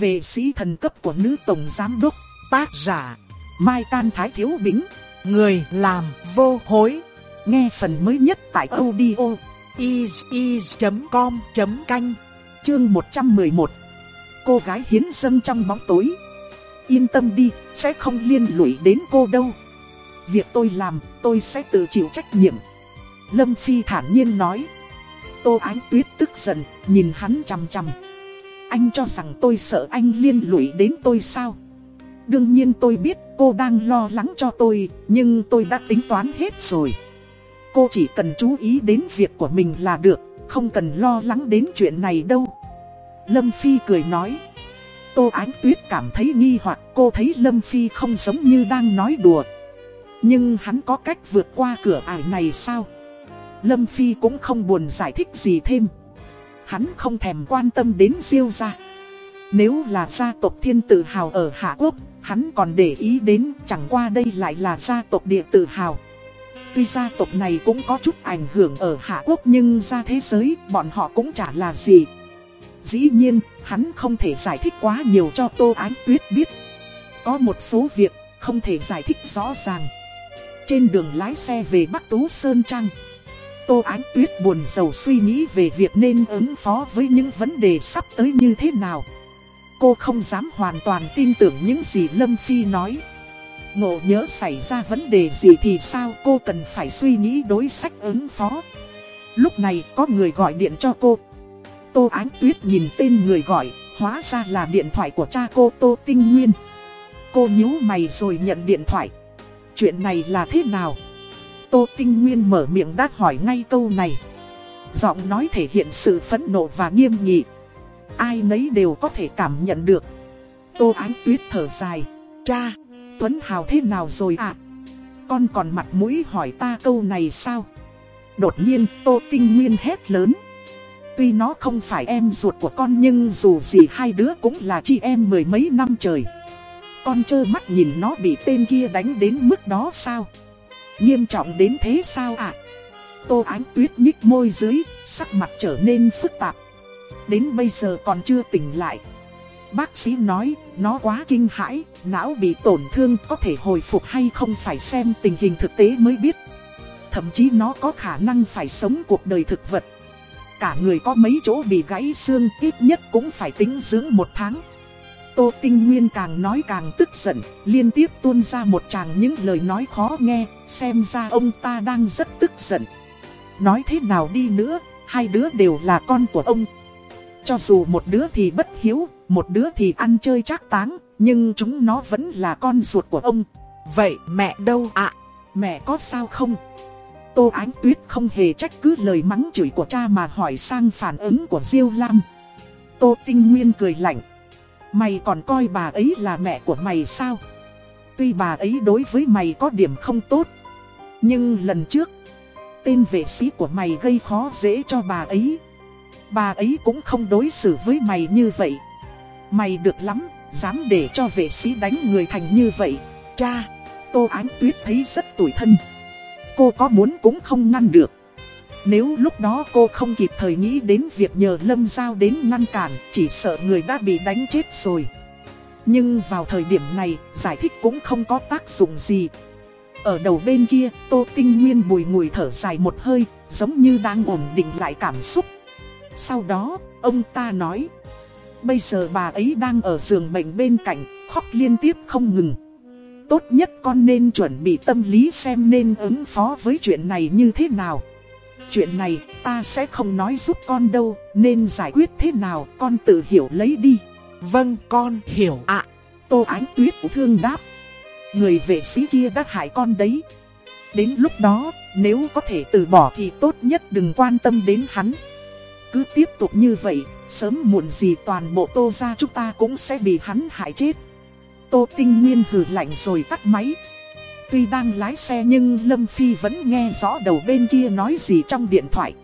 về sĩ thần cấp của nữ tổng giám đốc, tác giả, Mai Can Thái Thiếu Bính, người làm vô hối. Nghe phần mới nhất tại audio is.com.canh, chương 111. Cô gái hiến dâng trong bóng tối. Yên tâm đi, sẽ không liên lụy đến cô đâu. Việc tôi làm, tôi sẽ tự chịu trách nhiệm. Lâm Phi thản nhiên nói. Tô Ánh Tuyết tức giận, nhìn hắn chằm chằm. Anh cho rằng tôi sợ anh liên lụy đến tôi sao? Đương nhiên tôi biết cô đang lo lắng cho tôi, nhưng tôi đã tính toán hết rồi. Cô chỉ cần chú ý đến việc của mình là được, không cần lo lắng đến chuyện này đâu. Lâm Phi cười nói. Tô Ánh Tuyết cảm thấy nghi hoặc cô thấy Lâm Phi không giống như đang nói đùa. Nhưng hắn có cách vượt qua cửa ải này sao? Lâm Phi cũng không buồn giải thích gì thêm. Hắn không thèm quan tâm đến Diêu gia. Nếu là gia tộc thiên tự hào ở Hạ Quốc, hắn còn để ý đến chẳng qua đây lại là gia tộc địa tự hào. Tuy gia tộc này cũng có chút ảnh hưởng ở Hạ Quốc nhưng ra thế giới bọn họ cũng chả là gì. Dĩ nhiên, hắn không thể giải thích quá nhiều cho Tô Ánh Tuyết biết. Có một số việc không thể giải thích rõ ràng. Trên đường lái xe về Bắc Tú Sơn Trăng. Tô Ánh Tuyết buồn sầu suy nghĩ về việc nên ứng phó với những vấn đề sắp tới như thế nào. Cô không dám hoàn toàn tin tưởng những gì Lâm Phi nói. Ngộ nhớ xảy ra vấn đề gì thì sao cô cần phải suy nghĩ đối sách ứng phó. Lúc này có người gọi điện cho cô. Tô Ánh Tuyết nhìn tên người gọi, hóa ra là điện thoại của cha cô Tô Tinh Nguyên. Cô nhíu mày rồi nhận điện thoại. Chuyện này là thế nào? Tô Tinh Nguyên mở miệng đáp hỏi ngay câu này. Giọng nói thể hiện sự phẫn nộ và nghiêm nghị. Ai nấy đều có thể cảm nhận được. Tô Ánh Tuyết thở dài. Cha, Tuấn Hào thế nào rồi ạ? À? Con còn mặt mũi hỏi ta câu này sao? Đột nhiên Tô Tinh Nguyên hét lớn. Tuy nó không phải em ruột của con nhưng dù gì hai đứa cũng là chị em mười mấy năm trời. Con trơ mắt nhìn nó bị tên kia đánh đến mức đó sao? Nghiêm trọng đến thế sao ạ? À? Tô Ánh Tuyết nhích môi dưới, sắc mặt trở nên phức tạp. Đến bây giờ còn chưa tỉnh lại. Bác sĩ nói, nó quá kinh hãi, não bị tổn thương có thể hồi phục hay không phải xem tình hình thực tế mới biết. Thậm chí nó có khả năng phải sống cuộc đời thực vật. Cả người có mấy chỗ bị gãy xương ít nhất cũng phải tính dưỡng một tháng. Tô Tinh Nguyên càng nói càng tức giận, liên tiếp tuôn ra một tràng những lời nói khó nghe, xem ra ông ta đang rất tức giận. Nói thế nào đi nữa, hai đứa đều là con của ông. Cho dù một đứa thì bất hiếu, một đứa thì ăn chơi trác táng, nhưng chúng nó vẫn là con ruột của ông. Vậy mẹ đâu ạ? mẹ có sao không? Tô Ánh Tuyết không hề trách cứ lời mắng chửi của cha mà hỏi sang phản ứng của Diêu Lam. Tô Tinh Nguyên cười lạnh. Mày còn coi bà ấy là mẹ của mày sao? Tuy bà ấy đối với mày có điểm không tốt. Nhưng lần trước, tên vệ sĩ của mày gây khó dễ cho bà ấy. Bà ấy cũng không đối xử với mày như vậy. Mày được lắm, dám để cho vệ sĩ đánh người thành như vậy. Cha, Tô Ánh Tuyết thấy rất tủi thân. Cô có muốn cũng không ngăn được. Nếu lúc đó cô không kịp thời nghĩ đến việc nhờ Lâm Giao đến ngăn cản, chỉ sợ người đã bị đánh chết rồi. Nhưng vào thời điểm này, giải thích cũng không có tác dụng gì. Ở đầu bên kia, Tô Tinh Nguyên bùi ngùi thở dài một hơi, giống như đang ổn định lại cảm xúc. Sau đó, ông ta nói, bây giờ bà ấy đang ở giường bệnh bên cạnh, khóc liên tiếp không ngừng. Tốt nhất con nên chuẩn bị tâm lý xem nên ứng phó với chuyện này như thế nào. Chuyện này ta sẽ không nói giúp con đâu, nên giải quyết thế nào con tự hiểu lấy đi. Vâng con hiểu ạ. Tô Ánh Tuyết thương đáp. Người vệ sĩ kia đã hại con đấy. Đến lúc đó, nếu có thể từ bỏ thì tốt nhất đừng quan tâm đến hắn. Cứ tiếp tục như vậy, sớm muộn gì toàn bộ tô ra chúng ta cũng sẽ bị hắn hại chết. Tô Tinh Nguyên hử lạnh rồi tắt máy. Tuy đang lái xe nhưng Lâm Phi vẫn nghe rõ đầu bên kia nói gì trong điện thoại.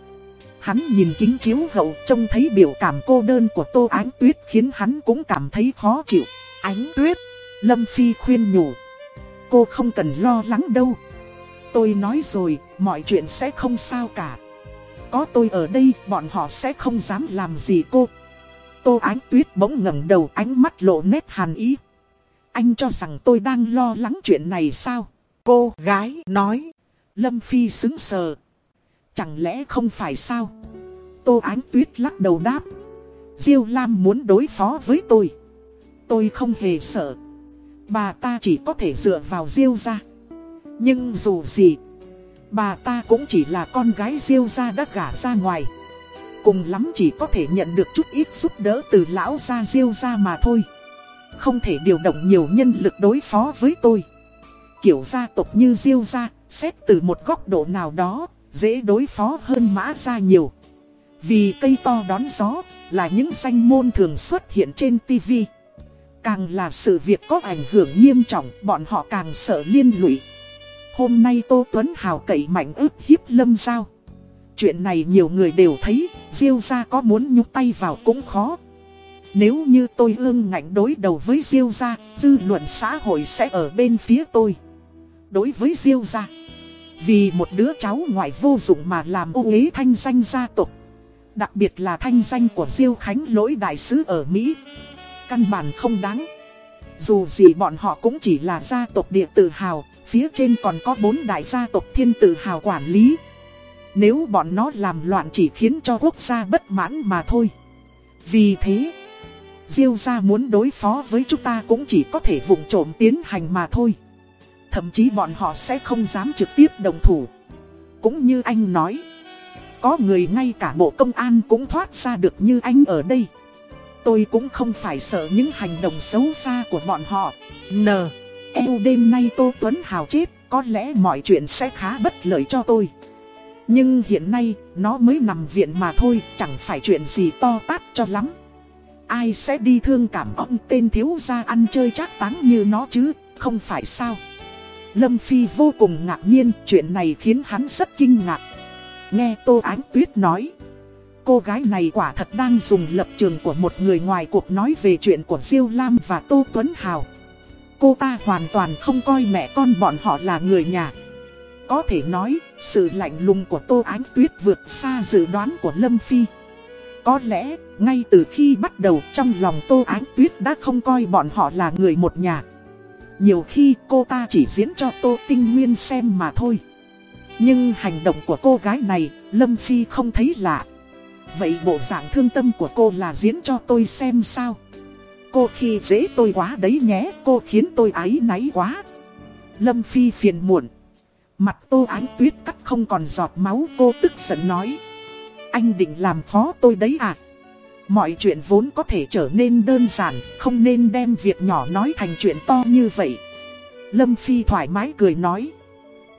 Hắn nhìn kính chiếu hậu trông thấy biểu cảm cô đơn của Tô Ánh Tuyết khiến hắn cũng cảm thấy khó chịu. Ánh Tuyết, Lâm Phi khuyên nhủ. Cô không cần lo lắng đâu. Tôi nói rồi, mọi chuyện sẽ không sao cả. Có tôi ở đây, bọn họ sẽ không dám làm gì cô. Tô Ánh Tuyết bỗng ngẩng đầu ánh mắt lộ nét hàn ý. Anh cho rằng tôi đang lo lắng chuyện này sao? Cô gái nói. Lâm Phi xứng sờ. Chẳng lẽ không phải sao? Tô Ánh Tuyết lắc đầu đáp. Diêu Lam muốn đối phó với tôi. Tôi không hề sợ. Bà ta chỉ có thể dựa vào Diêu ra. Nhưng dù gì, bà ta cũng chỉ là con gái Diêu ra đã gả ra ngoài. Cùng lắm chỉ có thể nhận được chút ít giúp đỡ từ lão gia Diêu ra mà thôi. Không thể điều động nhiều nhân lực đối phó với tôi. Kiểu gia tộc như Diêu gia xét từ một góc độ nào đó, dễ đối phó hơn mã gia nhiều. Vì cây to đón gió là những danh môn thường xuất hiện trên TV. Càng là sự việc có ảnh hưởng nghiêm trọng, bọn họ càng sợ liên lụy. Hôm nay Tô Tuấn Hào cậy mạnh ức hiếp lâm giao. Chuyện này nhiều người đều thấy, Diêu gia có muốn nhúc tay vào cũng khó. Nếu như tôi ương ngạnh đối đầu với Diêu gia, dư luận xã hội sẽ ở bên phía tôi. Đối với Diêu gia, vì một đứa cháu ngoại vô dụng mà làm ô uế thanh danh gia tộc. Đặc biệt là thanh danh của Diêu Khánh lỗi đại sứ ở Mỹ. Căn bản không đáng. Dù gì bọn họ cũng chỉ là gia tộc địa tự hào, phía trên còn có bốn đại gia tộc thiên tự hào quản lý. Nếu bọn nó làm loạn chỉ khiến cho quốc gia bất mãn mà thôi. Vì thế, Diêu gia muốn đối phó với chúng ta cũng chỉ có thể vụng trộm tiến hành mà thôi. Thậm chí bọn họ sẽ không dám trực tiếp đồng thủ. Cũng như anh nói, có người ngay cả bộ công an cũng thoát ra được như anh ở đây. Tôi cũng không phải sợ những hành động xấu xa của bọn họ. N. Eo đêm nay Tô Tuấn Hào chết, có lẽ mọi chuyện sẽ khá bất lợi cho tôi. Nhưng hiện nay, nó mới nằm viện mà thôi, chẳng phải chuyện gì to tát cho lắm. Ai sẽ đi thương cảm ông tên thiếu gia ăn chơi chắc táng như nó chứ, không phải sao. Lâm Phi vô cùng ngạc nhiên, chuyện này khiến hắn rất kinh ngạc. Nghe Tô Ánh Tuyết nói. Cô gái này quả thật đang dùng lập trường của một người ngoài cuộc nói về chuyện của Diêu Lam và Tô Tuấn Hào. Cô ta hoàn toàn không coi mẹ con bọn họ là người nhà. Có thể nói, sự lạnh lùng của Tô Ánh Tuyết vượt xa dự đoán của Lâm Phi. Có lẽ, ngay từ khi bắt đầu trong lòng Tô Ánh Tuyết đã không coi bọn họ là người một nhà. Nhiều khi cô ta chỉ diễn cho Tô Tinh Nguyên xem mà thôi. Nhưng hành động của cô gái này, Lâm Phi không thấy lạ. Vậy bộ dạng thương tâm của cô là diễn cho tôi xem sao? Cô khi dễ tôi quá đấy nhé, cô khiến tôi ái náy quá. Lâm Phi phiền muộn. Mặt tô ánh tuyết cắt không còn giọt máu cô tức giận nói. Anh định làm phó tôi đấy à? Mọi chuyện vốn có thể trở nên đơn giản, không nên đem việc nhỏ nói thành chuyện to như vậy. Lâm Phi thoải mái cười nói.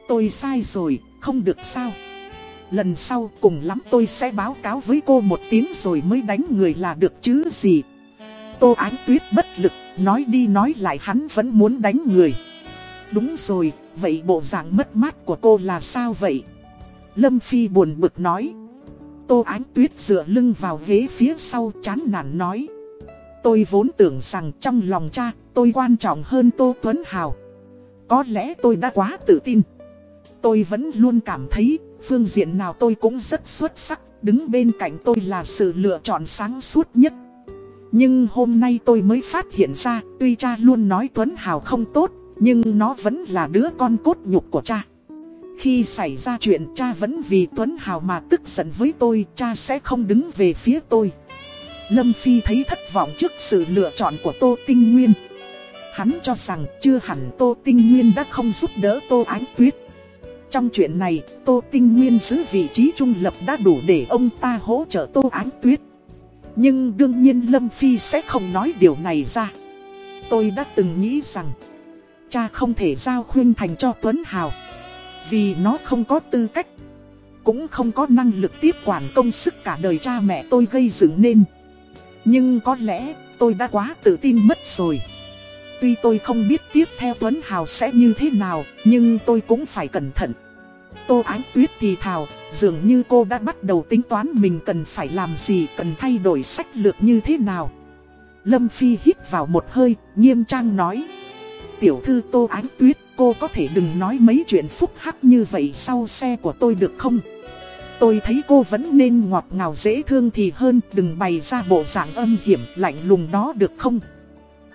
Tôi sai rồi, không được sao. Lần sau cùng lắm tôi sẽ báo cáo với cô một tiếng rồi mới đánh người là được chứ gì. Tô Ánh Tuyết bất lực, nói đi nói lại hắn vẫn muốn đánh người. Đúng rồi, vậy bộ dạng mất mát của cô là sao vậy? Lâm Phi buồn bực nói. Tô Ánh Tuyết dựa lưng vào ghế phía sau chán nản nói. Tôi vốn tưởng rằng trong lòng cha tôi quan trọng hơn Tô Tuấn Hào. Có lẽ tôi đã quá tự tin. Tôi vẫn luôn cảm thấy phương diện nào tôi cũng rất xuất sắc, đứng bên cạnh tôi là sự lựa chọn sáng suốt nhất. Nhưng hôm nay tôi mới phát hiện ra, tuy cha luôn nói Tuấn Hào không tốt, nhưng nó vẫn là đứa con cốt nhục của cha. Khi xảy ra chuyện cha vẫn vì Tuấn Hào mà tức giận với tôi, cha sẽ không đứng về phía tôi. Lâm Phi thấy thất vọng trước sự lựa chọn của Tô Tinh Nguyên. Hắn cho rằng chưa hẳn Tô Tinh Nguyên đã không giúp đỡ Tô Ánh Tuyết. Trong chuyện này, Tô Tinh Nguyên giữ vị trí trung lập đã đủ để ông ta hỗ trợ Tô Ánh Tuyết. Nhưng đương nhiên Lâm Phi sẽ không nói điều này ra. Tôi đã từng nghĩ rằng, cha không thể giao khuyên thành cho Tuấn Hào. Vì nó không có tư cách, cũng không có năng lực tiếp quản công sức cả đời cha mẹ tôi gây dựng nên. Nhưng có lẽ tôi đã quá tự tin mất rồi. Tuy tôi không biết tiếp theo Tuấn Hào sẽ như thế nào, nhưng tôi cũng phải cẩn thận. Tô Ánh Tuyết thì thào, dường như cô đã bắt đầu tính toán mình cần phải làm gì, cần thay đổi sách lược như thế nào. Lâm Phi hít vào một hơi, nghiêm trang nói. Tiểu thư Tô Ánh Tuyết, cô có thể đừng nói mấy chuyện phúc hắc như vậy sau xe của tôi được không? Tôi thấy cô vẫn nên ngọt ngào dễ thương thì hơn đừng bày ra bộ dạng âm hiểm lạnh lùng đó được không?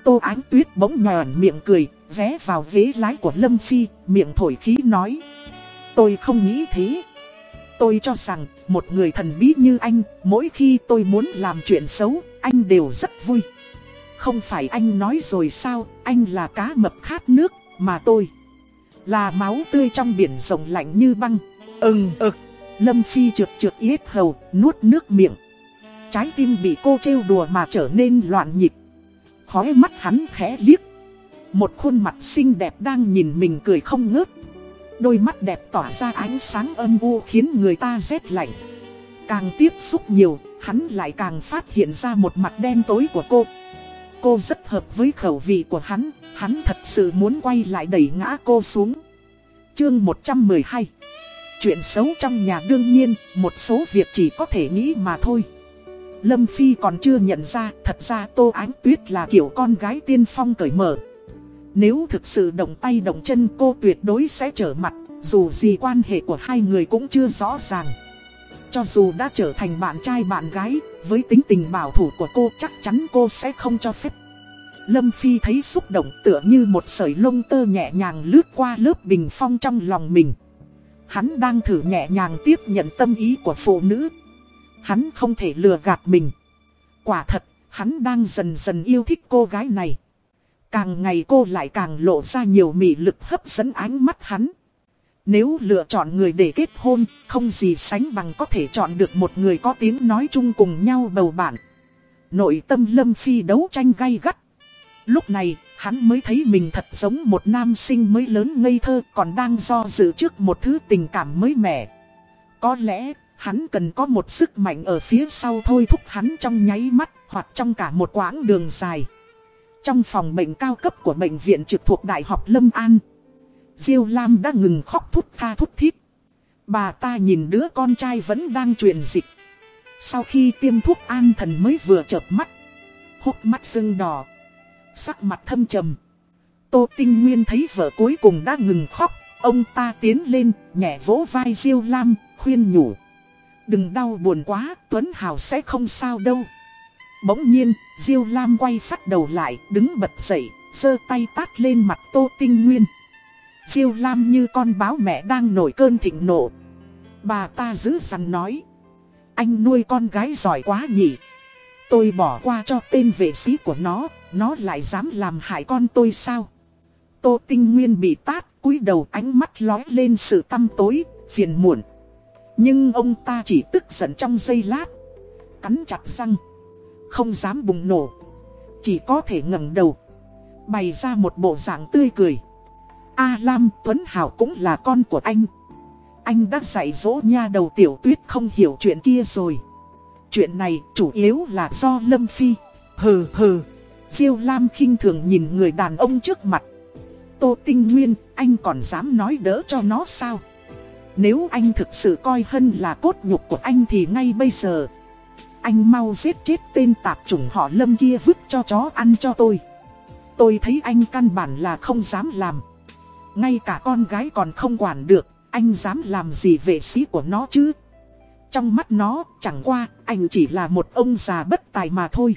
Tô Ánh Tuyết bỗng nhòn miệng cười, ghé vào ghế lái của Lâm Phi, miệng thổi khí nói. Tôi không nghĩ thế. Tôi cho rằng một người thần bí như anh, mỗi khi tôi muốn làm chuyện xấu, anh đều rất vui. Không phải anh nói rồi sao, anh là cá mập khát nước, mà tôi Là máu tươi trong biển rồng lạnh như băng Ừng ực ừ. Lâm Phi trượt trượt yết hầu, nuốt nước miệng. Trái tim bị cô trêu đùa mà trở nên loạn nhịp. Khói mắt hắn khẽ liếc. Một khuôn mặt xinh đẹp đang nhìn mình cười không ngớt. Đôi mắt đẹp tỏa ra ánh sáng âm u khiến người ta rét lạnh. Càng tiếp xúc nhiều, hắn lại càng phát hiện ra một mặt đen tối của cô. Cô rất hợp với khẩu vị của hắn, hắn thật sự muốn quay lại đẩy ngã cô xuống. Chương 112 Chuyện xấu trong nhà đương nhiên, một số việc chỉ có thể nghĩ mà thôi. Lâm Phi còn chưa nhận ra, thật ra Tô Ánh Tuyết là kiểu con gái tiên phong cởi mở. Nếu thực sự động tay động chân cô tuyệt đối sẽ trở mặt, dù gì quan hệ của hai người cũng chưa rõ ràng. Cho dù đã trở thành bạn trai bạn gái, với tính tình bảo thủ của cô chắc chắn cô sẽ không cho phép. Lâm Phi thấy xúc động tựa như một sợi lông tơ nhẹ nhàng lướt qua lớp bình phong trong lòng mình. Hắn đang thử nhẹ nhàng tiếp nhận tâm ý của phụ nữ. Hắn không thể lừa gạt mình. Quả thật, hắn đang dần dần yêu thích cô gái này. Càng ngày cô lại càng lộ ra nhiều mị lực hấp dẫn ánh mắt hắn. Nếu lựa chọn người để kết hôn, không gì sánh bằng có thể chọn được một người có tiếng nói chung cùng nhau bầu bạn. Nội tâm Lâm Phi đấu tranh gay gắt. Lúc này, hắn mới thấy mình thật giống một nam sinh mới lớn ngây thơ còn đang do dự trước một thứ tình cảm mới mẻ. Có lẽ, hắn cần có một sức mạnh ở phía sau thôi thúc hắn trong nháy mắt hoặc trong cả một quãng đường dài. Trong phòng bệnh cao cấp của bệnh viện trực thuộc Đại học Lâm An, Diêu Lam đã ngừng khóc thút tha thút thít. Bà ta nhìn đứa con trai vẫn đang truyền dịch. Sau khi tiêm thuốc an thần mới vừa chợp mắt, hốc mắt sưng đỏ sắc mặt thâm trầm. Tô Tinh Nguyên thấy vợ cuối cùng đã ngừng khóc, ông ta tiến lên, nhẹ vỗ vai Diêu Lam, khuyên nhủ. Đừng đau buồn quá, Tuấn Hào sẽ không sao đâu. Bỗng nhiên, Diêu Lam quay phát đầu lại, đứng bật dậy, giơ tay tát lên mặt Tô Tinh Nguyên. Diêu Lam như con báo mẹ đang nổi cơn thịnh nộ. Bà ta giữ dằn nói. Anh nuôi con gái giỏi quá nhỉ. Tôi bỏ qua cho tên vệ sĩ của nó, nó lại dám làm hại con tôi sao? Tô Tinh Nguyên bị tát, cúi đầu ánh mắt lói lên sự tăm tối, phiền muộn. Nhưng ông ta chỉ tức giận trong giây lát. Cắn chặt răng. Không dám bùng nổ. Chỉ có thể ngẩng đầu. Bày ra một bộ dạng tươi cười. A Lam Tuấn Hảo cũng là con của anh. Anh đã dạy dỗ nha đầu tiểu tuyết không hiểu chuyện kia rồi. Chuyện này chủ yếu là do Lâm Phi. Hừ hừ. Diêu Lam khinh thường nhìn người đàn ông trước mặt. Tô Tinh Nguyên, anh còn dám nói đỡ cho nó sao? Nếu anh thực sự coi Hân là cốt nhục của anh thì ngay bây giờ Anh mau giết chết tên tạp chủng họ lâm kia vứt cho chó ăn cho tôi Tôi thấy anh căn bản là không dám làm ngay cả con gái còn không quản được Anh dám làm gì vệ sĩ của nó chứ Trong mắt nó chẳng qua anh chỉ là một ông già bất tài mà thôi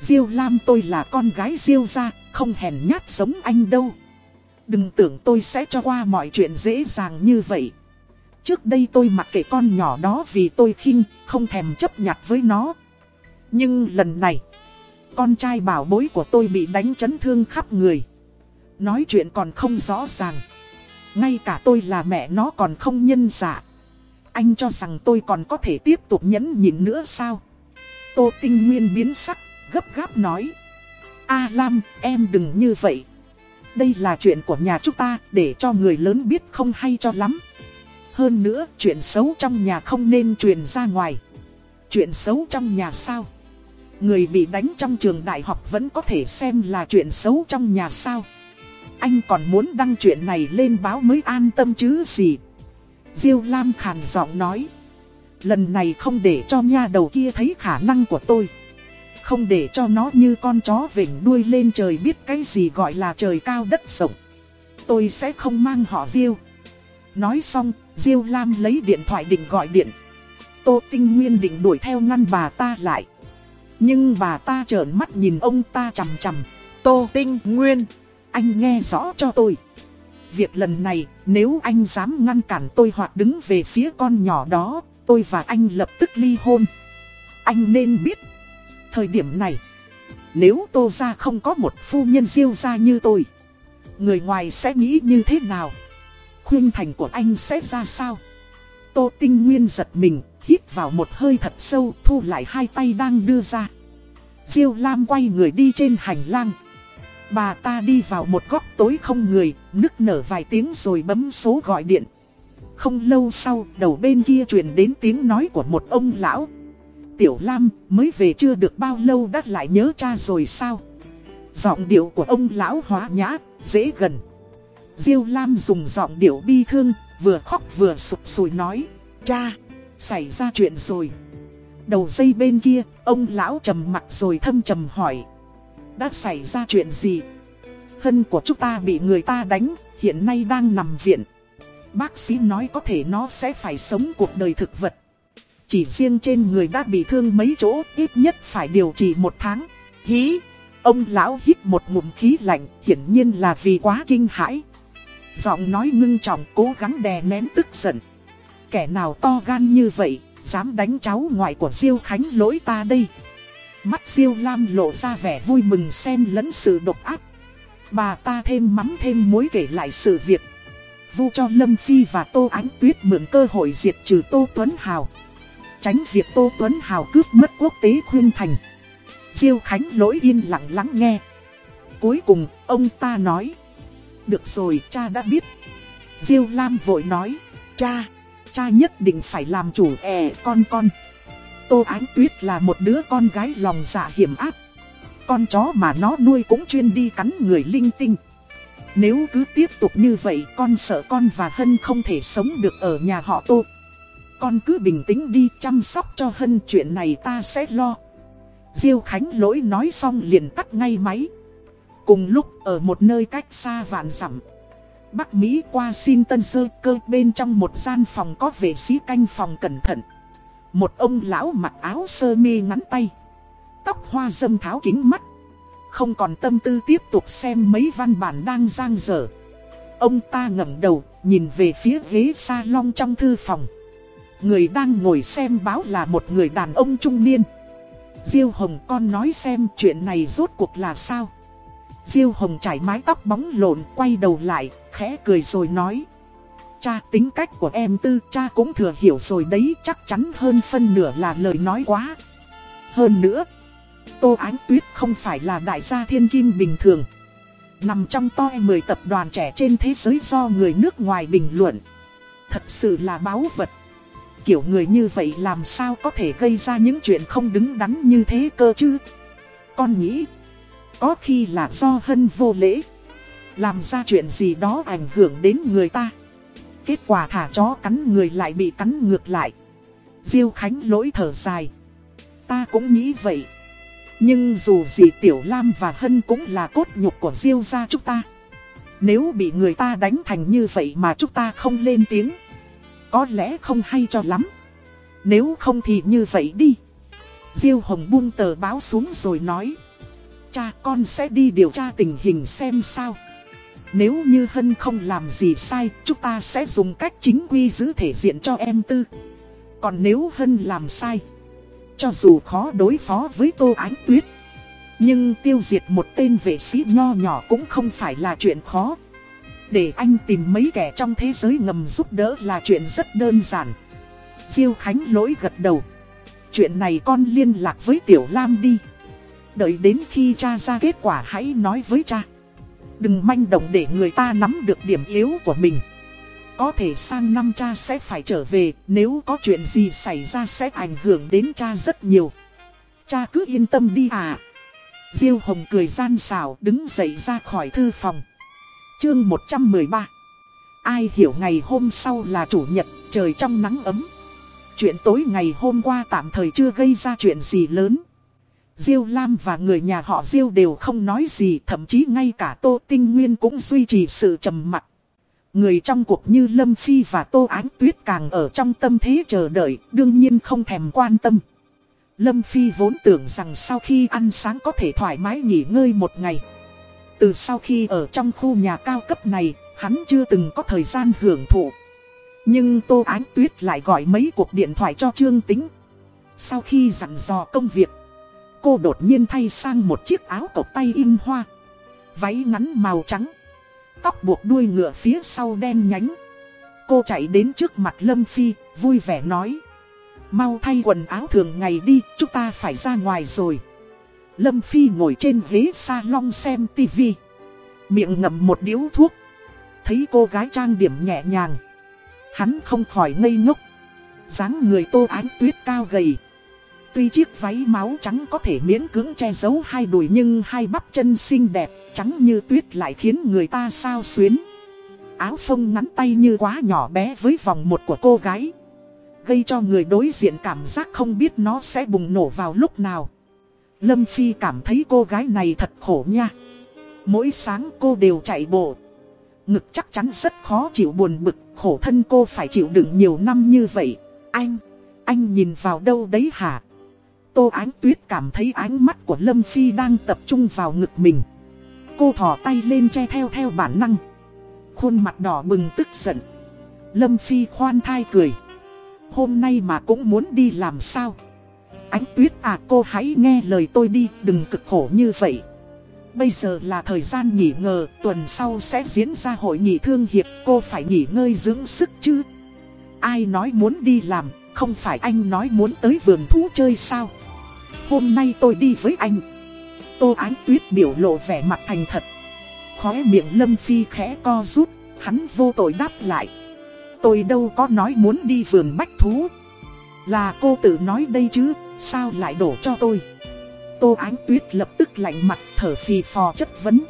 Diêu Lam tôi là con gái Diêu gia, không hèn nhát giống anh đâu. Đừng tưởng tôi sẽ cho qua mọi chuyện dễ dàng như vậy. Trước đây tôi mặc kệ con nhỏ đó vì tôi khinh, không thèm chấp nhặt với nó. Nhưng lần này, con trai bảo bối của tôi bị đánh chấn thương khắp người. Nói chuyện còn không rõ ràng. Ngay cả tôi là mẹ nó còn không nhân dạ. Anh cho rằng tôi còn có thể tiếp tục nhẫn nhịn nữa sao? Tô Tinh Nguyên biến sắc gấp gáp nói. A Lam, em đừng như vậy. Đây là chuyện của nhà chúng ta, để cho người lớn biết không hay cho lắm. Hơn nữa, chuyện xấu trong nhà không nên truyền ra ngoài. Chuyện xấu trong nhà sao? Người bị đánh trong trường đại học vẫn có thể xem là chuyện xấu trong nhà sao? Anh còn muốn đăng chuyện này lên báo mới an tâm chứ gì? Diêu Lam khàn giọng nói. Lần này không để cho nha đầu kia thấy khả năng của tôi. Không để cho nó như con chó vỉnh đuôi lên trời biết cái gì gọi là trời cao đất rộng Tôi sẽ không mang họ Diêu. Nói xong, Diêu Lam lấy điện thoại định gọi điện. Tô Tinh Nguyên định đuổi theo ngăn bà ta lại. Nhưng bà ta trợn mắt nhìn ông ta chằm chằm. Tô Tinh Nguyên, anh nghe rõ cho tôi. Việc lần này, nếu anh dám ngăn cản tôi hoặc đứng về phía con nhỏ đó, tôi và anh lập tức ly hôn. Anh nên biết, thời điểm này, nếu Tô Gia không có một phu nhân diêu gia như tôi, người ngoài sẽ nghĩ như thế nào? Khuyên thành của anh sẽ ra sao? Tô Tinh Nguyên giật mình, hít vào một hơi thật sâu, thu lại hai tay đang đưa ra. Diêu Lam quay người đi trên hành lang. Bà ta đi vào một góc tối không người, nức nở vài tiếng rồi bấm số gọi điện. Không lâu sau, đầu bên kia truyền đến tiếng nói của một ông lão. Tiểu Lam, mới về chưa được bao lâu đã lại nhớ cha rồi sao? Giọng điệu của ông lão hóa nhã, dễ gần. Diêu Lam dùng giọng điệu bi thương, vừa khóc vừa sụp sùi nói. Cha, xảy ra chuyện rồi. Đầu dây bên kia, ông lão trầm mặt rồi thâm trầm hỏi. Đã xảy ra chuyện gì? Hân của chúng ta bị người ta đánh, hiện nay đang nằm viện. Bác sĩ nói có thể nó sẽ phải sống cuộc đời thực vật. Chỉ riêng trên người đã bị thương mấy chỗ, ít nhất phải điều trị một tháng. Hí! Ông lão hít một ngụm khí lạnh, hiển nhiên là vì quá kinh hãi. Giọng nói ngưng trọng cố gắng đè nén tức giận. Kẻ nào to gan như vậy, dám đánh cháu ngoại của Diêu Khánh lỗi ta đây. Mắt Diêu Lam lộ ra vẻ vui mừng xen lẫn sự độc ác. Bà ta thêm mắm thêm muối kể lại sự việc. Vu cho Lâm Phi và Tô Ánh Tuyết mượn cơ hội diệt trừ Tô Tuấn Hào. Tránh việc Tô Tuấn Hào cướp mất quốc tế khuyên thành. Diêu Khánh lỗi yên lặng lắng nghe. Cuối cùng, ông ta nói. Được rồi, cha đã biết. Diêu Lam vội nói. Cha, cha nhất định phải làm chủ ẻ con con. Tô Ánh Tuyết là một đứa con gái lòng dạ hiểm ác. Con chó mà nó nuôi cũng chuyên đi cắn người linh tinh. Nếu cứ tiếp tục như vậy, con sợ con và Hân không thể sống được ở nhà họ Tô. Con cứ bình tĩnh đi, chăm sóc cho Hân, chuyện này ta sẽ lo. Diêu Khánh lỗi nói xong liền tắt ngay máy. Cùng lúc, ở một nơi cách xa vạn dặm, Bắc Mỹ qua xin tân sơ cơ bên trong một gian phòng có vệ sĩ canh phòng cẩn thận một ông lão mặc áo sơ mi ngắn tay. Tóc hoa dâm tháo kính mắt. Không còn tâm tư tiếp tục xem mấy văn bản đang giang dở. Ông ta ngẩng đầu nhìn về phía ghế salon trong thư phòng. Người đang ngồi xem báo là một người đàn ông trung niên. Diêu Hồng con nói xem chuyện này rốt cuộc là sao? Diêu Hồng trải mái tóc bóng lộn quay đầu lại, khẽ cười rồi nói. Cha tính cách của em tư cha cũng thừa hiểu rồi đấy chắc chắn hơn phân nửa là lời nói quá. Hơn nữa, Tô Ánh Tuyết không phải là đại gia thiên kim bình thường. Nằm trong to 10 tập đoàn trẻ trên thế giới do người nước ngoài bình luận. Thật sự là báo vật. Kiểu người như vậy làm sao có thể gây ra những chuyện không đứng đắn như thế cơ chứ? Con nghĩ có khi là do hân vô lễ Làm ra chuyện gì đó ảnh hưởng đến người ta Kết quả thả chó cắn người lại bị cắn ngược lại. Diêu Khánh lỗi thở dài. Ta cũng nghĩ vậy. Nhưng dù gì Tiểu Lam và Hân cũng là cốt nhục của Diêu gia chúng ta. Nếu bị người ta đánh thành như vậy mà chúng ta không lên tiếng, Có lẽ không hay cho lắm. Nếu không thì như vậy đi. Diêu Hồng buông tờ báo xuống rồi nói. Cha con sẽ đi điều tra tình hình xem sao. Nếu như Hân không làm gì sai, chúng ta sẽ dùng cách chính quy giữ thể diện cho em tư. Còn nếu Hân làm sai, cho dù khó đối phó với Tô Ánh Tuyết, nhưng tiêu diệt một tên vệ sĩ nho nhỏ cũng không phải là chuyện khó. Để anh tìm mấy kẻ trong thế giới ngầm giúp đỡ là chuyện rất đơn giản. Diêu Khánh lỗi gật đầu. Chuyện này con liên lạc với Tiểu Lam đi. Đợi đến khi cha ra kết quả hãy nói với cha Đừng manh động để người ta nắm được điểm yếu của mình. Có thể sang năm cha sẽ phải trở về, Nếu có chuyện gì xảy ra sẽ ảnh hưởng đến cha rất nhiều. Cha cứ yên tâm đi à Diêu Hồng cười gian xảo, đứng dậy ra khỏi thư phòng. Chương 113 Ai hiểu ngày hôm sau là chủ nhật, trời trong nắng ấm. Chuyện tối ngày hôm qua tạm thời chưa gây ra chuyện gì lớn. Diêu Lam và người nhà họ Diêu đều không nói gì, thậm chí ngay cả Tô Tinh Nguyên cũng duy trì sự trầm mặc. Người trong cuộc như Lâm Phi và Tô Ánh Tuyết càng ở trong tâm thế chờ đợi, đương nhiên không thèm quan tâm. Lâm Phi vốn tưởng rằng sau khi ăn sáng có thể thoải mái nghỉ ngơi một ngày. Từ sau khi ở trong khu nhà cao cấp này, hắn chưa từng có thời gian hưởng thụ. Nhưng Tô Ánh Tuyết lại gọi mấy cuộc điện thoại cho Trương Tính. Sau khi dặn dò công việc, cô đột nhiên thay sang một chiếc áo cộc tay in hoa. Váy ngắn màu trắng, tóc buộc đuôi ngựa phía sau đen nhánh. Cô chạy đến trước mặt Lâm Phi, vui vẻ nói. Mau thay quần áo thường ngày đi, chúng ta phải ra ngoài rồi. Lâm Phi ngồi trên ghế salon xem tivi. Miệng ngậm một điếu thuốc. Thấy cô gái trang điểm nhẹ nhàng. Hắn không khỏi ngây ngốc. dáng người tô ánh tuyết cao gầy. Tuy chiếc váy máu trắng có thể miễn cưỡng che giấu hai đùi nhưng hai bắp chân xinh đẹp, trắng như tuyết lại khiến người ta sao xuyến. Áo phông ngắn tay như quá nhỏ bé với vòng một của cô gái. Gây cho người đối diện cảm giác không biết nó sẽ bùng nổ vào lúc nào. Lâm Phi cảm thấy cô gái này thật khổ nha. Mỗi sáng cô đều chạy bộ. Ngực chắc chắn rất khó chịu buồn bực, khổ thân cô phải chịu đựng nhiều năm như vậy. Anh, anh nhìn vào đâu đấy hả? Tô Ánh Tuyết cảm thấy ánh mắt của Lâm Phi đang tập trung vào ngực mình. Cô thỏ tay lên che theo theo bản năng. Khuôn mặt đỏ bừng tức giận. Lâm Phi khoan thai cười. Hôm nay mà cũng muốn đi làm sao? Ánh Tuyết à cô hãy nghe lời tôi đi, đừng cực khổ như vậy. Bây giờ là thời gian nghỉ ngờ, tuần sau sẽ diễn ra hội nghị thương hiệp, cô phải nghỉ ngơi dưỡng sức chứ. Ai nói muốn đi làm, không phải anh nói muốn tới vườn thú chơi sao? Hôm nay tôi đi với anh. Tô Ánh Tuyết biểu lộ vẻ mặt thành thật. Khóe miệng Lâm Phi khẽ co rút, hắn vô tội đáp lại. Tôi đâu có nói muốn đi vườn bách thú. Là cô tự nói đây chứ, sao lại đổ cho tôi? Tô Ánh Tuyết lập tức lạnh mặt thở phì phò chất vấn.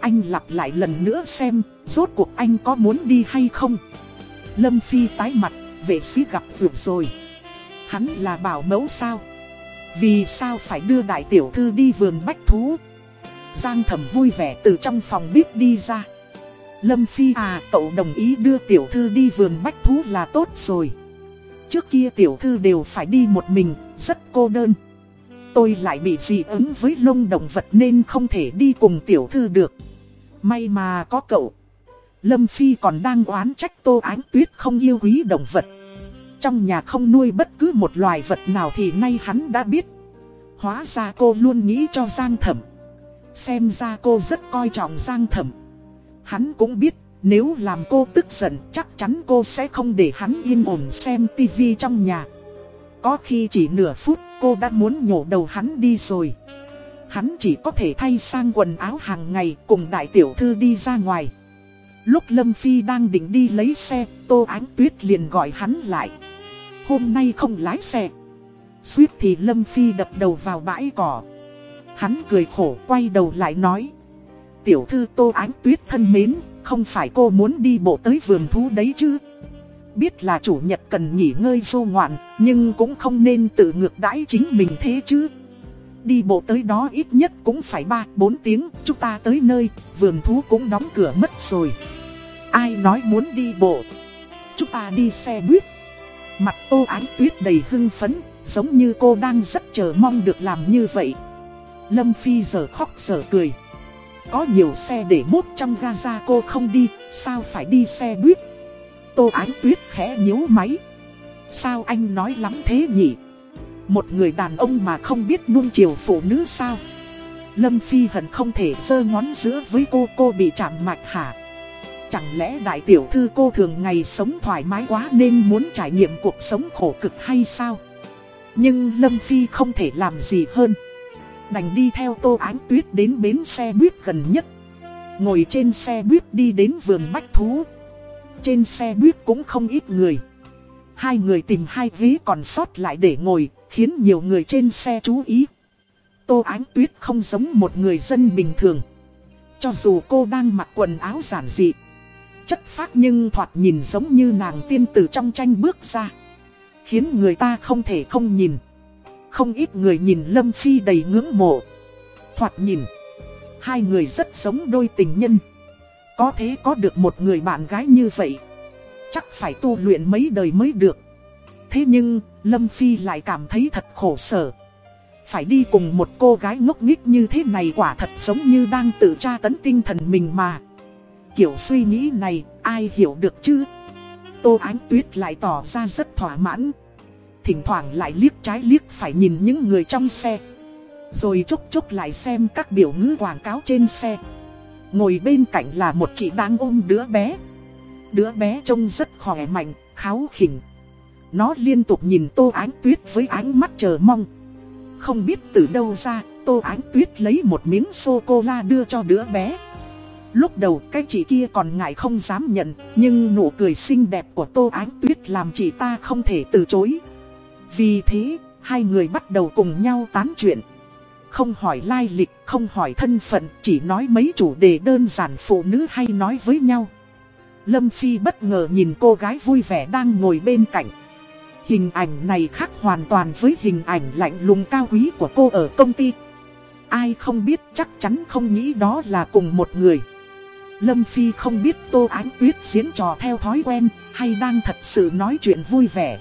Anh lặp lại lần nữa xem, rốt cuộc anh có muốn đi hay không? Lâm Phi tái mặt, vệ sĩ gặp vượt rồi. Hắn là bảo mẫu sao? Vì sao phải đưa đại tiểu thư đi vườn bách thú? Giang thẩm vui vẻ từ trong phòng bếp đi ra. Lâm Phi à, cậu đồng ý đưa tiểu thư đi vườn bách thú là tốt rồi. Trước kia tiểu thư đều phải đi một mình, rất cô đơn. Tôi lại bị dị ứng với lông động vật nên không thể đi cùng tiểu thư được. May mà có cậu. Lâm Phi còn đang oán trách Tô Ánh Tuyết không yêu quý động vật. Trong nhà không nuôi bất cứ một loài vật nào thì nay hắn đã biết. Hóa ra cô luôn nghĩ cho Giang Thẩm. Xem ra cô rất coi trọng Giang Thẩm. Hắn cũng biết, nếu làm cô tức giận, chắc chắn cô sẽ không để hắn yên ổn xem tivi trong nhà. Có khi chỉ nửa phút, cô đã muốn nhổ đầu hắn đi rồi. Hắn chỉ có thể thay sang quần áo hàng ngày cùng đại tiểu thư đi ra ngoài. Lúc Lâm Phi đang định đi lấy xe, Tô Ánh Tuyết liền gọi hắn lại. Hôm nay không lái xe. Suýt thì Lâm Phi đập đầu vào bãi cỏ. Hắn cười khổ quay đầu lại nói. Tiểu thư Tô Ánh Tuyết thân mến, không phải cô muốn đi bộ tới vườn thú đấy chứ. Biết là chủ nhật cần nghỉ ngơi vô ngoạn, nhưng cũng không nên tự ngược đãi chính mình thế chứ. Đi bộ tới đó ít nhất cũng phải 3-4 tiếng, chúng ta tới nơi, vườn thú cũng đóng cửa mất rồi. Ai nói muốn đi bộ? Chúng ta đi xe buýt. Mặt tô ánh tuyết đầy hưng phấn, giống như cô đang rất chờ mong được làm như vậy. Lâm Phi giờ khóc giờ cười. Có nhiều xe để mốt trong Gaza cô không đi, sao phải đi xe buýt? Tô Ánh Tuyết khẽ nhíu máy. Sao anh nói lắm thế nhỉ? Một người đàn ông mà không biết nuông chiều phụ nữ sao? Lâm Phi hận không thể giơ ngón giữa với cô, cô bị chạm mạch hả? Chẳng lẽ đại tiểu thư cô thường ngày sống thoải mái quá nên muốn trải nghiệm cuộc sống khổ cực hay sao? Nhưng Lâm Phi không thể làm gì hơn. Đành đi theo Tô Ánh Tuyết đến bến xe buýt gần nhất. Ngồi trên xe buýt đi đến vườn bách thú. Trên xe buýt cũng không ít người. Hai người tìm hai ghế còn sót lại để ngồi, khiến nhiều người trên xe chú ý. Tô Ánh Tuyết không giống một người dân bình thường. Cho dù cô đang mặc quần áo giản dị, chất phác nhưng thoạt nhìn giống như nàng tiên tử trong tranh bước ra. Khiến người ta không thể không nhìn. Không ít người nhìn Lâm Phi đầy ngưỡng mộ. Thoạt nhìn, hai người rất giống đôi tình nhân. Có thế có được một người bạn gái như vậy Chắc phải tu luyện mấy đời mới được Thế nhưng Lâm Phi lại cảm thấy thật khổ sở Phải đi cùng một cô gái ngốc nghích như thế này quả thật giống như đang tự tra tấn tinh thần mình mà Kiểu suy nghĩ này ai hiểu được chứ? Tô Ánh Tuyết lại tỏ ra rất thỏa mãn. Thỉnh thoảng lại liếc trái liếc phải nhìn những người trong xe. Rồi chốc chốc lại xem các biểu ngữ quảng cáo trên xe. Ngồi bên cạnh là một chị đang ôm đứa bé. Đứa bé trông rất khỏe mạnh, kháo khỉnh. Nó liên tục nhìn Tô Ánh Tuyết với ánh mắt chờ mong. Không biết từ đâu ra, Tô Ánh Tuyết lấy một miếng sô-cô-la đưa cho đứa bé. Lúc đầu cái chị kia còn ngại không dám nhận Nhưng nụ cười xinh đẹp của Tô Ánh Tuyết làm chị ta không thể từ chối. Vì thế, hai người bắt đầu cùng nhau tán chuyện. Không hỏi lai lịch, không hỏi thân phận Chỉ nói mấy chủ đề đơn giản phụ nữ hay nói với nhau. Lâm Phi bất ngờ nhìn cô gái vui vẻ đang ngồi bên cạnh. Hình ảnh này khác hoàn toàn với hình ảnh lạnh lùng cao quý của cô ở công ty. Ai không biết chắc chắn không nghĩ đó là cùng một người. Lâm Phi không biết Tô Ánh Tuyết diễn trò theo thói quen hay đang thật sự nói chuyện vui vẻ.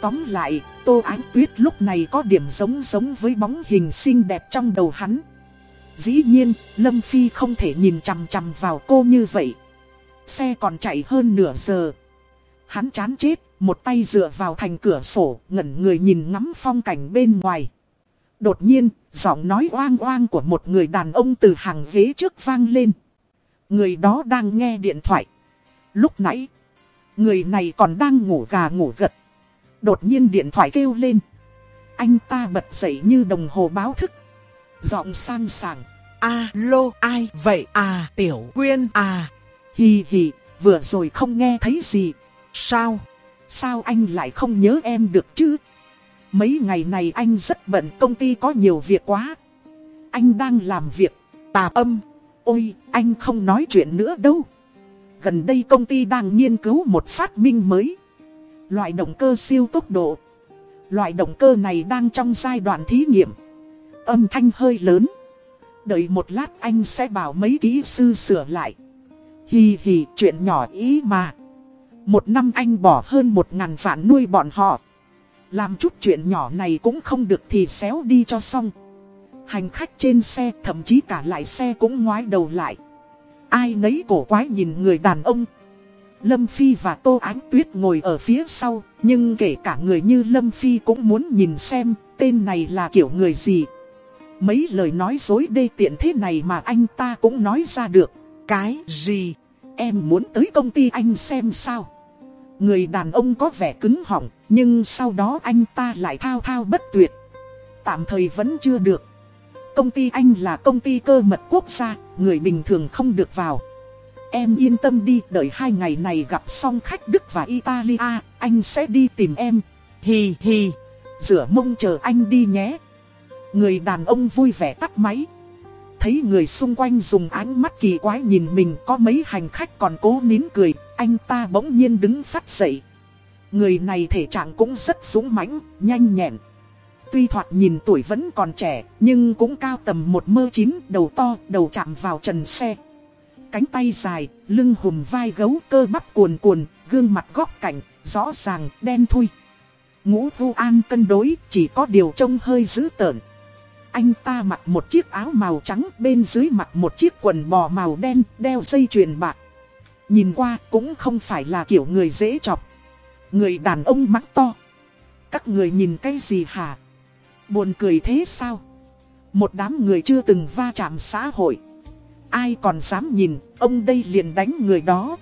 Tóm lại, Tô Ánh Tuyết lúc này có điểm giống giống với bóng hình xinh đẹp trong đầu hắn. Dĩ nhiên, Lâm Phi không thể nhìn chằm chằm vào cô như vậy. Xe còn chạy hơn nửa giờ. Hắn chán chết, một tay dựa vào thành cửa sổ, ngẩn người nhìn ngắm phong cảnh bên ngoài. Đột nhiên, giọng nói oang oang của một người đàn ông từ hàng ghế trước vang lên. Người đó đang nghe điện thoại. Lúc nãy, người này còn đang ngủ gà ngủ gật. Đột nhiên điện thoại kêu lên. Anh ta bật dậy như đồng hồ báo thức. Giọng sang sảng. Alo, ai vậy à, Tiểu Quyên à. Hì hì, vừa rồi không nghe thấy gì. Sao? Sao anh lại không nhớ em được chứ? Mấy ngày này anh rất bận công ty có nhiều việc quá. Anh đang làm việc, tạp âm, Ôi, anh không nói chuyện nữa đâu. Gần đây công ty đang nghiên cứu một phát minh mới. Loại động cơ siêu tốc độ. Loại động cơ này đang trong giai đoạn thí nghiệm. Âm thanh hơi lớn. Đợi một lát anh sẽ bảo mấy kỹ sư sửa lại. Hì hì, chuyện nhỏ ý mà. Một năm anh bỏ hơn một ngàn vạn nuôi bọn họ. Làm chút chuyện nhỏ này cũng không được thì xéo đi cho xong. Hành khách trên xe, thậm chí cả lại xe cũng ngoái đầu lại. Ai nấy cổ quái nhìn người đàn ông. Lâm Phi và Tô Ánh Tuyết ngồi ở phía sau, Nhưng kể cả người như Lâm Phi cũng muốn nhìn xem, Tên này là kiểu người gì. Mấy lời nói dối đê tiện thế này mà anh ta cũng nói ra được. Cái gì? Em muốn tới công ty anh xem sao? Người đàn ông có vẻ cứng họng, Nhưng sau đó anh ta lại thao thao bất tuyệt. Tạm thời vẫn chưa được. Công ty anh là công ty cơ mật quốc gia, người bình thường không được vào. Em yên tâm đi, đợi hai ngày này gặp xong khách Đức và Italia, anh sẽ đi tìm em. Hì hì, rửa mông chờ anh đi nhé. Người đàn ông vui vẻ tắt máy. Thấy người xung quanh dùng ánh mắt kỳ quái nhìn mình có mấy hành khách còn cố nín cười, anh ta bỗng nhiên đứng phát dậy. Người này thể trạng cũng rất dũng mãnh, nhanh nhẹn. Tuy thoạt nhìn tuổi vẫn còn trẻ, nhưng cũng cao tầm một mơ chín, đầu to, đầu chạm vào trần xe. Cánh tay dài, lưng hùm vai gấu cơ bắp cuồn cuồn, gương mặt góc cạnh, rõ ràng, đen thui. Ngũ vu an cân đối, chỉ có điều trông hơi dữ tợn. Anh ta mặc một chiếc áo màu trắng, bên dưới mặc một chiếc quần bò màu đen, đeo dây chuyền bạc. Nhìn qua cũng không phải là kiểu người dễ chọc. Người đàn ông mắt to. Các người nhìn cái gì hả? Buồn cười thế sao? Một đám người chưa từng va chạm xã hội. Ai còn dám nhìn, ông đây liền đánh người đó.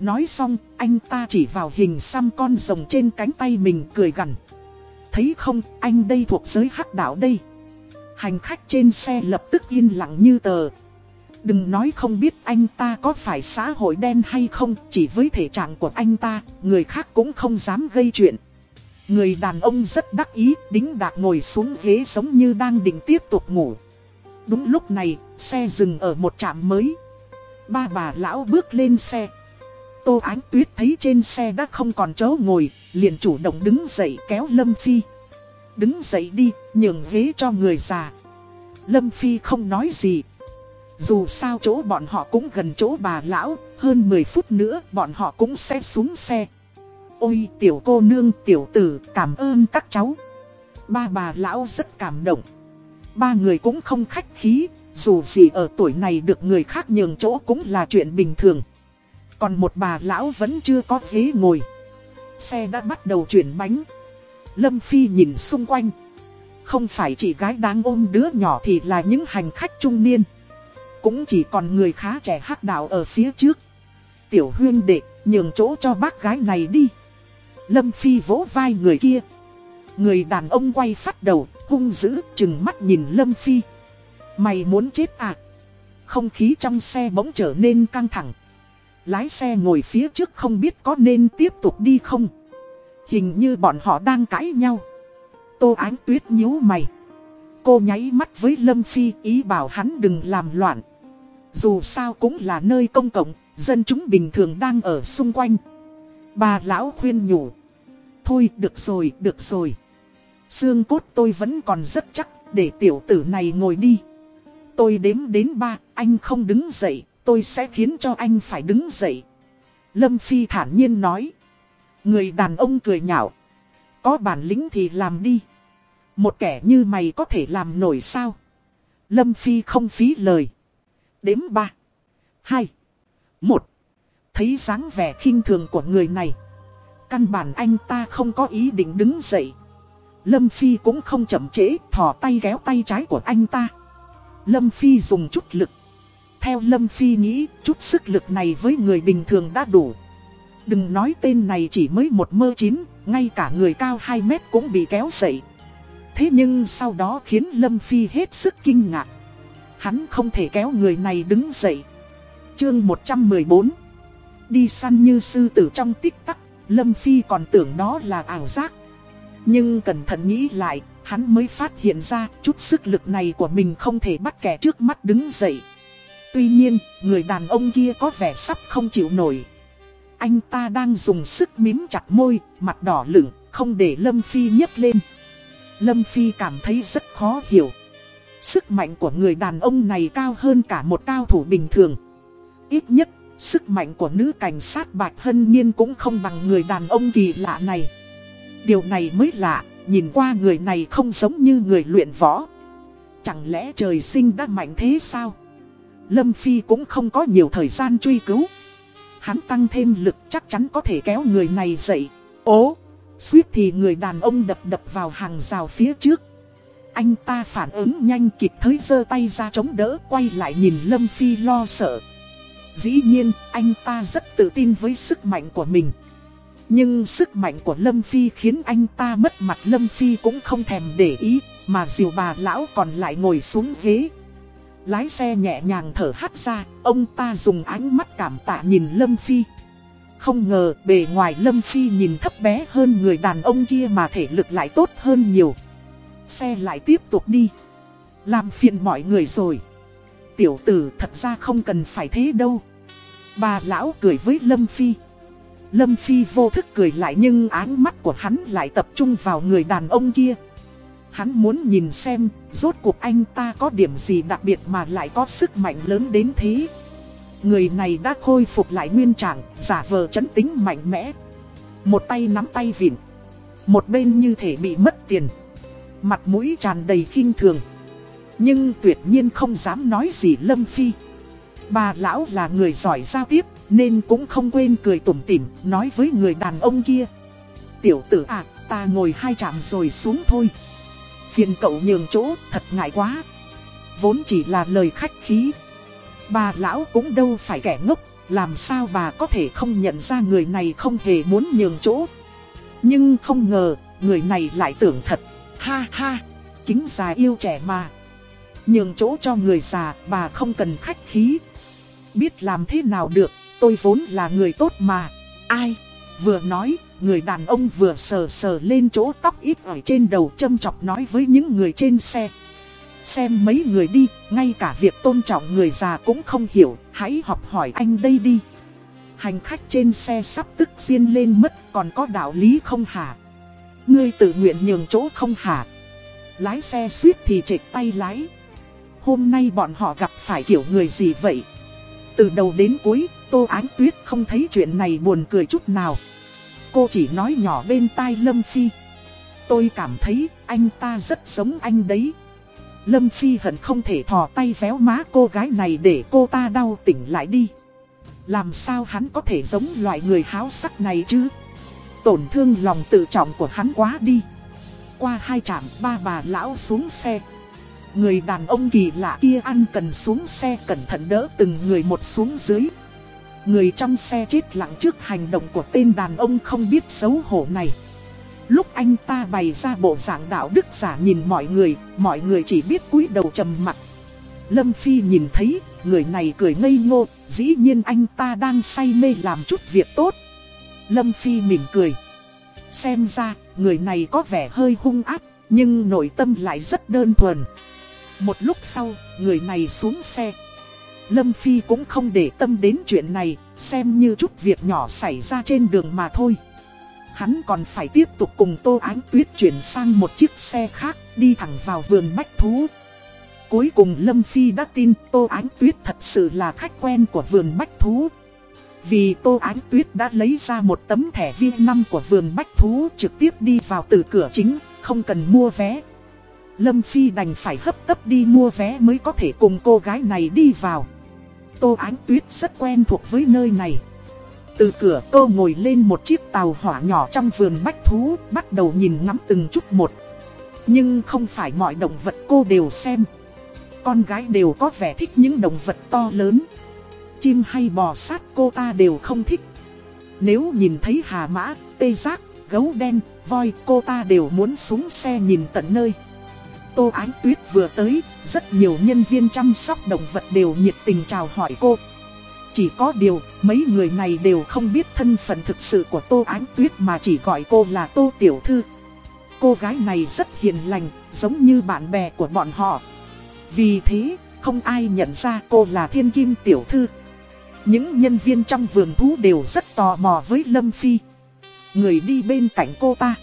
Nói xong, anh ta chỉ vào hình xăm con rồng trên cánh tay mình cười gằn. Thấy không, anh đây thuộc giới hắc đạo đây. Hành khách trên xe lập tức yên lặng như tờ. Đừng nói không biết anh ta có phải xã hội đen hay không, chỉ với thể trạng của anh ta, người khác cũng không dám gây chuyện. Người đàn ông rất đắc ý, đính đạc ngồi xuống ghế giống như đang định tiếp tục ngủ. Đúng lúc này, xe dừng ở một trạm mới. Ba bà lão bước lên xe. Tô Ánh Tuyết thấy trên xe đã không còn chỗ ngồi, liền chủ động đứng dậy kéo Lâm Phi. Đứng dậy đi, nhường ghế cho người già. Lâm Phi không nói gì. Dù sao chỗ bọn họ cũng gần chỗ bà lão, hơn 10 phút nữa bọn họ cũng sẽ xuống xe. Ôi tiểu cô nương tiểu tử cảm ơn các cháu. Ba bà lão rất cảm động. Ba người cũng không khách khí, dù gì ở tuổi này được người khác nhường chỗ cũng là chuyện bình thường. Còn một bà lão vẫn chưa có ghế ngồi. Xe đã bắt đầu chuyển bánh. Lâm Phi nhìn xung quanh. Không phải chị gái đang ôm đứa nhỏ thì là những hành khách trung niên. Cũng chỉ còn người khá trẻ hát đạo ở phía trước. Tiểu huyên đệ, nhường chỗ cho bác gái này đi. Lâm Phi vỗ vai người kia. Người đàn ông quay phát đầu, hung dữ, chừng mắt nhìn Lâm Phi. Mày muốn chết à? Không khí trong xe bỗng trở nên căng thẳng. Lái xe ngồi phía trước không biết có nên tiếp tục đi không. Hình như bọn họ đang cãi nhau. Tô Ánh Tuyết nhíu mày. Cô nháy mắt với Lâm Phi ý bảo hắn đừng làm loạn. Dù sao cũng là nơi công cộng, dân chúng bình thường đang ở xung quanh. Bà lão khuyên nhủ. Thôi được rồi, được rồi. Xương cốt tôi vẫn còn rất chắc, để tiểu tử này ngồi đi. Tôi đếm đến ba, anh không đứng dậy, tôi sẽ khiến cho anh phải đứng dậy. Lâm Phi thản nhiên nói. Người đàn ông cười nhạo. Có bản lĩnh thì làm đi. Một kẻ như mày có thể làm nổi sao? Lâm Phi không phí lời. Đếm ba. Hai. Một. Thấy dáng vẻ khinh thường của người này. Căn bản anh ta không có ý định đứng dậy. Lâm Phi cũng không chậm trễ, thò tay kéo tay trái của anh ta. Lâm Phi dùng chút lực. Theo Lâm Phi nghĩ, chút sức lực này với người bình thường đã đủ. Đừng nói tên này chỉ mới một mơ chín, ngay cả người cao 2 mét cũng bị kéo dậy. Thế nhưng sau đó khiến Lâm Phi hết sức kinh ngạc. Hắn không thể kéo người này đứng dậy. Chương 114 Đi săn như sư tử trong tích tắc, Lâm Phi còn tưởng đó là ảo giác. Nhưng cẩn thận nghĩ lại, hắn mới phát hiện ra chút sức lực này của mình không thể bắt kẻ trước mắt đứng dậy. Tuy nhiên, người đàn ông kia có vẻ sắp không chịu nổi. Anh ta đang dùng sức mím chặt môi, mặt đỏ lửng, không để Lâm Phi nhấc lên. Lâm Phi cảm thấy rất khó hiểu. Sức mạnh của người đàn ông này cao hơn cả một cao thủ bình thường. Ít nhất, sức mạnh của nữ cảnh sát Bạch Hân Niên cũng không bằng người đàn ông kỳ lạ này. Điều này mới lạ, nhìn qua người này không giống như người luyện võ. Chẳng lẽ trời sinh đã mạnh thế sao? Lâm Phi cũng không có nhiều thời gian truy cứu. Hắn tăng thêm lực chắc chắn có thể kéo người này dậy. Ố! Suýt thì người đàn ông đập đập vào hàng rào phía trước. Anh ta phản ứng nhanh kịp thời giơ tay ra chống đỡ quay lại nhìn Lâm Phi lo sợ. Dĩ nhiên, anh ta rất tự tin với sức mạnh của mình. Nhưng sức mạnh của Lâm Phi khiến anh ta mất mặt Lâm Phi cũng không thèm để ý, mà diều bà lão còn lại ngồi xuống ghế. Lái xe nhẹ nhàng thở hắt ra, ông ta dùng ánh mắt cảm tạ nhìn Lâm Phi. Không ngờ bề ngoài Lâm Phi nhìn thấp bé hơn người đàn ông kia mà thể lực lại tốt hơn nhiều. Xe lại tiếp tục đi. Làm phiền mọi người rồi. Tiểu tử thật ra không cần phải thế đâu. Bà lão cười với Lâm Phi. Lâm Phi vô thức cười lại nhưng áng mắt của hắn lại tập trung vào người đàn ông kia. Hắn muốn nhìn xem, rốt cuộc anh ta có điểm gì đặc biệt mà lại có sức mạnh lớn đến thế. Người này đã khôi phục lại nguyên trạng, giả vờ chấn tính mạnh mẽ. Một tay nắm tay vịn, một bên như thể bị mất tiền. Mặt mũi tràn đầy khinh thường. Nhưng tuyệt nhiên không dám nói gì Lâm Phi. Bà lão là người giỏi giao tiếp, nên cũng không quên cười tủm tỉm, nói với người đàn ông kia. Tiểu tử à, ta ngồi hai trạm rồi xuống thôi. Phiền cậu nhường chỗ, thật ngại quá. Vốn chỉ là lời khách khí. Bà lão cũng đâu phải kẻ ngốc, làm sao bà có thể không nhận ra người này không hề muốn nhường chỗ. Nhưng không ngờ, người này lại tưởng thật. Ha ha, kính già yêu trẻ mà. Nhường chỗ cho người già, bà không cần khách khí. Biết làm thế nào được, tôi vốn là người tốt mà. Ai? Vừa nói, người đàn ông vừa sờ sờ lên chỗ tóc ít ở trên đầu châm chọc nói với những người trên xe. Xem mấy người đi, ngay cả việc tôn trọng người già cũng không hiểu, hãy học hỏi anh đây đi. Hành khách trên xe sắp tức riêng lên mất còn có đạo lý không hả? Ngươi tự nguyện nhường chỗ không hả? Lái xe suýt thì trệch tay lái hôm nay bọn họ gặp phải kiểu người gì vậy? Từ đầu đến cuối, Tô Ánh Tuyết không thấy chuyện này buồn cười chút nào. Cô chỉ nói nhỏ bên tai Lâm Phi. Tôi cảm thấy anh ta rất giống anh đấy. Lâm Phi hận không thể thò tay véo má cô gái này để cô ta đau tỉnh lại đi. Làm sao hắn có thể giống loại người háo sắc này chứ? Tổn thương lòng tự trọng của hắn quá đi. Qua hai trạm ba bà lão xuống xe. Người đàn ông kỳ lạ kia ăn cần xuống xe cẩn thận đỡ từng người một xuống dưới. Người trong xe chết lặng trước hành động của tên đàn ông không biết xấu hổ này. Lúc anh ta bày ra bộ dạng đạo đức giả nhìn mọi người, mọi người chỉ biết cúi đầu trầm mặt. Lâm Phi nhìn thấy, người này cười ngây ngô, dĩ nhiên anh ta đang say mê làm chút việc tốt. Lâm Phi mỉm cười. Xem ra, người này có vẻ hơi hung ác, nhưng nội tâm lại rất đơn thuần. Một lúc sau, người này xuống xe. Lâm Phi cũng không để tâm đến chuyện này, xem như chút việc nhỏ xảy ra trên đường mà thôi. Hắn còn phải tiếp tục cùng Tô Ánh Tuyết chuyển sang một chiếc xe khác, đi thẳng vào vườn bách thú. Cuối cùng Lâm Phi đã tin Tô Ánh Tuyết thật sự là khách quen của vườn bách thú. Vì Tô Ánh Tuyết đã lấy ra một tấm thẻ viên năm của vườn bách thú trực tiếp đi vào từ cửa chính, không cần mua vé. Lâm Phi đành phải hấp tấp đi mua vé mới có thể cùng cô gái này đi vào. Tô Ánh Tuyết rất quen thuộc với nơi này. Từ cửa cô ngồi lên một chiếc tàu hỏa nhỏ trong vườn bách thú, bắt đầu nhìn ngắm từng chút một. Nhưng không phải mọi động vật cô đều xem. Con gái đều có vẻ thích những động vật to lớn. Chim hay bò sát cô ta đều không thích. Nếu nhìn thấy hà mã, tê giác, gấu đen, voi cô ta đều muốn xuống xe nhìn tận nơi. Tô Ánh Tuyết vừa tới, rất nhiều nhân viên chăm sóc động vật đều nhiệt tình chào hỏi cô. Chỉ có điều, mấy người này đều không biết thân phận thực sự của Tô Ánh Tuyết mà chỉ gọi cô là Tô Tiểu Thư. Cô gái này rất hiền lành, giống như bạn bè của bọn họ. Vì thế, không ai nhận ra cô là Thiên Kim Tiểu Thư. Những nhân viên trong vườn thú đều rất tò mò với Lâm Phi. Người đi bên cạnh cô ta.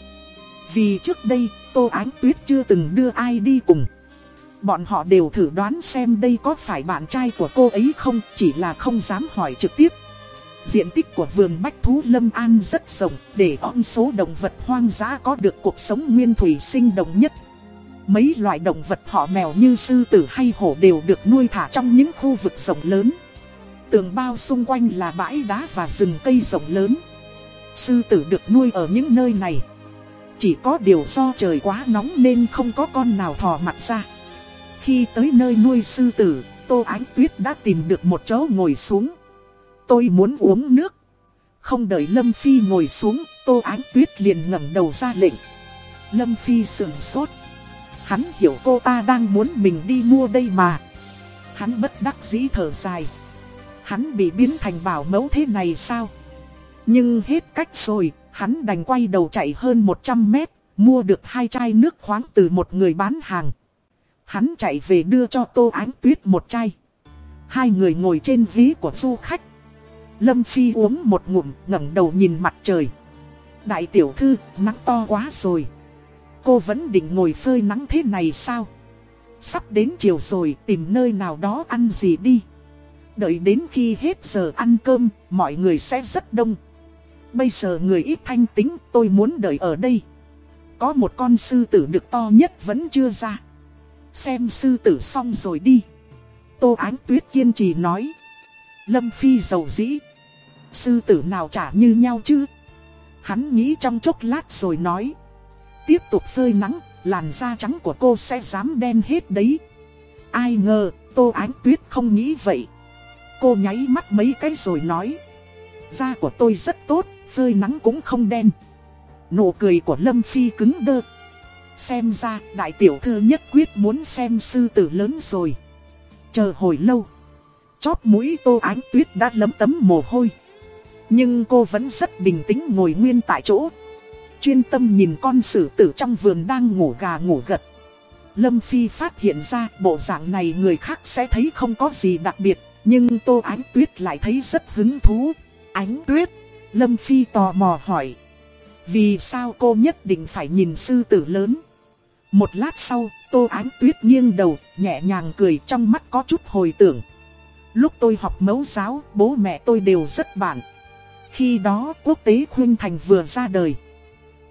Vì trước đây, Tô Ánh Tuyết chưa từng đưa ai đi cùng. Bọn họ đều thử đoán xem đây có phải bạn trai của cô ấy không, chỉ là không dám hỏi trực tiếp. Diện tích của vườn bách thú Lâm An rất rộng, để con số động vật hoang dã có được cuộc sống nguyên thủy sinh động nhất. Mấy loại động vật họ mèo như sư tử hay hổ đều được nuôi thả trong những khu vực rộng lớn. Tường bao xung quanh là bãi đá và rừng cây rộng lớn. Sư tử được nuôi ở những nơi này. Chỉ có điều do trời quá nóng nên không có con nào thò mặt ra. Khi tới nơi nuôi sư tử, Tô Ánh Tuyết đã tìm được một chỗ ngồi xuống. Tôi muốn uống nước. Không đợi Lâm Phi ngồi xuống, Tô Ánh Tuyết liền ngẩng đầu ra lệnh. Lâm Phi sườn sốt. Hắn hiểu cô ta đang muốn mình đi mua đây mà. Hắn bất đắc dĩ thở dài. Hắn bị biến thành bảo mẫu thế này sao? Nhưng hết cách rồi, hắn đành quay đầu chạy hơn 100 mét, mua được hai chai nước khoáng từ một người bán hàng. Hắn chạy về đưa cho Tô Ánh Tuyết một chai. Hai người ngồi trên ví của du khách. Lâm Phi uống một ngụm ngẩng đầu nhìn mặt trời. Đại tiểu thư, nắng to quá rồi. Cô vẫn định ngồi phơi nắng thế này sao? Sắp đến chiều rồi tìm nơi nào đó ăn gì đi. Đợi đến khi hết giờ ăn cơm, mọi người sẽ rất đông. Bây giờ người ít thanh tính, tôi muốn đợi ở đây. Có một con sư tử được to nhất vẫn chưa ra. Xem sư tử xong rồi đi. Tô Ánh Tuyết kiên trì nói. Lâm Phi giàu dĩ. Sư tử nào trả như nhau chứ? Hắn nghĩ trong chốc lát rồi nói. Tiếp tục phơi nắng, làn da trắng của cô sẽ dám đen hết đấy. Ai ngờ, Tô Ánh Tuyết không nghĩ vậy. Cô nháy mắt mấy cái rồi nói. Da của tôi rất tốt, phơi nắng cũng không đen. Nụ cười của Lâm Phi cứng đơ. Xem ra đại tiểu thư nhất quyết muốn xem sư tử lớn rồi. Chờ hồi lâu. Chóp mũi tô ánh tuyết đã lấm tấm mồ hôi. Nhưng cô vẫn rất bình tĩnh ngồi nguyên tại chỗ. Chuyên tâm nhìn con sử tử trong vườn đang ngủ gà ngủ gật. Lâm Phi phát hiện ra bộ dạng này người khác sẽ thấy không có gì đặc biệt. Nhưng Tô Ánh Tuyết lại thấy rất hứng thú. Ánh Tuyết, Lâm Phi tò mò hỏi. Vì sao cô nhất định phải nhìn sư tử lớn? Một lát sau, Tô Ánh Tuyết nghiêng đầu, nhẹ nhàng cười trong mắt có chút hồi tưởng. Lúc tôi học mẫu giáo, bố mẹ tôi đều rất bạn. Khi đó quốc tế Khuyên Thành vừa ra đời.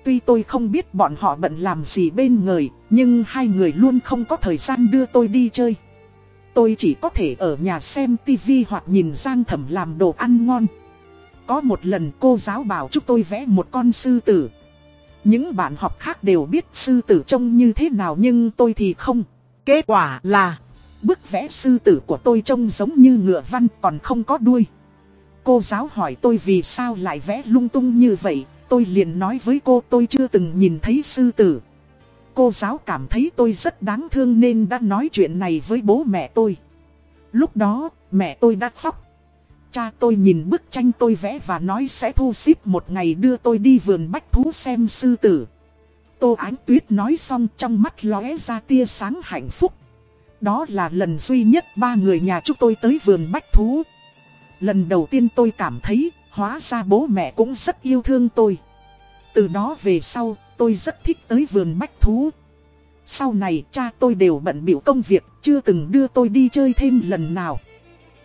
Tuy tôi không biết bọn họ bận làm gì bên người, nhưng hai người luôn không có thời gian đưa tôi đi chơi. Tôi chỉ có thể ở nhà xem tivi hoặc nhìn Giang Thẩm làm đồ ăn ngon. Có một lần cô giáo bảo chúc tôi vẽ một con sư tử. Những bạn học khác đều biết sư tử trông như thế nào nhưng tôi thì không. Kết quả là bức vẽ sư tử của tôi trông giống như ngựa văn còn không có đuôi. Cô giáo hỏi tôi vì sao lại vẽ lung tung như vậy, tôi liền nói với cô tôi chưa từng nhìn thấy sư tử. Cô giáo cảm thấy tôi rất đáng thương nên đã nói chuyện này với bố mẹ tôi. Lúc đó, mẹ tôi đã khóc. Cha tôi nhìn bức tranh tôi vẽ và nói sẽ thu xếp một ngày đưa tôi đi vườn bách thú xem sư tử. Tô Ánh Tuyết nói xong trong mắt lóe ra tia sáng hạnh phúc. Đó là lần duy nhất ba người nhà chúng tôi tới vườn bách thú. Lần đầu tiên tôi cảm thấy, hóa ra bố mẹ cũng rất yêu thương tôi. Từ đó về sau, tôi rất thích tới vườn bách thú. Sau này cha tôi đều bận biểu công việc, chưa từng đưa tôi đi chơi thêm lần nào.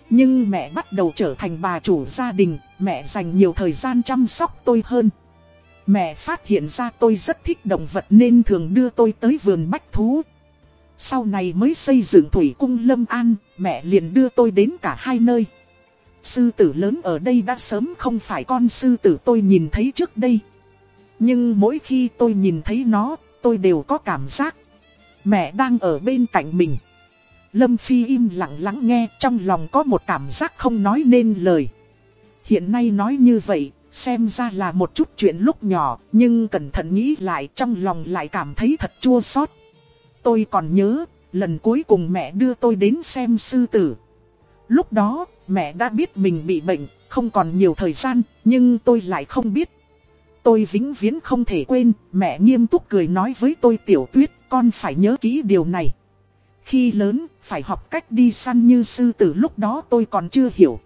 Nhưng mẹ bắt đầu trở thành bà chủ gia đình, mẹ dành nhiều thời gian chăm sóc tôi hơn. Mẹ phát hiện ra tôi rất thích động vật nên thường đưa tôi tới vườn bách thú. Sau này mới xây dựng thủy cung Lâm An, mẹ liền đưa tôi đến cả hai nơi. Sư tử lớn ở đây đã sớm không phải con sư tử tôi nhìn thấy trước đây. Nhưng mỗi khi tôi nhìn thấy nó, tôi đều có cảm giác mẹ đang ở bên cạnh mình. Lâm Phi im lặng lắng nghe trong lòng có một cảm giác không nói nên lời. Hiện nay nói như vậy, xem ra là một chút chuyện lúc nhỏ, nhưng cẩn thận nghĩ lại trong lòng lại cảm thấy thật chua xót. Tôi còn nhớ, lần cuối cùng mẹ đưa tôi đến xem sư tử. Lúc đó, mẹ đã biết mình bị bệnh, không còn nhiều thời gian, nhưng tôi lại không biết. Tôi vĩnh viễn không thể quên, mẹ nghiêm túc cười nói với tôi tiểu tuyết, con phải nhớ kỹ điều này. Khi lớn, phải học cách đi săn như sư tử lúc đó tôi còn chưa hiểu.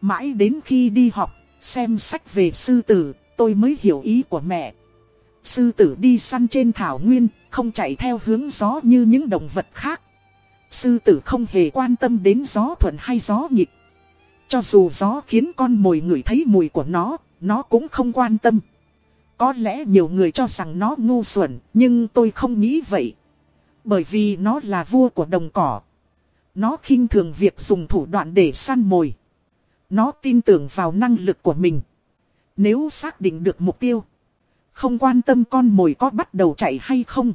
Mãi đến khi đi học, xem sách về sư tử, tôi mới hiểu ý của mẹ. Sư tử đi săn trên thảo nguyên, không chạy theo hướng gió như những động vật khác. Sư tử không hề quan tâm đến gió thuận hay gió nghịch. Cho dù gió khiến con mồi ngửi thấy mùi của nó, nó cũng không quan tâm. Có lẽ nhiều người cho rằng nó ngu xuẩn, nhưng tôi không nghĩ vậy. Bởi vì nó là vua của đồng cỏ. Nó khinh thường việc dùng thủ đoạn để săn mồi. Nó tin tưởng vào năng lực của mình. Nếu xác định được mục tiêu, không quan tâm con mồi có bắt đầu chạy hay không.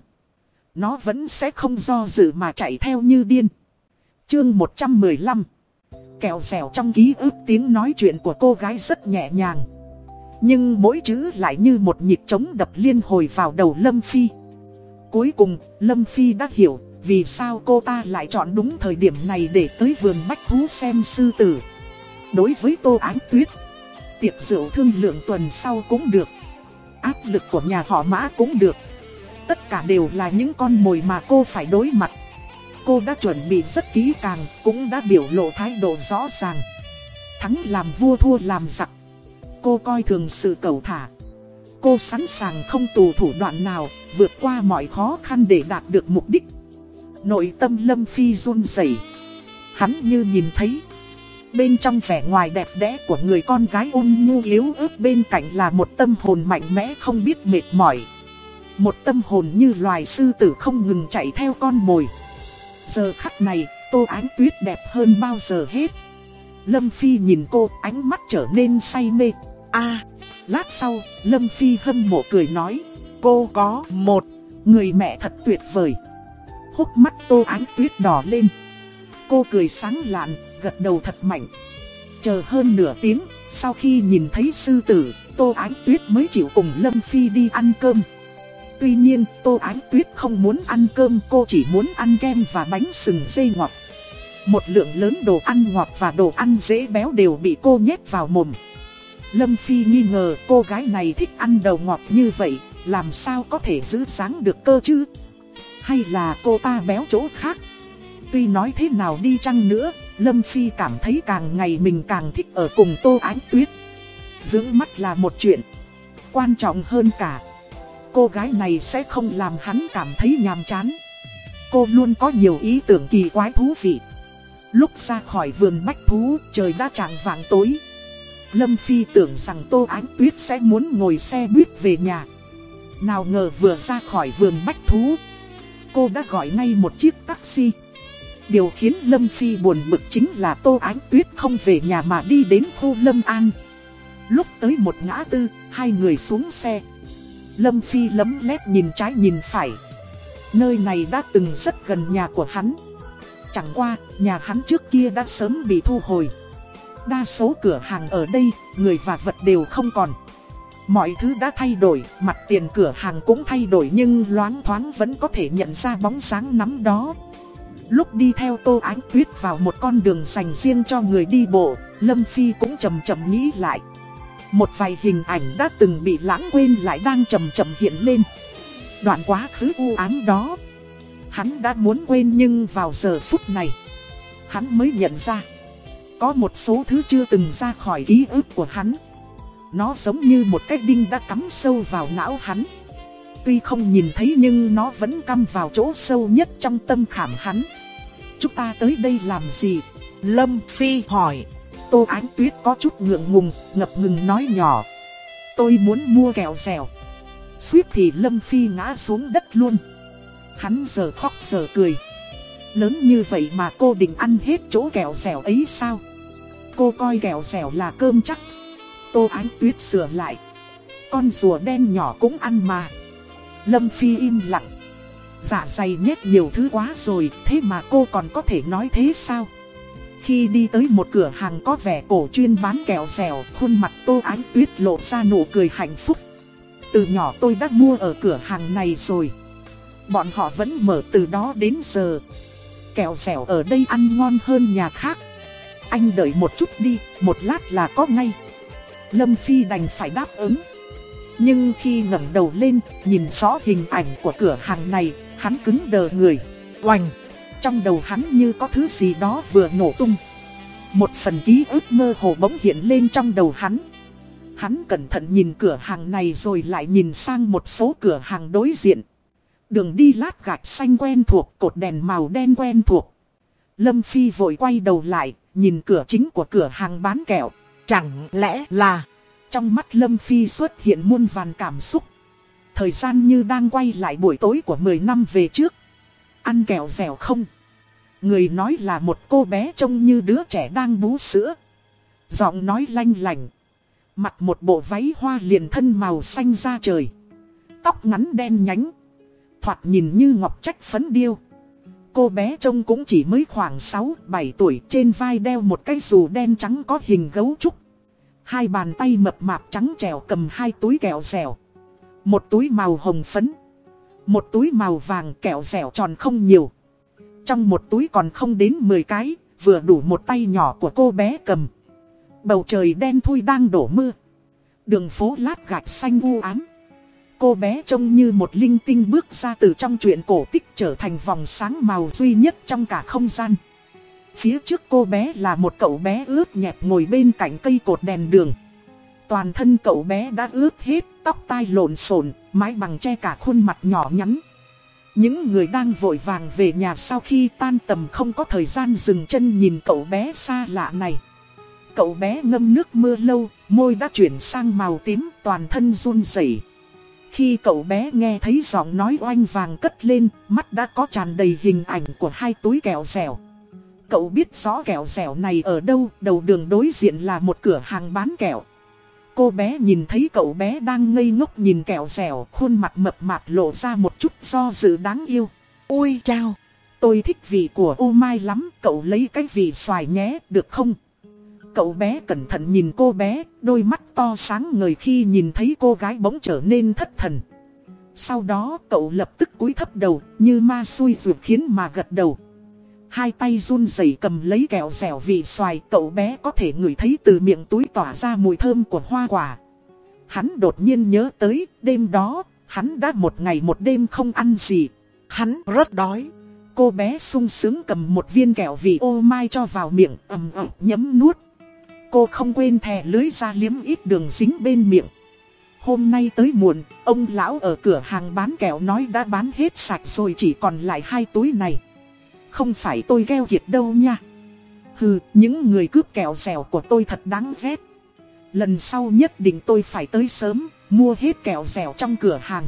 Nó vẫn sẽ không do dự mà chạy theo như điên. Chương 115 Kẹo dẻo trong ký ức tiếng nói chuyện của cô gái rất nhẹ nhàng. Nhưng mỗi chữ lại như một nhịp trống đập liên hồi vào đầu Lâm Phi. Cuối cùng, Lâm Phi đã hiểu vì sao cô ta lại chọn đúng thời điểm này để tới vườn bách thú xem sư tử. Đối với Tô Ánh Tuyết, tiệc rượu thương lượng tuần sau cũng được. Áp lực của nhà họ mã cũng được. Tất cả đều là những con mồi mà cô phải đối mặt. Cô đã chuẩn bị rất kỹ càng, cũng đã biểu lộ thái độ rõ ràng. Thắng làm vua thua làm giặc cô coi thường sự cầu thả. Cô sẵn sàng không tù thủ đoạn nào, vượt qua mọi khó khăn để đạt được mục đích. Nội tâm Lâm Phi run rẩy Hắn như nhìn thấy. Bên trong vẻ ngoài đẹp đẽ của người con gái ôn nhu yếu ớt bên cạnh là một tâm hồn mạnh mẽ không biết mệt mỏi. Một tâm hồn như loài sư tử không ngừng chạy theo con mồi. Giờ khắc này, Tô Ánh Tuyết đẹp hơn bao giờ hết. Lâm Phi nhìn cô, ánh mắt trở nên say mê a lát sau, Lâm Phi hâm mộ cười nói, cô có một người mẹ thật tuyệt vời. Hốc mắt tô ánh tuyết đỏ lên. Cô cười sáng lạn, gật đầu thật mạnh. Chờ hơn nửa tiếng, sau khi nhìn thấy sư tử, Tô Ánh Tuyết mới chịu cùng Lâm Phi đi ăn cơm. Tuy nhiên, Tô Ánh Tuyết không muốn ăn cơm, cô chỉ muốn ăn kem và bánh sừng dây ngọt. Một lượng lớn đồ ăn ngọt và đồ ăn dễ béo đều bị cô nhét vào mồm. Lâm Phi nghi ngờ cô gái này thích ăn đầu ngọt như vậy, làm sao có thể giữ sáng được cơ chứ? Hay là cô ta béo chỗ khác? Tuy nói thế nào đi chăng nữa, Lâm Phi cảm thấy càng ngày mình càng thích ở cùng Tô Ánh Tuyết. Dưỡng mắt là một chuyện. Quan trọng hơn cả, cô gái này sẽ không làm hắn cảm thấy nhàm chán. cô luôn có nhiều ý tưởng kỳ quái thú vị. Lúc ra khỏi vườn bách thú, trời đã trạng vàng tối. Lâm Phi tưởng rằng Tô Ánh Tuyết sẽ muốn ngồi xe buýt về nhà. Nào ngờ vừa ra khỏi vườn bách thú, cô đã gọi ngay một chiếc taxi. Điều khiến Lâm Phi buồn bực chính là Tô Ánh Tuyết không về nhà mà đi đến khu Lâm An. Lúc tới một ngã tư, hai người xuống xe. Lâm Phi lấm lét nhìn trái nhìn phải. Nơi này đã từng rất gần nhà của hắn. Chẳng qua, nhà hắn trước kia đã sớm bị thu hồi. Đa số cửa hàng ở đây, người và vật đều không còn. Mọi thứ đã thay đổi, mặt tiền cửa hàng cũng thay đổi nhưng loáng thoáng vẫn có thể nhận ra bóng sáng nắm đó. Lúc đi theo Tô Ánh Tuyết vào một con đường dành riêng cho người đi bộ, Lâm Phi cũng chầm chậm nghĩ lại. Một vài hình ảnh đã từng bị lãng quên lại đang chầm chậm hiện lên. Đoạn quá khứ u ám đó. Hắn đã muốn quên nhưng vào giờ phút này, hắn mới nhận ra. Có một số thứ chưa từng ra khỏi ký ức của hắn. Nó giống như một cái đinh đã cắm sâu vào não hắn. Tuy không nhìn thấy nhưng nó vẫn căm vào chỗ sâu nhất trong tâm khảm hắn. Chúng ta tới đây làm gì? Lâm Phi hỏi. Tô Ánh Tuyết có chút ngượng ngùng, ngập ngừng nói nhỏ. Tôi muốn mua kẹo dẻo. Suýt thì Lâm Phi ngã xuống đất luôn. Hắn giờ khóc giờ cười. Lớn như vậy mà cô định ăn hết chỗ kẹo dẻo ấy sao? Cô coi kẹo dẻo là cơm chắc. Tô Ánh Tuyết sửa lại. Con rùa đen nhỏ cũng ăn mà. Lâm Phi im lặng. Dạ dày nhét nhiều thứ quá rồi, thế mà cô còn có thể nói thế sao? Khi đi tới một cửa hàng có vẻ cổ chuyên bán kẹo dẻo, khuôn mặt Tô Ánh Tuyết lộ ra nụ cười hạnh phúc. Từ nhỏ tôi đã mua ở cửa hàng này rồi. Bọn họ vẫn mở từ đó đến giờ. Kẹo dẻo ở đây ăn ngon hơn nhà khác. Anh đợi một chút đi, một lát là có ngay. Lâm Phi đành phải đáp ứng. Nhưng khi ngẩng đầu lên, nhìn rõ hình ảnh của cửa hàng này, hắn cứng đờ người. Oành! Trong đầu hắn như có thứ gì đó vừa nổ tung. Một phần ký ức mơ hồ bỗng hiện lên trong đầu hắn. Hắn cẩn thận nhìn cửa hàng này rồi lại nhìn sang một số cửa hàng đối diện. Đường đi lát gạch xanh quen thuộc, cột đèn màu đen quen thuộc. Lâm Phi vội quay đầu lại, nhìn cửa chính của cửa hàng bán kẹo. Chẳng lẽ là... Trong mắt Lâm Phi xuất hiện muôn vàn cảm xúc. Thời gian như đang quay lại buổi tối của 10 năm về trước. Ăn kẹo dẻo không? Người nói là một cô bé trông như đứa trẻ đang bú sữa. Giọng nói lanh lành. Mặc một bộ váy hoa liền thân màu xanh da trời. Tóc ngắn đen nhánh. Thoạt nhìn như ngọc trách phấn điêu. Cô bé trông cũng chỉ mới khoảng 6-7 tuổi trên vai đeo một cái dù đen trắng có hình gấu trúc. Hai bàn tay mập mạp trắng trẻo cầm hai túi kẹo dẻo. Một túi màu hồng phấn. Một túi màu vàng kẹo dẻo tròn không nhiều. Trong một túi còn không đến 10 cái, vừa đủ một tay nhỏ của cô bé cầm. Bầu trời đen thui đang đổ mưa. Đường phố lát gạch xanh u ám. Cô bé trông như một linh tinh bước ra từ trong chuyện cổ tích trở thành vòng sáng màu duy nhất trong cả không gian. Phía trước cô bé là một cậu bé ướt nhẹp ngồi bên cạnh cây cột đèn đường. Toàn thân cậu bé đã ướt hết, tóc tai lộn xộn, mái bằng che cả khuôn mặt nhỏ nhắn. Những người đang vội vàng về nhà sau khi tan tầm không có thời gian dừng chân nhìn cậu bé xa lạ này. Cậu bé ngâm nước mưa lâu, môi đã chuyển sang màu tím, toàn thân run rẩy. Khi cậu bé nghe thấy giọng nói oanh vàng cất lên, mắt đã có tràn đầy hình ảnh của hai túi kẹo dẻo. Cậu biết rõ kẹo dẻo này ở đâu, đầu đường đối diện là một cửa hàng bán kẹo. Cô bé nhìn thấy cậu bé đang ngây ngốc nhìn kẹo dẻo, khuôn mặt mập mạp lộ ra một chút do dự đáng yêu. Ôi chao, tôi thích vị của ô mai lắm, cậu lấy cái vị xoài nhé, được không? Cậu bé cẩn thận nhìn cô bé, đôi mắt to sáng ngời khi nhìn thấy cô gái bỗng trở nên thất thần. Sau đó cậu lập tức cúi thấp đầu, như ma xui ruột khiến mà gật đầu. Hai tay run rẩy cầm lấy kẹo dẻo vị xoài cậu bé có thể ngửi thấy từ miệng túi tỏa ra mùi thơm của hoa quả. Hắn đột nhiên nhớ tới đêm đó, hắn đã một ngày một đêm không ăn gì. Hắn rất đói. Cô bé sung sướng cầm một viên kẹo vị ô mai cho vào miệng ầm ầm nhấm nuốt. Cô không quên thè lưới ra liếm ít đường dính bên miệng. Hôm nay tới muộn, ông lão ở cửa hàng bán kẹo nói đã bán hết sạch rồi chỉ còn lại hai túi này. Không phải tôi gheo kiệt đâu nha. Hừ, những người cướp kẹo dẻo của tôi thật đáng ghét. Lần sau nhất định tôi phải tới sớm, mua hết kẹo dẻo trong cửa hàng.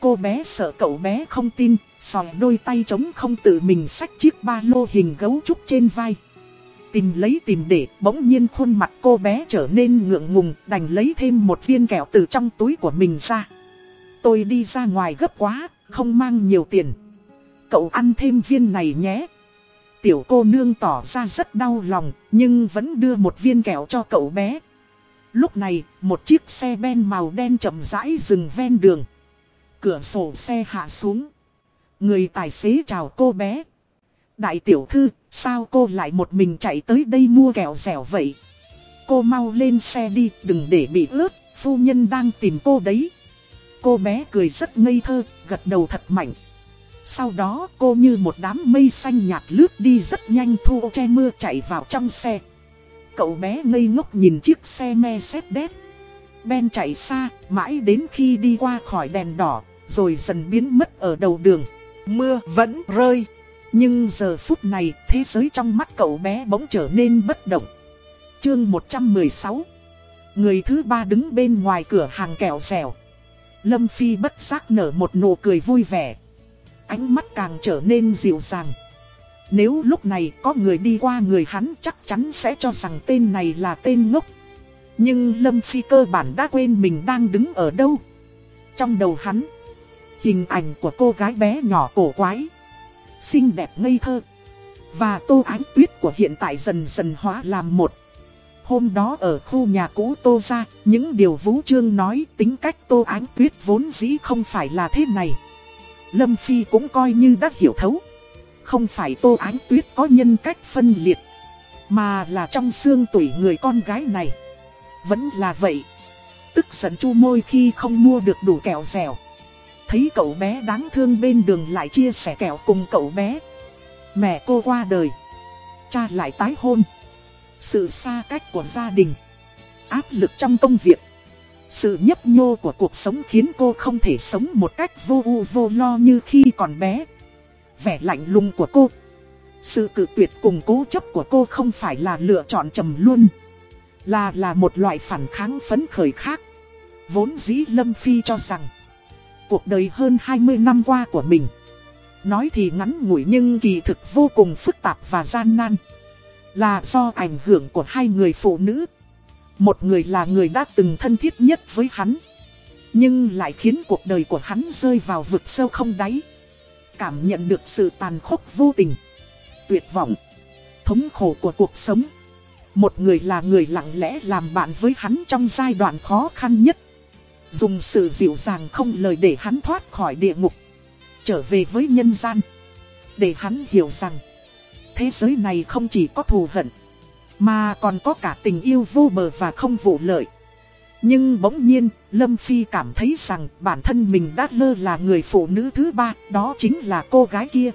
Cô bé sợ cậu bé không tin, sòi đôi tay trống không tự mình xách chiếc ba lô hình gấu trúc trên vai. Tìm lấy tìm để, bỗng nhiên khuôn mặt cô bé trở nên ngượng ngùng, đành lấy thêm một viên kẹo từ trong túi của mình ra. Tôi đi ra ngoài gấp quá, không mang nhiều tiền. Cậu ăn thêm viên này nhé. Tiểu cô nương tỏ ra rất đau lòng, nhưng vẫn đưa một viên kẹo cho cậu bé. Lúc này, một chiếc xe ben màu đen chậm rãi dừng ven đường. Cửa sổ xe hạ xuống. Người tài xế chào cô bé. Đại tiểu thư, sao cô lại một mình chạy tới đây mua kẹo dẻo vậy? Cô mau lên xe đi, đừng để bị ướt, phu nhân đang tìm cô đấy. Cô bé cười rất ngây thơ, gật đầu thật mạnh. Sau đó cô như một đám mây xanh nhạt lướt đi rất nhanh thu che mưa chạy vào trong xe. Cậu bé ngây ngốc nhìn chiếc xe Mercedes. Ben chạy xa, mãi đến khi đi qua khỏi đèn đỏ, rồi dần biến mất ở đầu đường. Mưa vẫn rơi. Nhưng giờ phút này, thế giới trong mắt cậu bé bỗng trở nên bất động. Chương 116 Người thứ ba đứng bên ngoài cửa hàng kẹo dẻo. Lâm Phi bất giác nở một nụ cười vui vẻ. Ánh mắt càng trở nên dịu dàng. Nếu lúc này có người đi qua người hắn chắc chắn sẽ cho rằng tên này là tên ngốc. Nhưng Lâm Phi cơ bản đã quên mình đang đứng ở đâu. Trong đầu hắn, hình ảnh của cô gái bé nhỏ cổ quái, xinh đẹp ngây thơ. Và tô ánh tuyết của hiện tại dần dần hóa làm một. Hôm đó ở khu nhà cũ tô ra, những điều Vũ Trương nói tính cách tô ánh tuyết vốn dĩ không phải là thế này. Lâm Phi cũng coi như đã hiểu thấu. Không phải Tô Ánh Tuyết có nhân cách phân liệt, mà là trong xương tuổi người con gái này. Vẫn là vậy. Tức giận chu môi khi không mua được đủ kẹo dẻo. Thấy cậu bé đáng thương bên đường lại chia sẻ kẹo cùng cậu bé. Mẹ cô qua đời. Cha lại tái hôn. Sự xa cách của gia đình. Áp lực trong công việc. Sự nhấp nhô của cuộc sống khiến cô không thể sống một cách vô u vô lo như khi còn bé. Vẻ lạnh lùng của cô. Sự cự tuyệt cùng cố chấp của cô không phải là lựa chọn trầm luôn. Là là một loại phản kháng phấn khởi khác. Vốn dĩ Lâm Phi cho rằng cuộc đời hơn 20 năm qua của mình. Nói thì ngắn ngủi nhưng kỳ thực vô cùng phức tạp và gian nan. Là do ảnh hưởng của hai người phụ nữ một người là người đã từng thân thiết nhất với hắn, Nhưng lại khiến cuộc đời của hắn rơi vào vực sâu không đáy Cảm nhận được sự tàn khốc vô tình, Tuyệt vọng, Thống khổ của cuộc sống Một người là người lặng lẽ làm bạn với hắn trong giai đoạn khó khăn nhất Dùng sự dịu dàng không lời để hắn thoát khỏi địa ngục Trở về với nhân gian Để hắn hiểu rằng Thế giới này không chỉ có thù hận mà còn có cả tình yêu vô bờ và không vụ lợi. Nhưng bỗng nhiên, Lâm Phi cảm thấy rằng bản thân mình đã lơ là người phụ nữ thứ ba, đó chính là cô gái kia.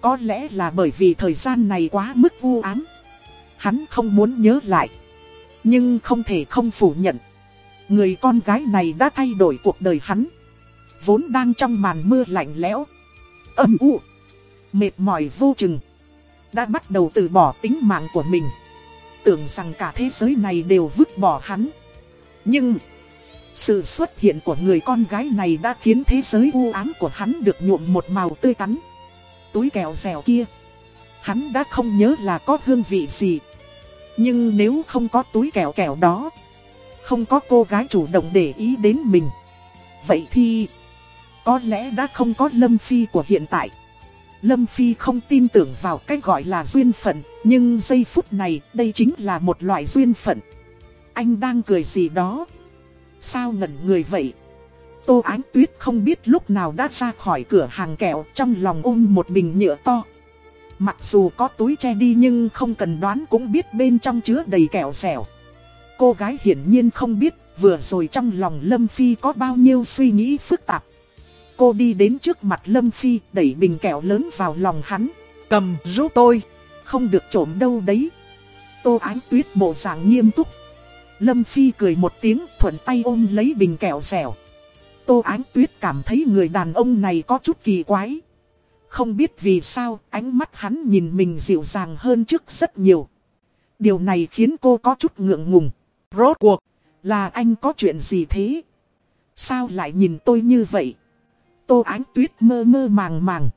Có lẽ là bởi vì thời gian này quá mức u ám. Hắn không muốn nhớ lại. Nhưng không thể không phủ nhận. Người con gái này đã thay đổi cuộc đời hắn. Vốn đang trong màn mưa lạnh lẽo. Âm u. Mệt mỏi vô chừng. Đã bắt đầu từ bỏ tính mạng của mình tưởng rằng cả thế giới này đều vứt bỏ hắn. Nhưng, sự xuất hiện của người con gái này đã khiến thế giới u ám của hắn được nhuộm một màu tươi tắn. Túi kẹo dẻo kia, hắn đã không nhớ là có hương vị gì. Nhưng nếu không có túi kẹo kẹo đó, không có cô gái chủ động để ý đến mình. Vậy thì, có lẽ đã không có Lâm Phi của hiện tại. Lâm Phi không tin tưởng vào cách gọi là duyên phận, nhưng giây phút này đây chính là một loại duyên phận. Anh đang cười gì đó? Sao ngẩn người vậy? Tô Ánh Tuyết không biết lúc nào đã ra khỏi cửa hàng kẹo trong lòng ôm một bình nhựa to. Mặc dù có túi che đi nhưng không cần đoán cũng biết bên trong chứa đầy kẹo dẻo. Cô gái hiển nhiên không biết vừa rồi trong lòng Lâm Phi có bao nhiêu suy nghĩ phức tạp. Cô đi đến trước mặt Lâm Phi đẩy bình kẹo lớn vào lòng hắn. Cầm giúp tôi, không được trộm đâu đấy. Tô Ánh Tuyết bộ dạng nghiêm túc. Lâm Phi cười một tiếng thuận tay ôm lấy bình kẹo dẻo. Tô Ánh Tuyết cảm thấy người đàn ông này có chút kỳ quái. Không biết vì sao ánh mắt hắn nhìn mình dịu dàng hơn trước rất nhiều. Điều này khiến cô có chút ngượng ngùng. Rốt cuộc, là anh có chuyện gì thế? Sao lại nhìn tôi như vậy? Tô Ánh Tuyết mơ mơ màng màng.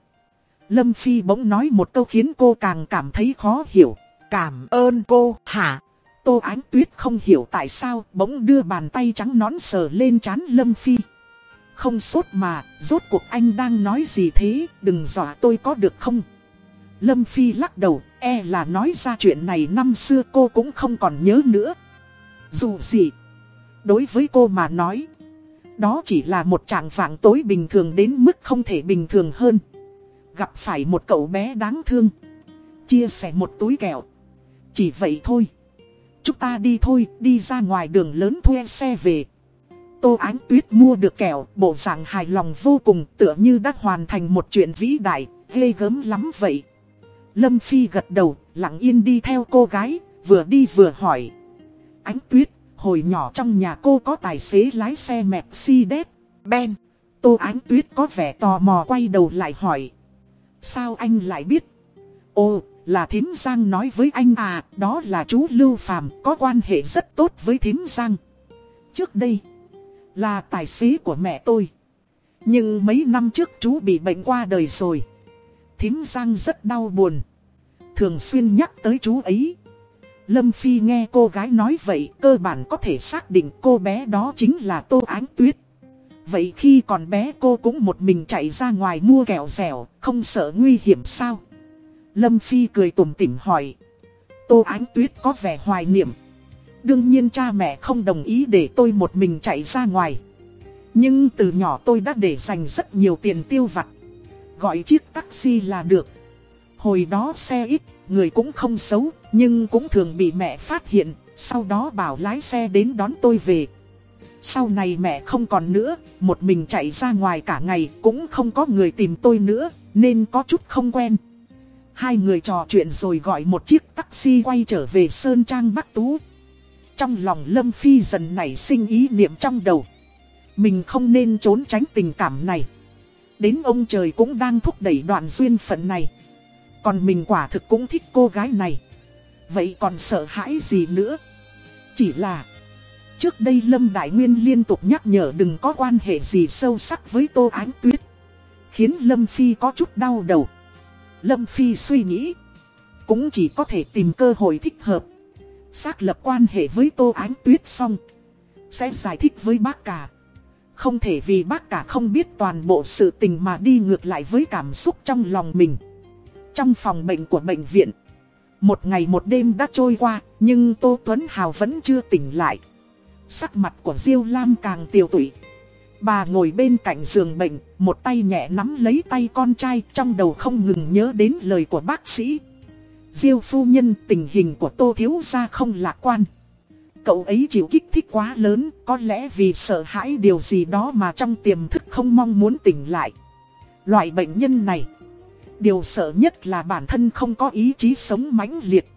Lâm Phi bỗng nói một câu khiến cô càng cảm thấy khó hiểu. Cảm ơn cô, hả? Tô Ánh Tuyết không hiểu tại sao bỗng đưa bàn tay trắng nón sờ lên trán Lâm Phi. Không sốt mà, rốt cuộc anh đang nói gì thế, đừng dọa tôi có được không? Lâm Phi lắc đầu, e là nói ra chuyện này năm xưa cô cũng không còn nhớ nữa. Dù gì, đối với cô mà nói, đó chỉ là một trạng vạng tối bình thường đến mức không thể bình thường hơn. Gặp phải một cậu bé đáng thương, chia sẻ một túi kẹo. Chỉ vậy thôi. Chúng ta đi thôi, đi ra ngoài đường lớn thuê xe về. Tô Ánh Tuyết mua được kẹo, bộ dạng hài lòng vô cùng tựa như đã hoàn thành một chuyện vĩ đại, ghê gớm lắm vậy. Lâm Phi gật đầu, lặng yên đi theo cô gái, vừa đi vừa hỏi. Ánh Tuyết, hồi nhỏ trong nhà cô có tài xế lái xe Mercedes, Ben. Tô Ánh Tuyết có vẻ tò mò quay đầu lại hỏi. Sao anh lại biết? Ồ, là thím Giang nói với anh à, đó là chú Lưu Phàm có quan hệ rất tốt với thím Giang. Trước đây, là tài xế của mẹ tôi. Nhưng mấy năm trước chú bị bệnh qua đời rồi. Thím Giang rất đau buồn. Thường xuyên nhắc tới chú ấy. Lâm Phi nghe cô gái nói vậy, cơ bản có thể xác định cô bé đó chính là Tô Ánh Tuyết. Vậy khi còn bé cô cũng một mình chạy ra ngoài mua kẹo dẻo, không sợ nguy hiểm sao? Lâm Phi cười tủm tỉm hỏi. Tô Ánh Tuyết có vẻ hoài niệm. Đương nhiên cha mẹ không đồng ý để tôi một mình chạy ra ngoài. Nhưng từ nhỏ tôi đã để dành rất nhiều tiền tiêu vặt. Gọi chiếc taxi là được. Hồi đó xe ít, người cũng không xấu, nhưng cũng thường bị mẹ phát hiện, sau đó bảo lái xe đến đón tôi về. Sau này mẹ không còn nữa, một mình chạy ra ngoài cả ngày cũng không có người tìm tôi nữa, nên có chút không quen. Hai người trò chuyện rồi gọi một chiếc taxi quay trở về Sơn Trang Bắc Tú. Trong lòng Lâm Phi dần nảy sinh ý niệm trong đầu. Mình không nên trốn tránh tình cảm này. Đến ông trời cũng đang thúc đẩy đoạn duyên phận này. Còn mình quả thực cũng thích cô gái này. Vậy còn sợ hãi gì nữa? Chỉ là... Trước đây Lâm Đại Nguyên liên tục nhắc nhở đừng có quan hệ gì sâu sắc với Tô Ánh Tuyết. Khiến Lâm Phi có chút đau đầu. Lâm Phi suy nghĩ. Cũng chỉ có thể tìm cơ hội thích hợp. Xác lập quan hệ với Tô Ánh Tuyết xong. Sẽ giải thích với bác cả. Không thể vì bác cả không biết toàn bộ sự tình mà đi ngược lại với cảm xúc trong lòng mình. Trong phòng bệnh của bệnh viện. Một ngày một đêm đã trôi qua, nhưng Tô Tuấn Hào vẫn chưa tỉnh lại. Sắc mặt của Diêu Lam càng tiêu tụy. Bà ngồi bên cạnh giường bệnh, một tay nhẹ nắm lấy tay con trai trong đầu không ngừng nhớ đến lời của bác sĩ. Diêu phu nhân tình hình của Tô Thiếu Gia không lạc quan. Cậu ấy chịu kích thích quá lớn, có lẽ vì sợ hãi điều gì đó mà trong tiềm thức không mong muốn tỉnh lại. Loại bệnh nhân này, điều sợ nhất là bản thân không có ý chí sống mãnh liệt.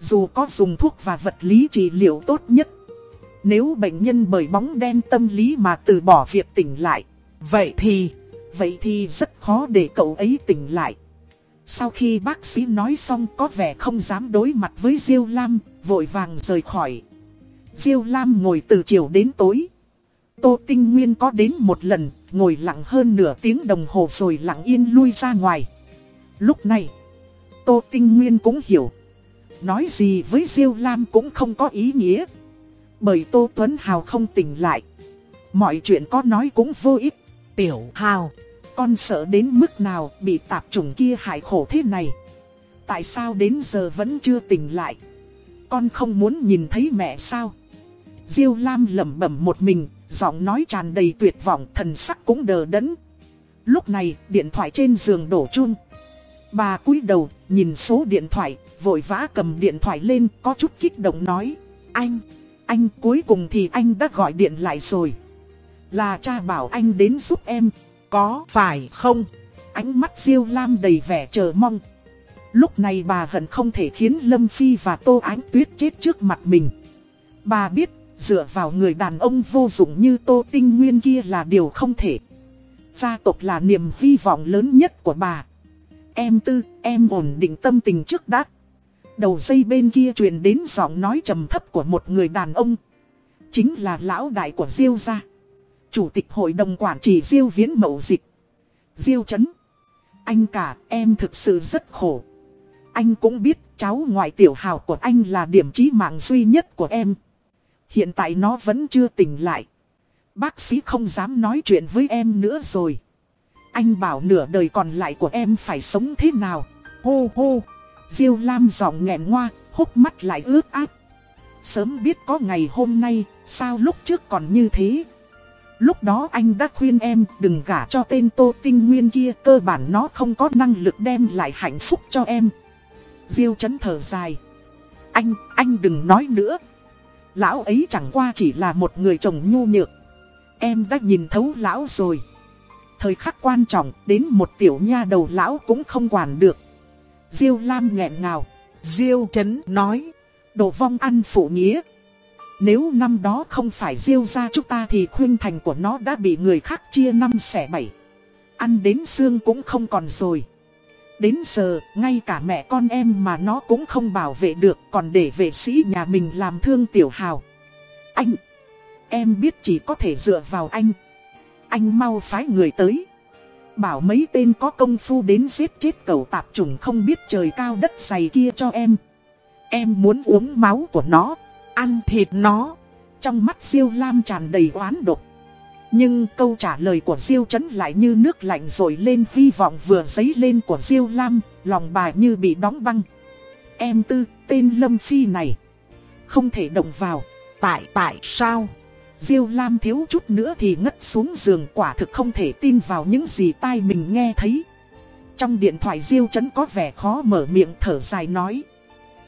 Dù có dùng thuốc và vật lý trị liệu tốt nhất, nếu bệnh nhân bởi bóng đen tâm lý mà từ bỏ việc tỉnh lại, vậy thì, vậy thì rất khó để cậu ấy tỉnh lại. Sau khi bác sĩ nói xong có vẻ không dám đối mặt với Diêu Lam, vội vàng rời khỏi. Diêu Lam ngồi từ chiều đến tối. Tô Tinh Nguyên có đến một lần, ngồi lặng hơn nửa tiếng đồng hồ rồi lặng yên lui ra ngoài. Lúc này, Tô Tinh Nguyên cũng hiểu. Nói gì với Diêu Lam cũng không có ý nghĩa. Bởi Tô Tuấn Hào không tỉnh lại. Mọi chuyện có nói cũng vô ích. Tiểu Hào, con sợ đến mức nào bị tạp trùng kia hại khổ thế này. Tại sao đến giờ vẫn chưa tỉnh lại? Con không muốn nhìn thấy mẹ sao? Diêu Lam lẩm bẩm một mình, giọng nói tràn đầy tuyệt vọng, thần sắc cũng đờ đẫn. Lúc này, điện thoại trên giường đổ chuông. Bà cúi đầu, nhìn số điện thoại, vội vã cầm điện thoại lên, có chút kích động nói. Anh, anh cuối cùng thì anh đã gọi điện lại rồi. Là cha bảo anh đến giúp em, có phải không? Ánh mắt Diêu Lam đầy vẻ chờ mong. Lúc này bà hận không thể khiến Lâm Phi và Tô Ánh Tuyết chết trước mặt mình. Bà biết, dựa vào người đàn ông vô dụng như Tô Tinh Nguyên kia là điều không thể. Gia tộc là niềm hy vọng lớn nhất của bà. Em tư, em ổn định tâm tình trước đã. Đầu dây bên kia truyền đến giọng nói trầm thấp của một người đàn ông. Chính là lão đại của Diêu gia. Chủ tịch hội đồng quản trị Diêu Viễn Mậu Dịch. Diêu Trấn. Anh cả, em thực sự rất khổ. Anh cũng biết cháu ngoại tiểu hào của anh là điểm chí mạng duy nhất của em. Hiện tại nó vẫn chưa tỉnh lại. Bác sĩ không dám nói chuyện với em nữa rồi. Anh bảo nửa đời còn lại của em phải sống thế nào. Hô hô. Diêu Lam giọng nghẹn ngoa, hốc mắt lại ướt át. Sớm biết có ngày hôm nay, sao lúc trước còn như thế? Lúc đó anh đã khuyên em đừng gả cho tên Tô Tinh Nguyên kia, cơ bản nó không có năng lực đem lại hạnh phúc cho em. Diêu chấn thở dài. Anh, anh đừng nói nữa. Lão ấy chẳng qua chỉ là một người chồng nhu nhược. Em đã nhìn thấu lão rồi. Thời khắc quan trọng đến một tiểu nha đầu lão cũng không quản được. Diêu Lam nghẹn ngào. Diêu Trấn nói. Đồ vong ăn phụ nghĩa. Nếu năm đó không phải Diêu ra chúng ta thì khuyên thành của nó đã bị người khác chia năm xẻ bảy. Ăn đến xương cũng không còn rồi. Đến giờ, ngay cả mẹ con em mà nó cũng không bảo vệ được còn để vệ sĩ nhà mình làm thương tiểu hào. Anh, em biết chỉ có thể dựa vào anh. Anh mau phái người tới. Bảo mấy tên có công phu đến giết chết cậu tạp trùng không biết trời cao đất dày kia cho em. Em muốn uống máu của nó, ăn thịt nó. Trong mắt siêu lam tràn đầy oán độc. Nhưng câu trả lời của Diêu Trấn lại như nước lạnh rồi lên hy vọng vừa dấy lên của Diêu Lam, lòng bà như bị đóng băng. Em tư, tên Lâm Phi này, không thể động vào, tại tại sao? Diêu Lam thiếu chút nữa thì ngất xuống giường quả thực không thể tin vào những gì tai mình nghe thấy. Trong điện thoại Diêu Trấn có vẻ khó mở miệng thở dài nói.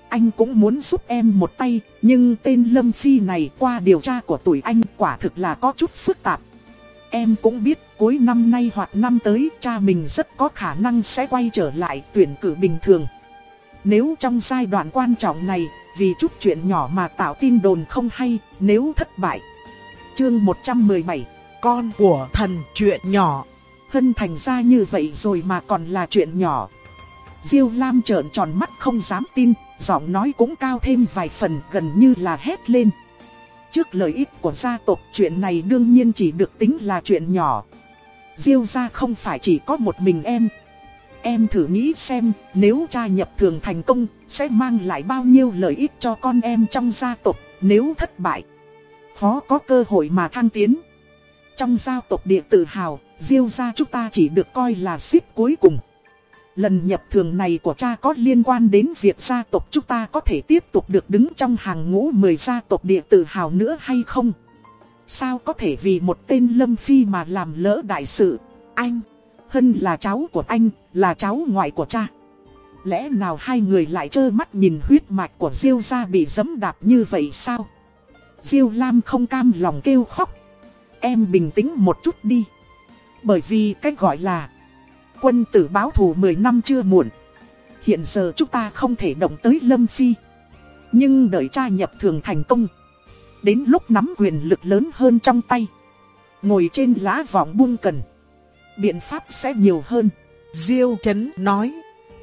Anh cũng muốn giúp em một tay, nhưng tên Lâm Phi này qua điều tra của tuổi anh quả thực là có chút phức tạp. Em cũng biết cuối năm nay hoặc năm tới cha mình rất có khả năng sẽ quay trở lại tuyển cử bình thường. Nếu trong giai đoạn quan trọng này, vì chút chuyện nhỏ mà tạo tin đồn không hay, nếu thất bại. Chương 117, con của thần chuyện nhỏ. Hân thành ra như vậy rồi mà còn là chuyện nhỏ. Diêu Lam trợn tròn mắt không dám tin, giọng nói cũng cao thêm vài phần gần như là hét lên. Trước lợi ích của gia tộc chuyện này đương nhiên chỉ được tính là chuyện nhỏ. Diêu gia không phải chỉ có một mình em. Em thử nghĩ xem nếu cha nhập thường thành công sẽ mang lại bao nhiêu lợi ích cho con em trong gia tộc nếu thất bại. Phó có cơ hội mà thăng tiến. Trong gia tộc địa tự hào, Diêu gia chúng ta chỉ được coi là ship cuối cùng. Lần nhập thường này của cha có liên quan đến việc gia tộc chúng ta có thể tiếp tục được đứng trong hàng ngũ 10 gia tộc địa tự hào nữa hay không? Sao có thể vì một tên Lâm Phi mà làm lỡ đại sự? Anh, Hân là cháu của anh, là cháu ngoại của cha. Lẽ nào hai người lại trơ mắt nhìn huyết mạch của Diêu gia bị dẫm đạp như vậy sao? Diêu Lam không cam lòng kêu khóc. Em bình tĩnh một chút đi. Bởi vì cách gọi là Quân tử báo thù 10 năm chưa muộn. Hiện giờ chúng ta không thể động tới Lâm Phi. Nhưng đợi cha nhập thường thành công. Đến lúc nắm quyền lực lớn hơn trong tay. Ngồi trên lá vọng buông cần. Biện pháp sẽ nhiều hơn. Diêu Chấn nói.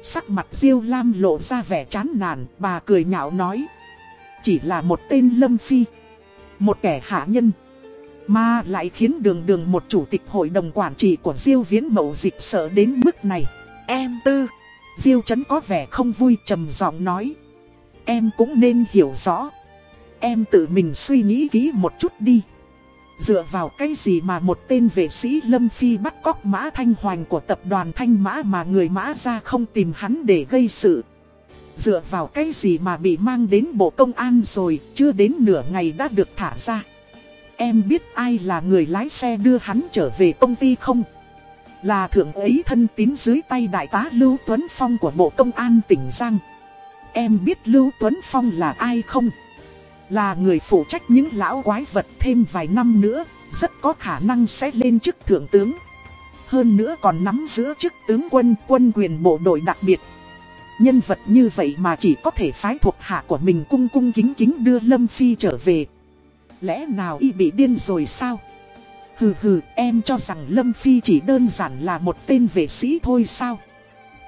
Sắc mặt Diêu Lam lộ ra vẻ chán nản. Bà cười nhạo nói. Chỉ là một tên Lâm Phi. Một kẻ hạ nhân. Mà lại khiến đường đường một chủ tịch hội đồng quản trị của Diêu Viễn Mậu Dịch sợ đến mức này. Em tư, Diêu Trấn có vẻ không vui trầm giọng nói. Em cũng nên hiểu rõ. Em tự mình suy nghĩ kỹ một chút đi. Dựa vào cái gì mà một tên vệ sĩ Lâm Phi bắt cóc mã thanh hoành của tập đoàn Thanh Mã mà người mã ra không tìm hắn để gây sự. Dựa vào cái gì mà bị mang đến bộ công an rồi, chưa đến nửa ngày đã được thả ra. Em biết ai là người lái xe đưa hắn trở về công ty không? Là thượng ấy thân tín dưới tay đại tá Lưu Tuấn Phong của Bộ Công an tỉnh Giang. Em biết Lưu Tuấn Phong là ai không? Là người phụ trách những lão quái vật thêm vài năm nữa, rất có khả năng sẽ lên chức thượng tướng. Hơn nữa còn nắm giữ chức tướng quân quân quyền bộ đội đặc biệt. Nhân vật như vậy mà chỉ có thể phái thuộc hạ của mình cung cung kính kính đưa Lâm Phi trở về. Lẽ nào y bị điên rồi sao? Hừ hừ, em cho rằng Lâm Phi chỉ đơn giản là một tên vệ sĩ thôi sao?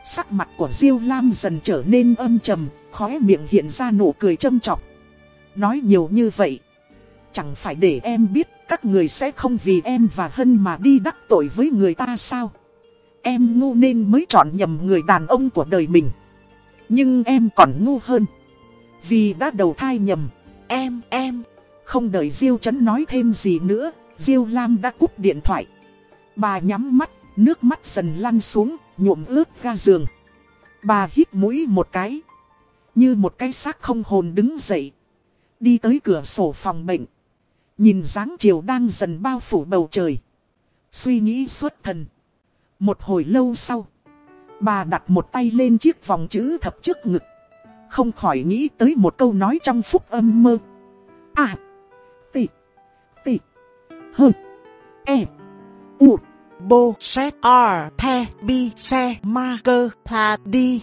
Sắc mặt của Diêu Lam dần trở nên âm trầm, khóe miệng hiện ra nụ cười châm trọc Nói nhiều như vậy, chẳng phải để em biết các người sẽ không vì em và Hân mà đi đắc tội với người ta sao? Em ngu nên mới chọn nhầm người đàn ông của đời mình. Nhưng em còn ngu hơn. Vì đã đầu thai nhầm. Em, em. Không đợi Diêu Trấn nói thêm gì nữa, Diêu Lam đã cúp điện thoại. Bà nhắm mắt, nước mắt dần lăn xuống, nhuộm ướt ga giường. Bà hít mũi một cái. Như một cái xác không hồn đứng dậy. Đi tới cửa sổ phòng bệnh. Nhìn dáng chiều đang dần bao phủ bầu trời. Suy nghĩ suốt thần. Một hồi lâu sau. Bà đặt một tay lên chiếc vòng chữ thập trước ngực. Không khỏi nghĩ tới một câu nói trong phúc âm mơ. À. Tị. Tị. hơn, E. U. Bô xét R. The. Bi. Se. Ma. Cơ. Thà. Đi.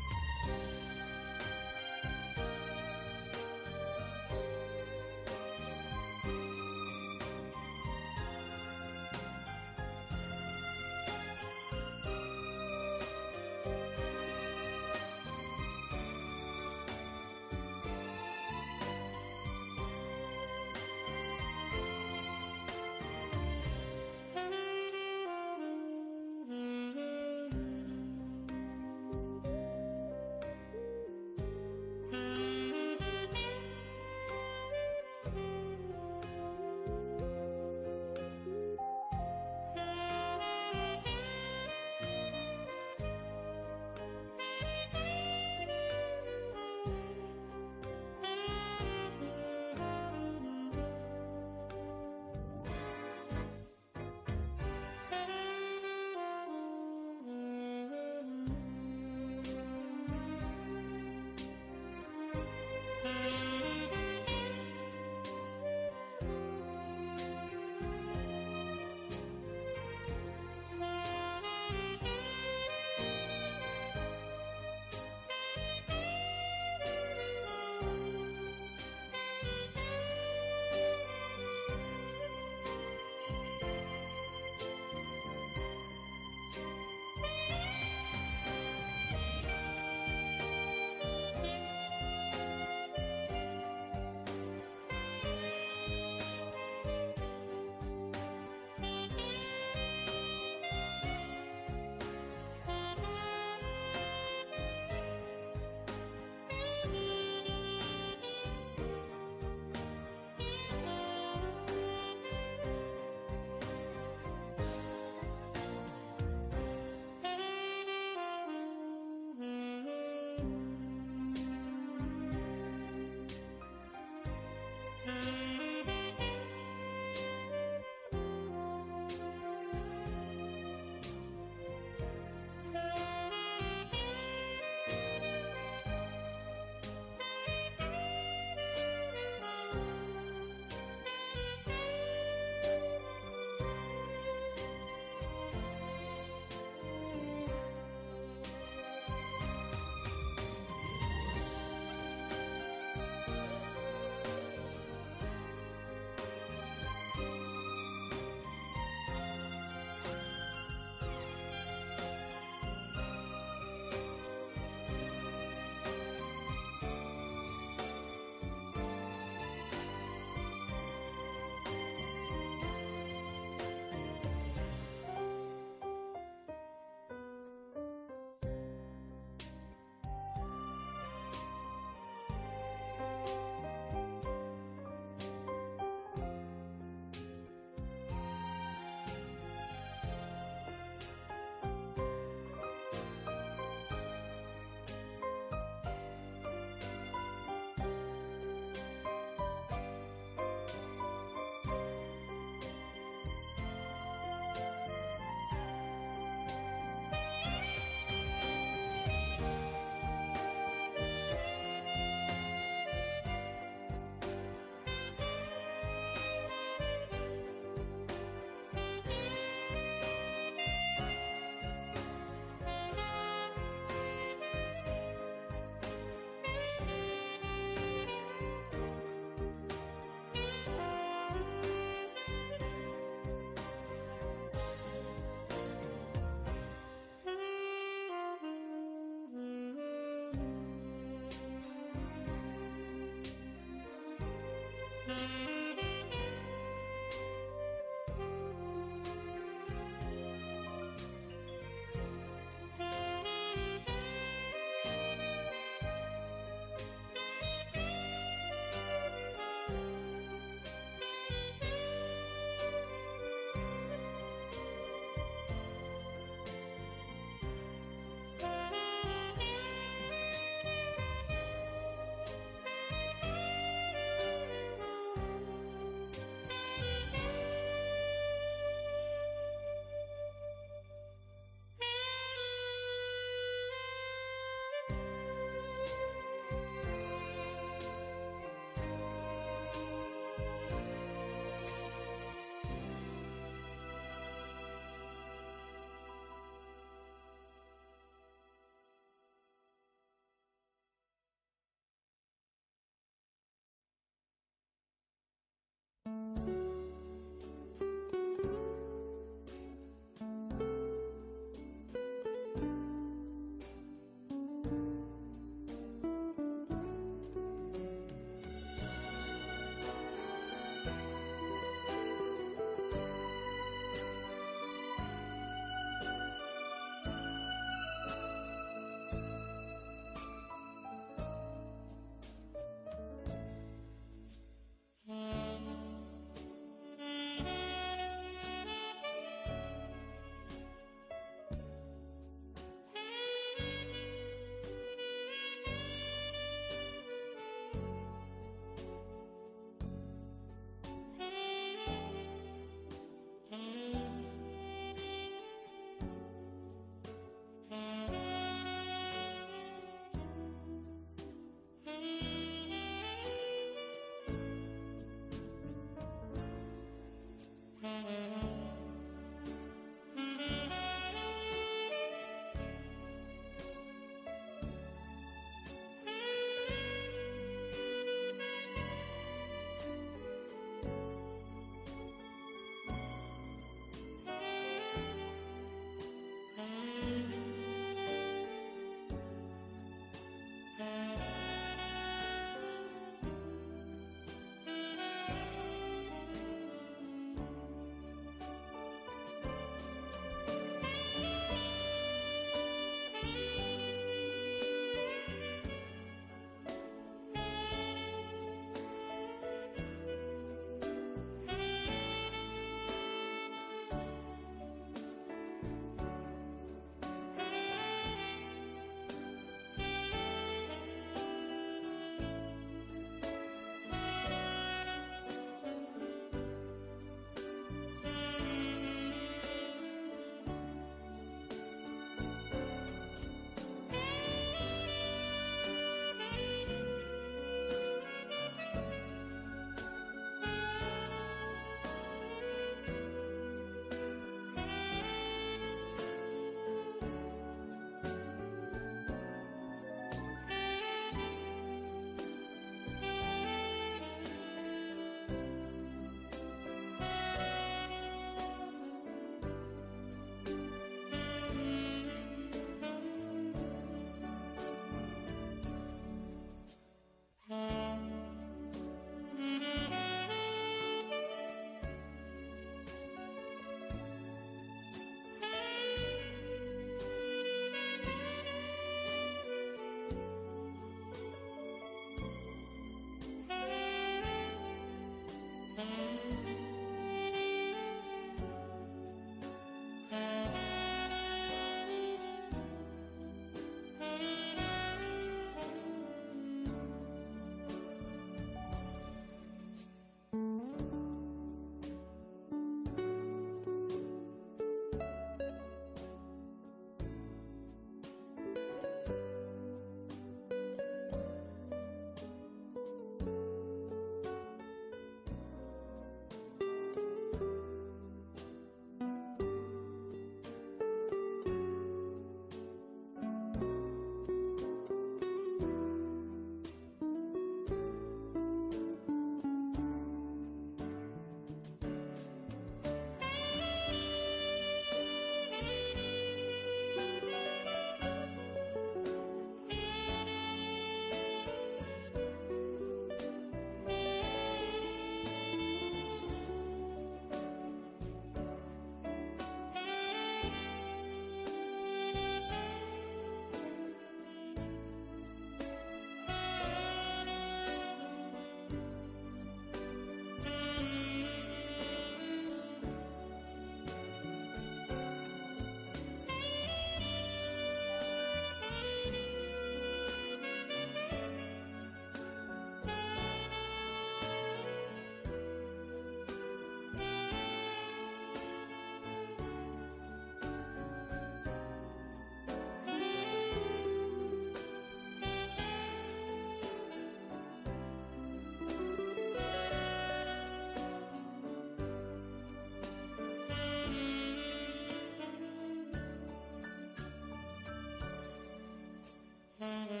Mm-hmm.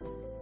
Bye.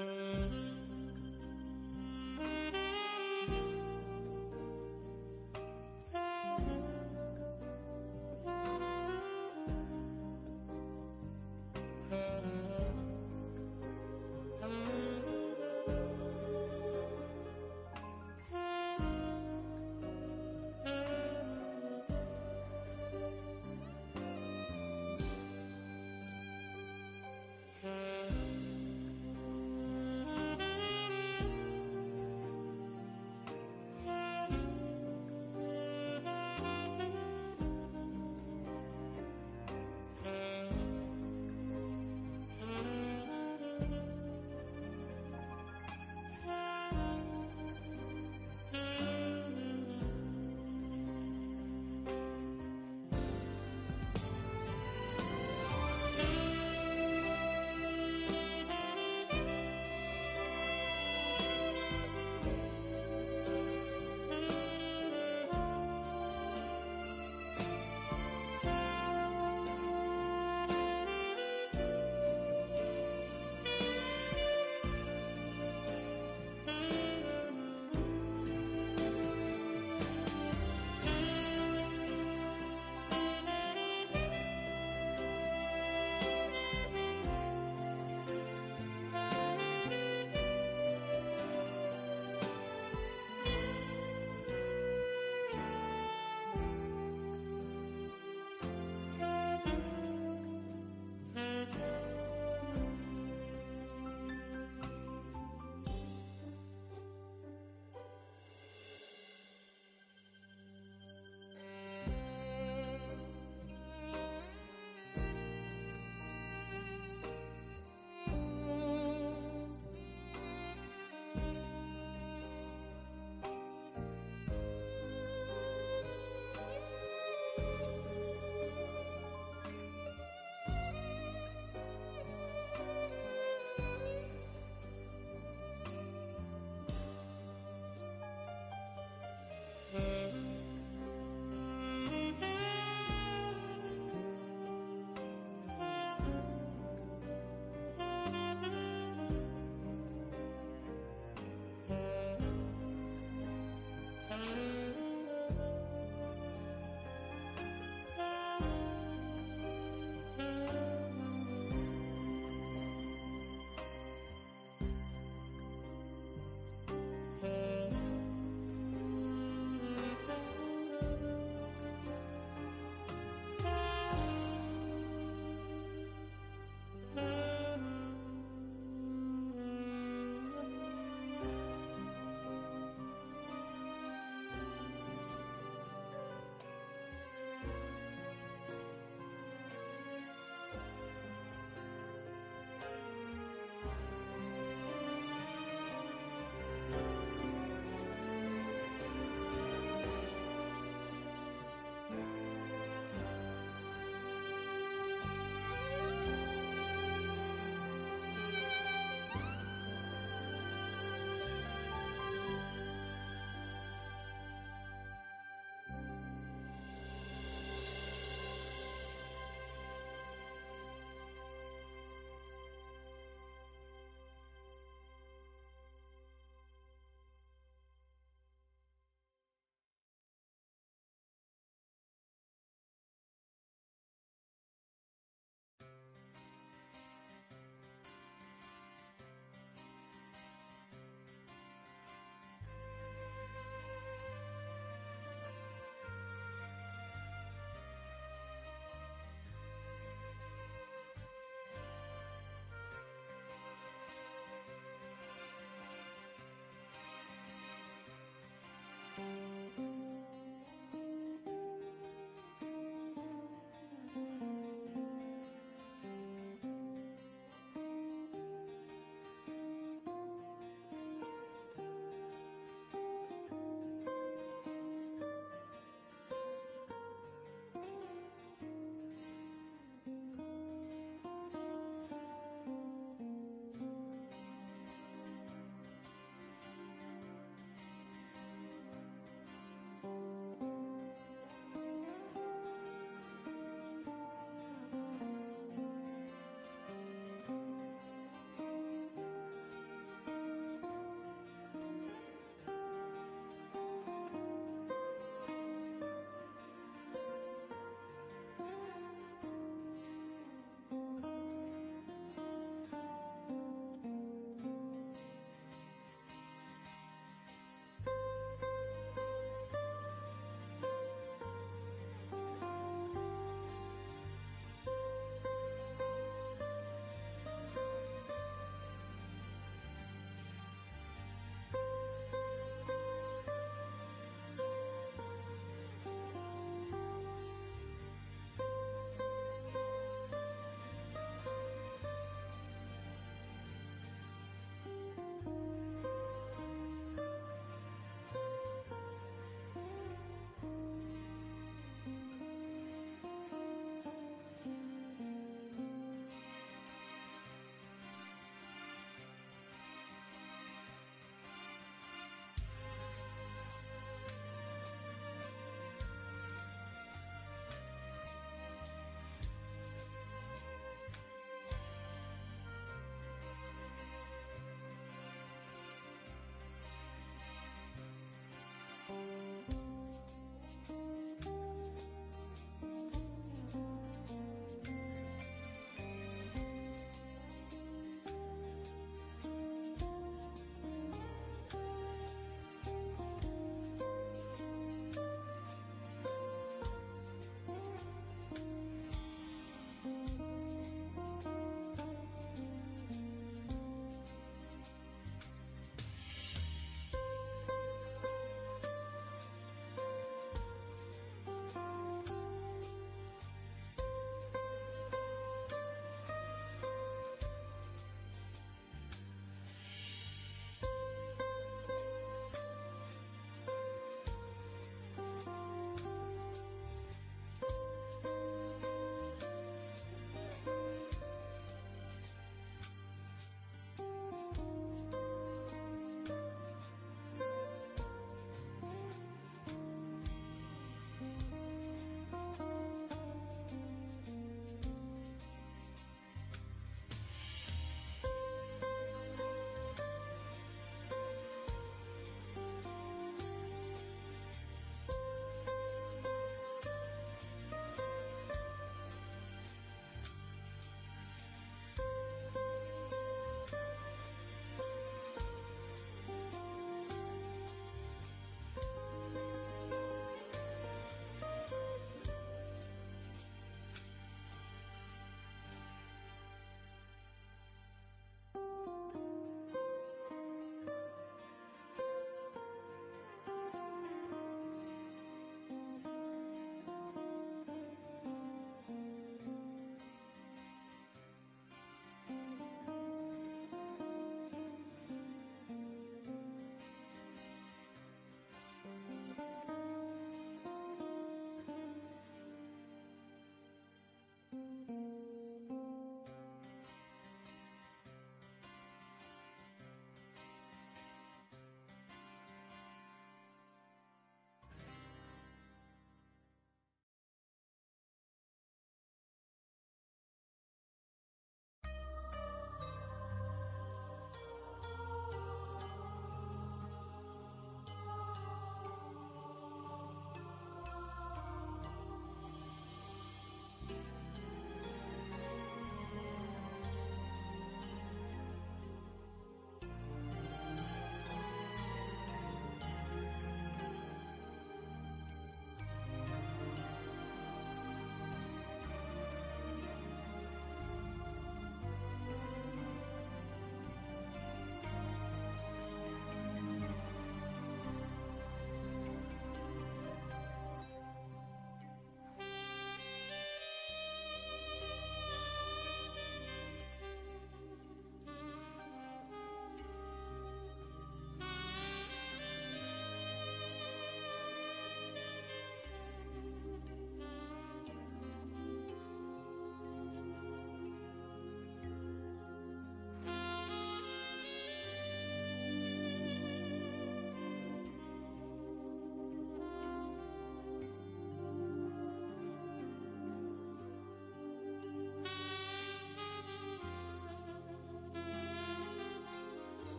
Música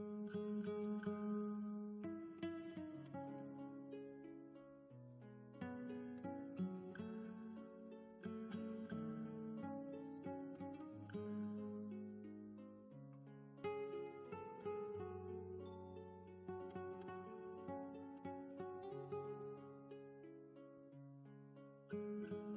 thank mm -hmm. you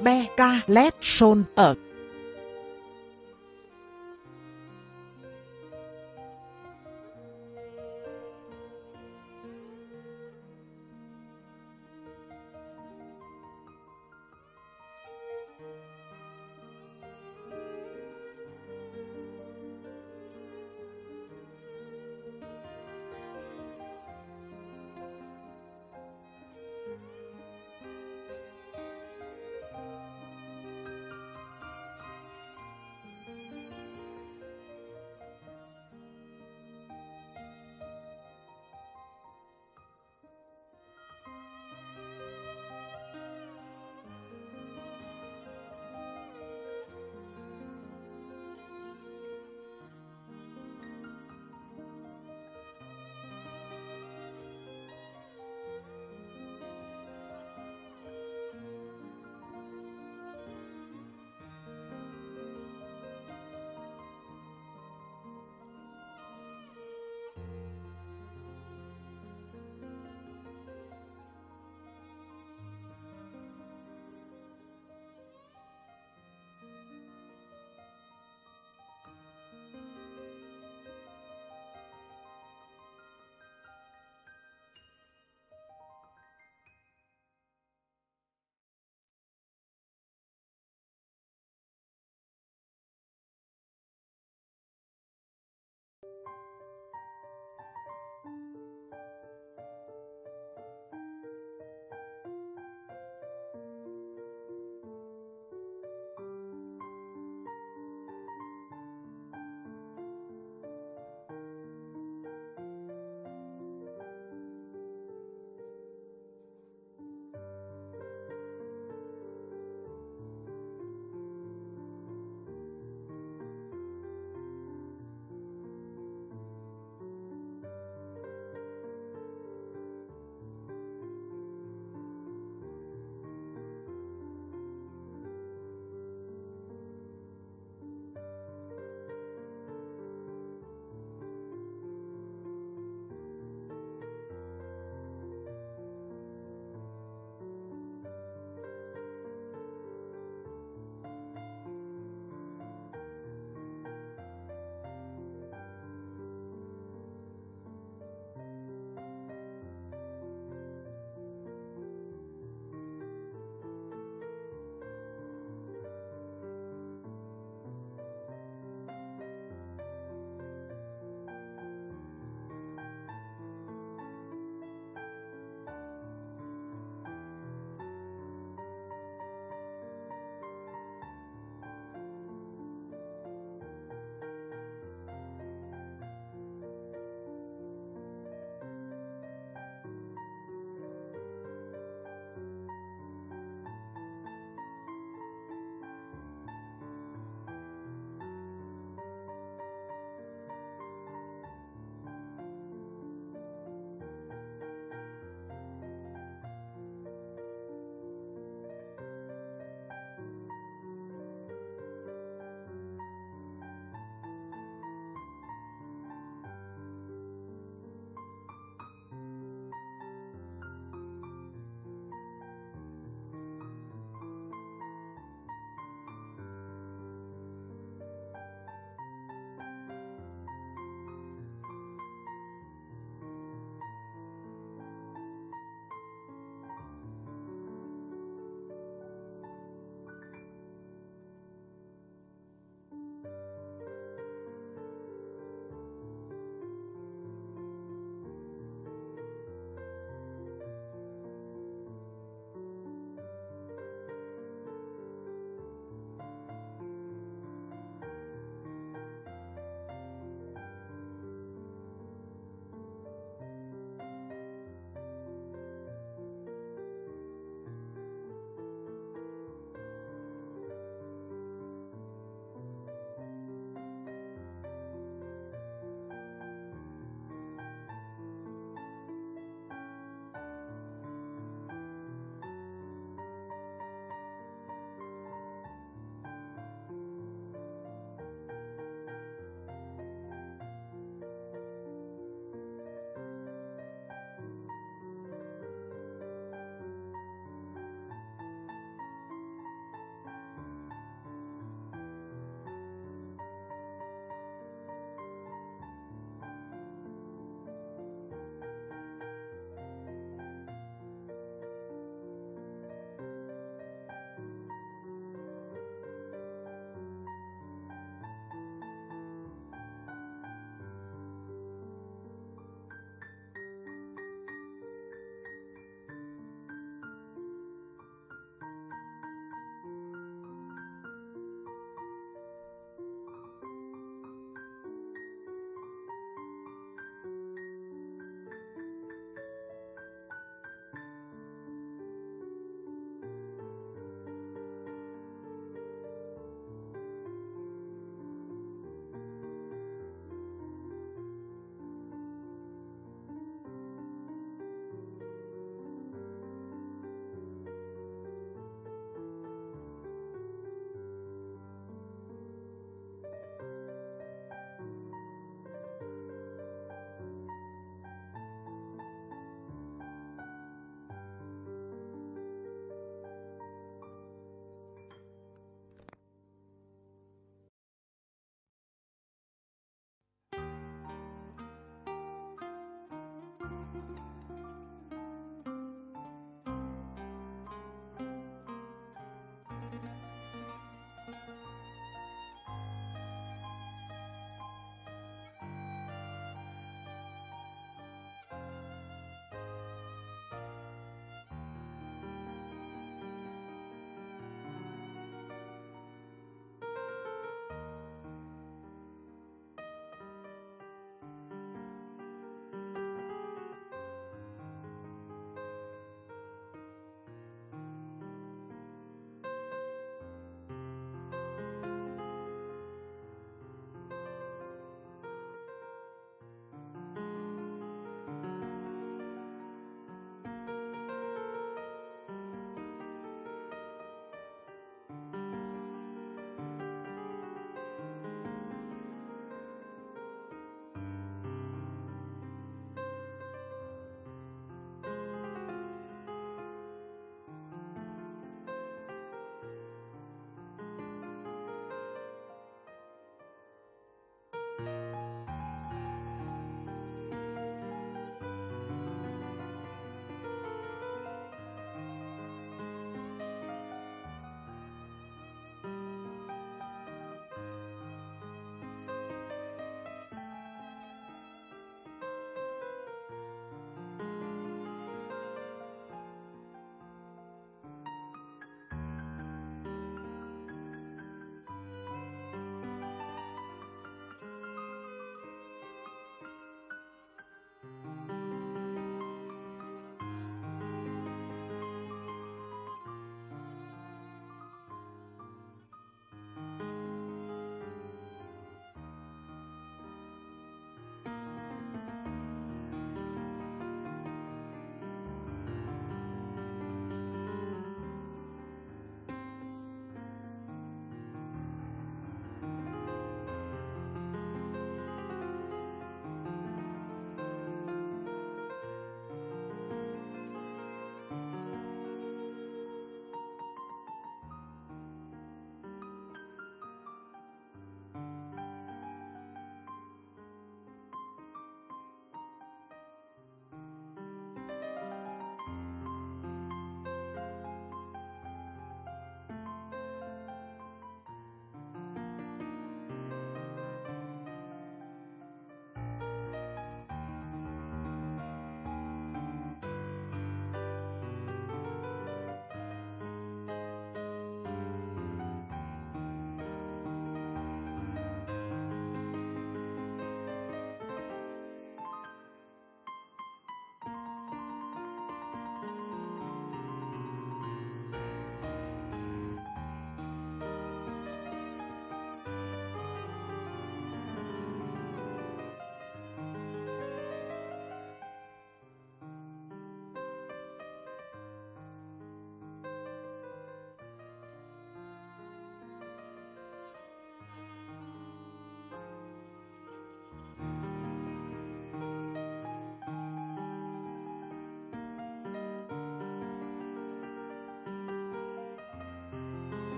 Be Ca Lét Sôn ở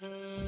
Mm-hmm.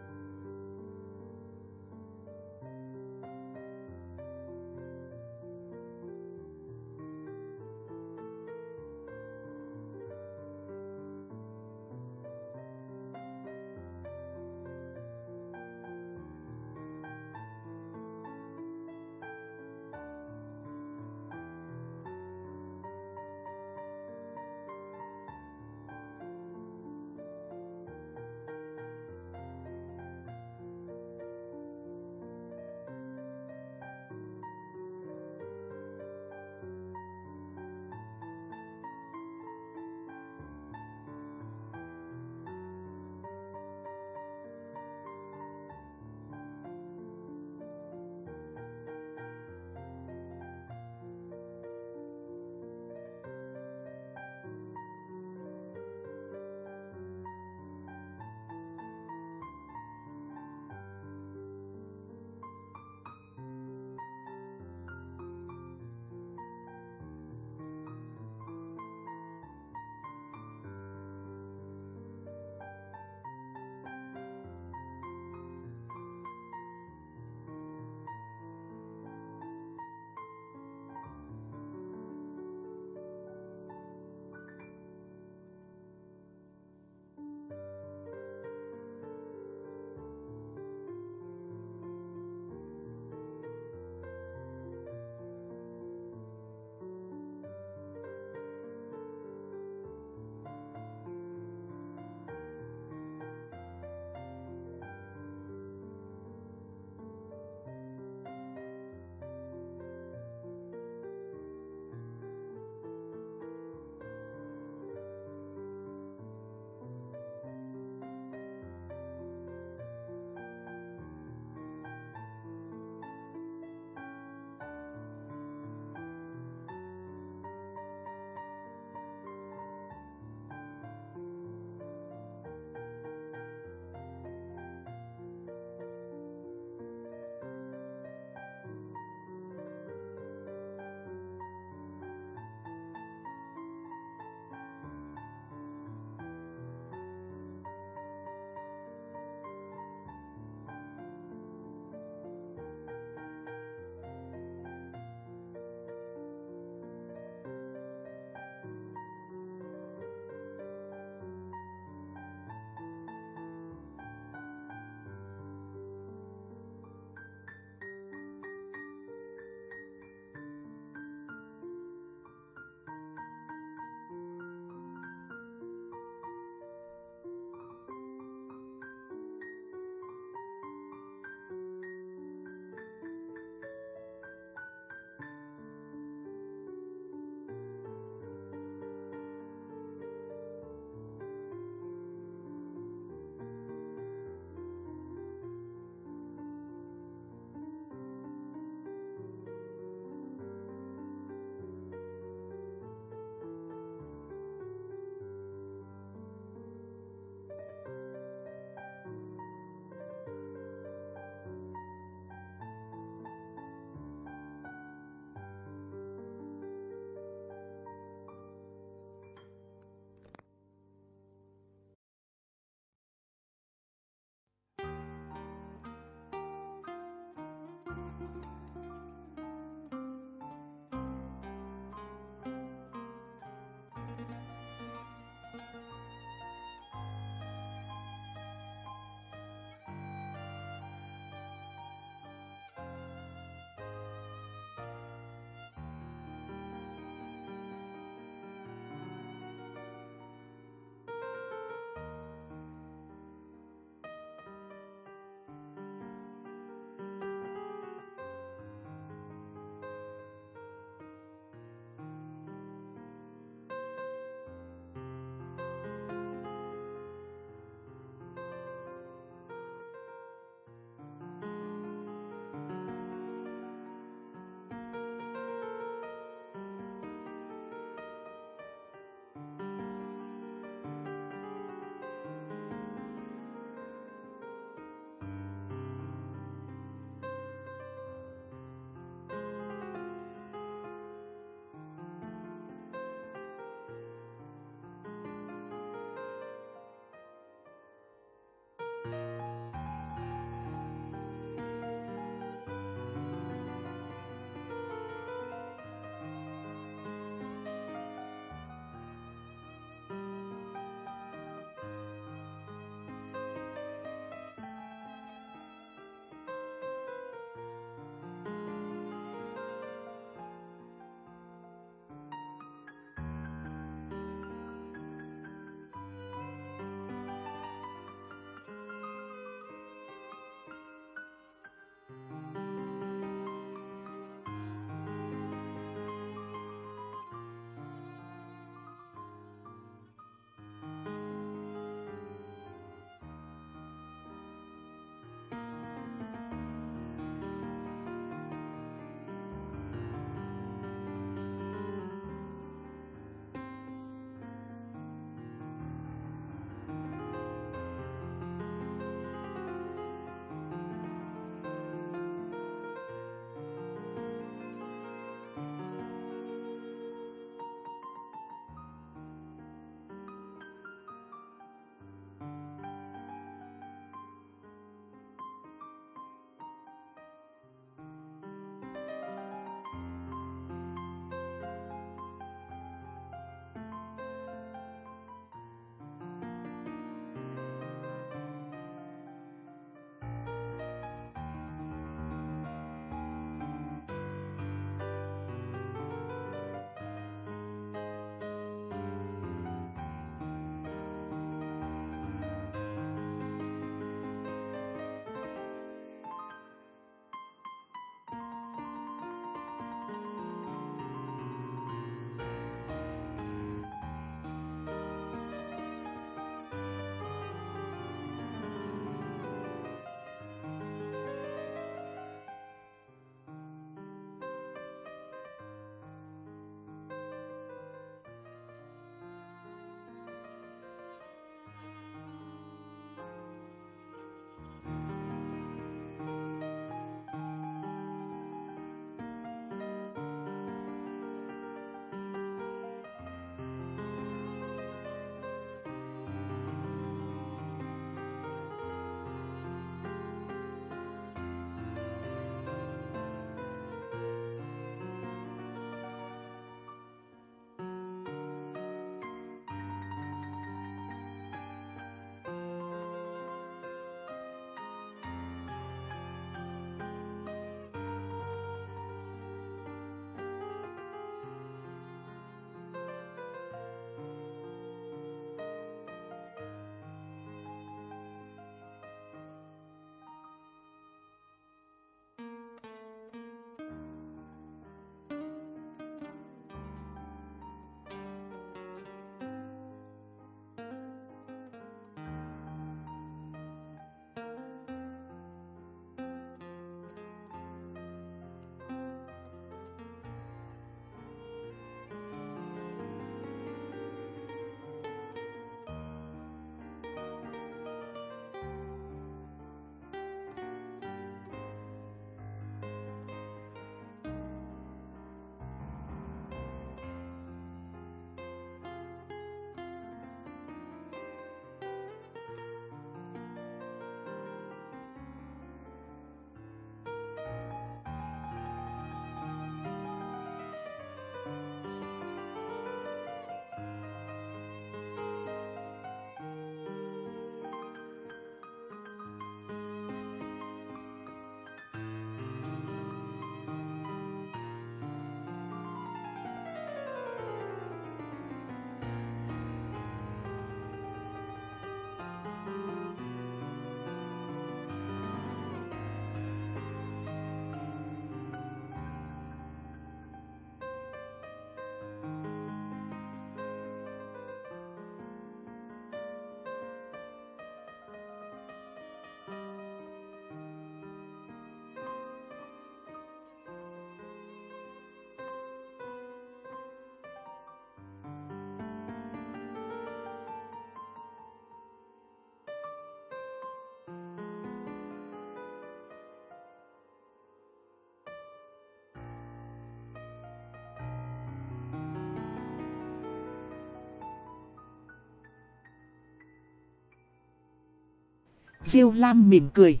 Diêu Lam mỉm cười.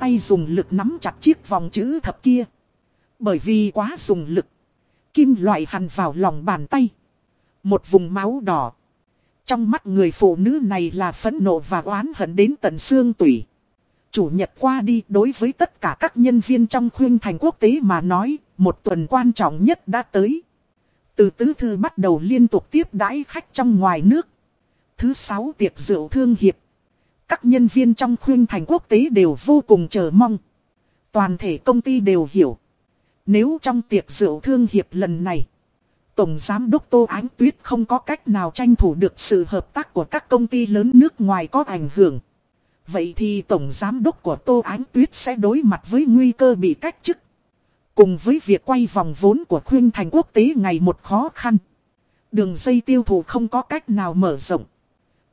Tay dùng lực nắm chặt chiếc vòng chữ thập kia. Bởi vì quá dùng lực. Kim loại hằn vào lòng bàn tay. Một vùng máu đỏ. Trong mắt người phụ nữ này là phẫn nộ và oán hận đến tận xương tủy. Chủ nhật qua đi đối với tất cả các nhân viên trong khuyên thành quốc tế mà nói, một tuần quan trọng nhất đã tới. Từ tứ thư bắt đầu liên tục tiếp đãi khách trong ngoài nước. Thứ sáu tiệc rượu thương hiệp. Các nhân viên trong khuyên thành quốc tế đều vô cùng chờ mong. Toàn thể công ty đều hiểu. Nếu trong tiệc rượu thương hiệp lần này, Tổng Giám đốc Tô Ánh Tuyết không có cách nào tranh thủ được sự hợp tác của các công ty lớn nước ngoài có ảnh hưởng. Vậy thì Tổng Giám đốc của Tô Ánh Tuyết sẽ đối mặt với nguy cơ bị cách chức. Cùng với việc quay vòng vốn của khuyên thành quốc tế ngày một khó khăn. Đường dây tiêu thụ không có cách nào mở rộng.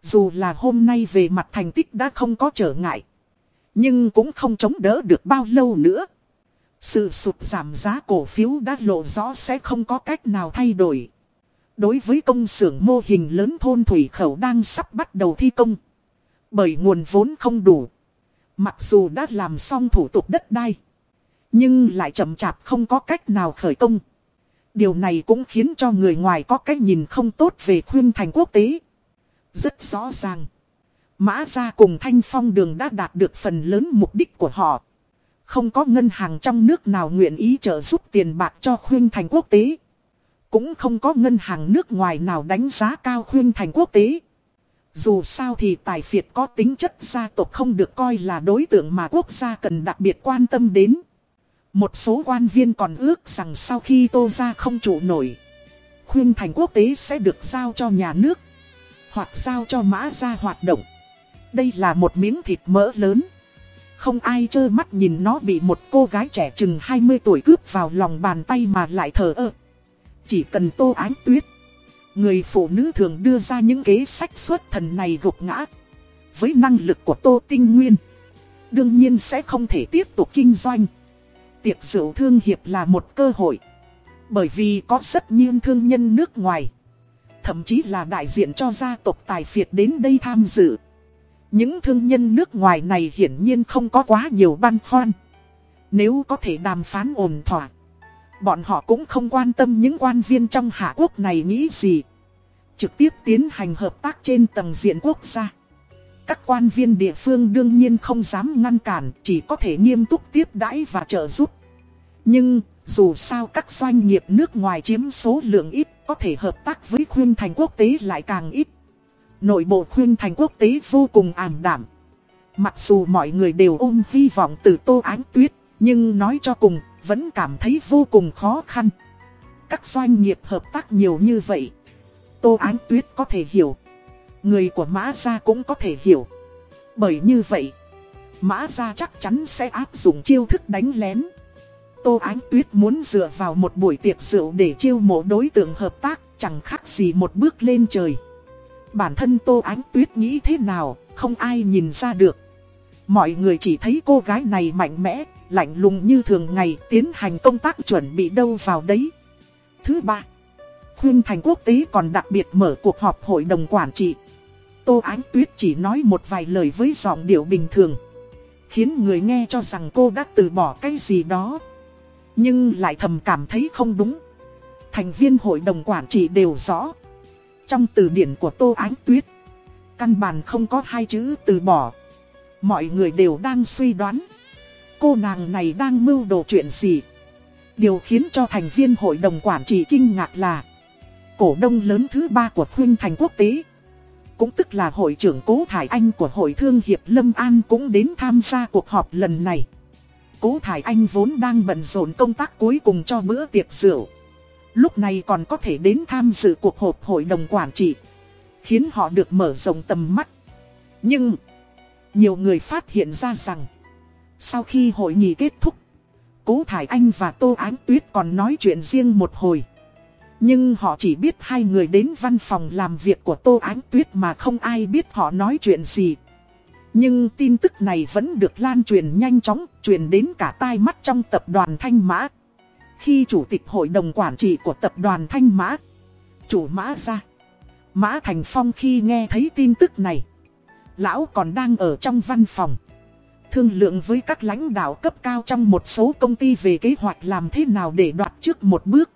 Dù là hôm nay về mặt thành tích đã không có trở ngại. Nhưng cũng không chống đỡ được bao lâu nữa. Sự sụt giảm giá cổ phiếu đã lộ rõ sẽ không có cách nào thay đổi. Đối với công xưởng mô hình lớn thôn Thủy Khẩu đang sắp bắt đầu thi công. Bởi nguồn vốn không đủ. Mặc dù đã làm xong thủ tục đất đai. Nhưng lại chậm chạp không có cách nào khởi công. Điều này cũng khiến cho người ngoài có cách nhìn không tốt về khuyên thành quốc tế. Rất rõ ràng. Mã gia cùng Thanh Phong Đường đã đạt được phần lớn mục đích của họ. Không có ngân hàng trong nước nào nguyện ý trợ giúp tiền bạc cho khuyên thành quốc tế. Cũng không có ngân hàng nước ngoài nào đánh giá cao khuyên thành quốc tế. Dù sao thì tài phiệt có tính chất gia tộc không được coi là đối tượng mà quốc gia cần đặc biệt quan tâm đến. Một số quan viên còn ước rằng sau khi tô ra không trụ nổi, khuyên thành quốc tế sẽ được giao cho nhà nước, hoặc giao cho mã ra hoạt động. Đây là một miếng thịt mỡ lớn. Không ai trơ mắt nhìn nó bị một cô gái trẻ chừng 20 tuổi cướp vào lòng bàn tay mà lại thờ ơ. Chỉ cần tô ánh tuyết. Người phụ nữ thường đưa ra những kế sách xuất thần này gục ngã. Với năng lực của tô tinh nguyên. Đương nhiên sẽ không thể tiếp tục kinh doanh. Tiệc rượu thương hiệp là một cơ hội. Bởi vì có rất nhiều thương nhân nước ngoài. Thậm chí là đại diện cho gia tộc tài phiệt đến đây tham dự. Những thương nhân nước ngoài này hiển nhiên không có quá nhiều băn khoăn. Nếu có thể đàm phán ổn thỏa, bọn họ cũng không quan tâm những quan viên trong Hạ Quốc này nghĩ gì. Trực tiếp tiến hành hợp tác trên tầng diện quốc gia. Các quan viên địa phương đương nhiên không dám ngăn cản, chỉ có thể nghiêm túc tiếp đãi và trợ giúp. Nhưng, dù sao các doanh nghiệp nước ngoài chiếm số lượng ít, có thể hợp tác với khuyên thành quốc tế lại càng ít. Nội bộ khuyên thành quốc tế vô cùng ảm đảm. Mặc dù mọi người đều ôm hy vọng từ Tô Ánh Tuyết, nhưng nói cho cùng, vẫn cảm thấy vô cùng khó khăn. Các doanh nghiệp hợp tác nhiều như vậy. Tô Ánh Tuyết có thể hiểu. Người của Mã Gia cũng có thể hiểu. Bởi như vậy, Mã Gia chắc chắn sẽ áp dụng chiêu thức đánh lén. Tô Ánh Tuyết muốn dựa vào một buổi tiệc rượu để chiêu mộ đối tượng hợp tác, chẳng khác gì một bước lên trời. Bản thân Tô Ánh Tuyết nghĩ thế nào, không ai nhìn ra được. Mọi người chỉ thấy cô gái này mạnh mẽ, lạnh lùng như thường ngày tiến hành công tác chuẩn bị đâu vào đấy. Thứ ba, Khuyên Thành Quốc tế còn đặc biệt mở cuộc họp hội đồng quản trị. Tô Ánh Tuyết chỉ nói một vài lời với giọng điệu bình thường. Khiến người nghe cho rằng cô đã từ bỏ cái gì đó. Nhưng lại thầm cảm thấy không đúng. Thành viên hội đồng quản trị đều rõ. Trong từ điển của Tô Ánh Tuyết, căn bản không có hai chữ từ bỏ. Mọi người đều đang suy đoán. Cô nàng này đang mưu đồ chuyện gì? Điều khiến cho thành viên hội đồng quản trị kinh ngạc là Cổ đông lớn thứ ba của Khuyên Thành Quốc tế Cũng tức là hội trưởng Cố Thải Anh của Hội Thương Hiệp Lâm An cũng đến tham gia cuộc họp lần này Cố Thải Anh vốn đang bận rộn công tác cuối cùng cho bữa tiệc rượu. Lúc này còn có thể đến tham dự cuộc họp hội đồng quản trị, Khiến họ được mở rộng tầm mắt. Nhưng, Nhiều người phát hiện ra rằng, Sau khi hội nghị kết thúc, Cố Thải Anh và Tô Ánh Tuyết còn nói chuyện riêng một hồi. Nhưng họ chỉ biết hai người đến văn phòng làm việc của Tô Ánh Tuyết mà không ai biết họ nói chuyện gì. Nhưng tin tức này vẫn được lan truyền nhanh chóng Truyền đến cả tai mắt trong tập đoàn Thanh Mã khi chủ tịch hội đồng quản trị của tập đoàn Thanh Mã, chủ Mã ra, Mã Thành Phong khi nghe thấy tin tức này, Lão còn đang ở trong văn phòng. Thương lượng với các lãnh đạo cấp cao trong một số công ty về kế hoạch làm thế nào để đoạt trước một bước.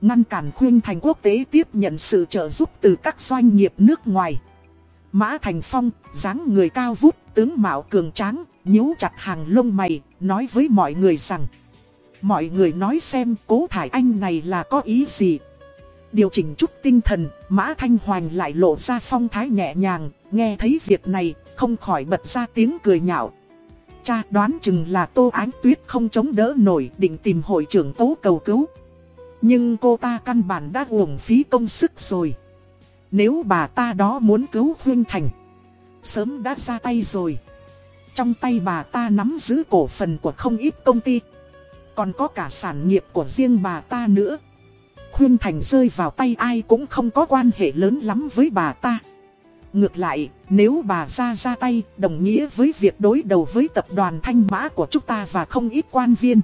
Ngăn cản khuyên thành quốc tế tiếp nhận sự trợ giúp từ các doanh nghiệp nước ngoài. Mã Thành Phong, dáng người cao vút, tướng mạo cường tráng, nhíu chặt hàng lông mày, nói với mọi người rằng Mọi người nói xem cố thải anh này là có ý gì? Điều chỉnh chút tinh thần, Mã Thanh Hoành lại lộ ra phong thái nhẹ nhàng Nghe thấy việc này, không khỏi bật ra tiếng cười nhạo. Cha đoán chừng là Tô Ánh Tuyết không chống đỡ nổi định tìm hội trưởng tố cầu cứu. Nhưng cô ta căn bản đã uổng phí công sức rồi. Nếu bà ta đó muốn cứu Huyên Thành Sớm đã ra tay rồi. Trong tay bà ta nắm giữ cổ phần của không ít công ty. Còn có cả sản nghiệp của riêng bà ta nữa. Khuyên Thành rơi vào tay ai cũng không có quan hệ lớn lắm với bà ta. Ngược lại, nếu bà ra ra tay đồng nghĩa với việc đối đầu với tập đoàn thanh mã của chúng ta và không ít quan viên.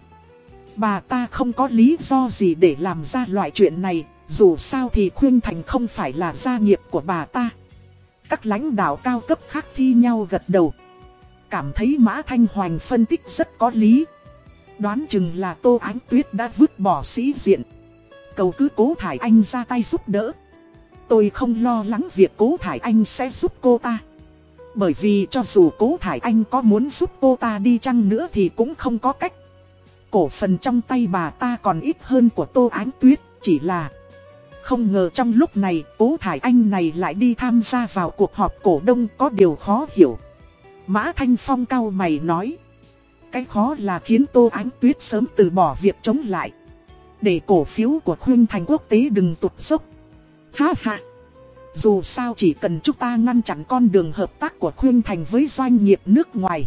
Bà ta không có lý do gì để làm ra loại chuyện này. Dù sao thì Khuyên Thành không phải là gia nghiệp của bà ta. Các lãnh đạo cao cấp khác thi nhau gật đầu. Cảm thấy Mã Thanh Hoành phân tích rất có lý. Đoán chừng là Tô Ánh Tuyết đã vứt bỏ sĩ diện. Cầu cứ cố thải anh ra tay giúp đỡ. Tôi không lo lắng việc cố thải anh sẽ giúp cô ta. Bởi vì cho dù cố thải anh có muốn giúp cô ta đi chăng nữa thì cũng không có cách. Cổ phần trong tay bà ta còn ít hơn của Tô Ánh Tuyết, Chỉ là không ngờ trong lúc này, cố thải anh này lại đi tham gia vào cuộc họp cổ đông có điều khó hiểu. Mã Thanh Phong cao mày nói, Cái khó là khiến Tô Ánh Tuyết sớm từ bỏ việc chống lại. Để cổ phiếu của Khuyên Thành Quốc tế đừng tụt dốc. Ha ha. Dù sao chỉ cần chúng ta ngăn chặn con đường hợp tác của Khuyên Thành với doanh nghiệp nước ngoài,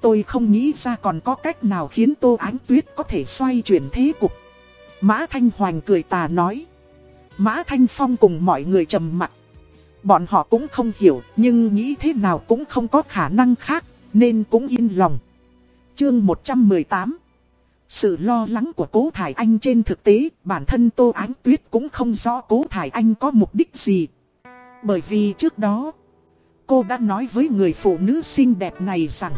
Tôi không nghĩ ra còn có cách nào khiến Tô Ánh Tuyết có thể xoay chuyển thế cục. Mã Thanh Hoành cười tà nói Mã Thanh Phong cùng mọi người trầm mặt Bọn họ cũng không hiểu nhưng nghĩ thế nào cũng không có khả năng khác nên cũng yên lòng Chương 118 sự lo lắng của cố Thải Anh trên thực tế, bản thân Tô Ánh Tuyết cũng không rõ cố Thải Anh có mục đích gì. Bởi vì trước đó, cô đã nói với người phụ nữ xinh đẹp này rằng,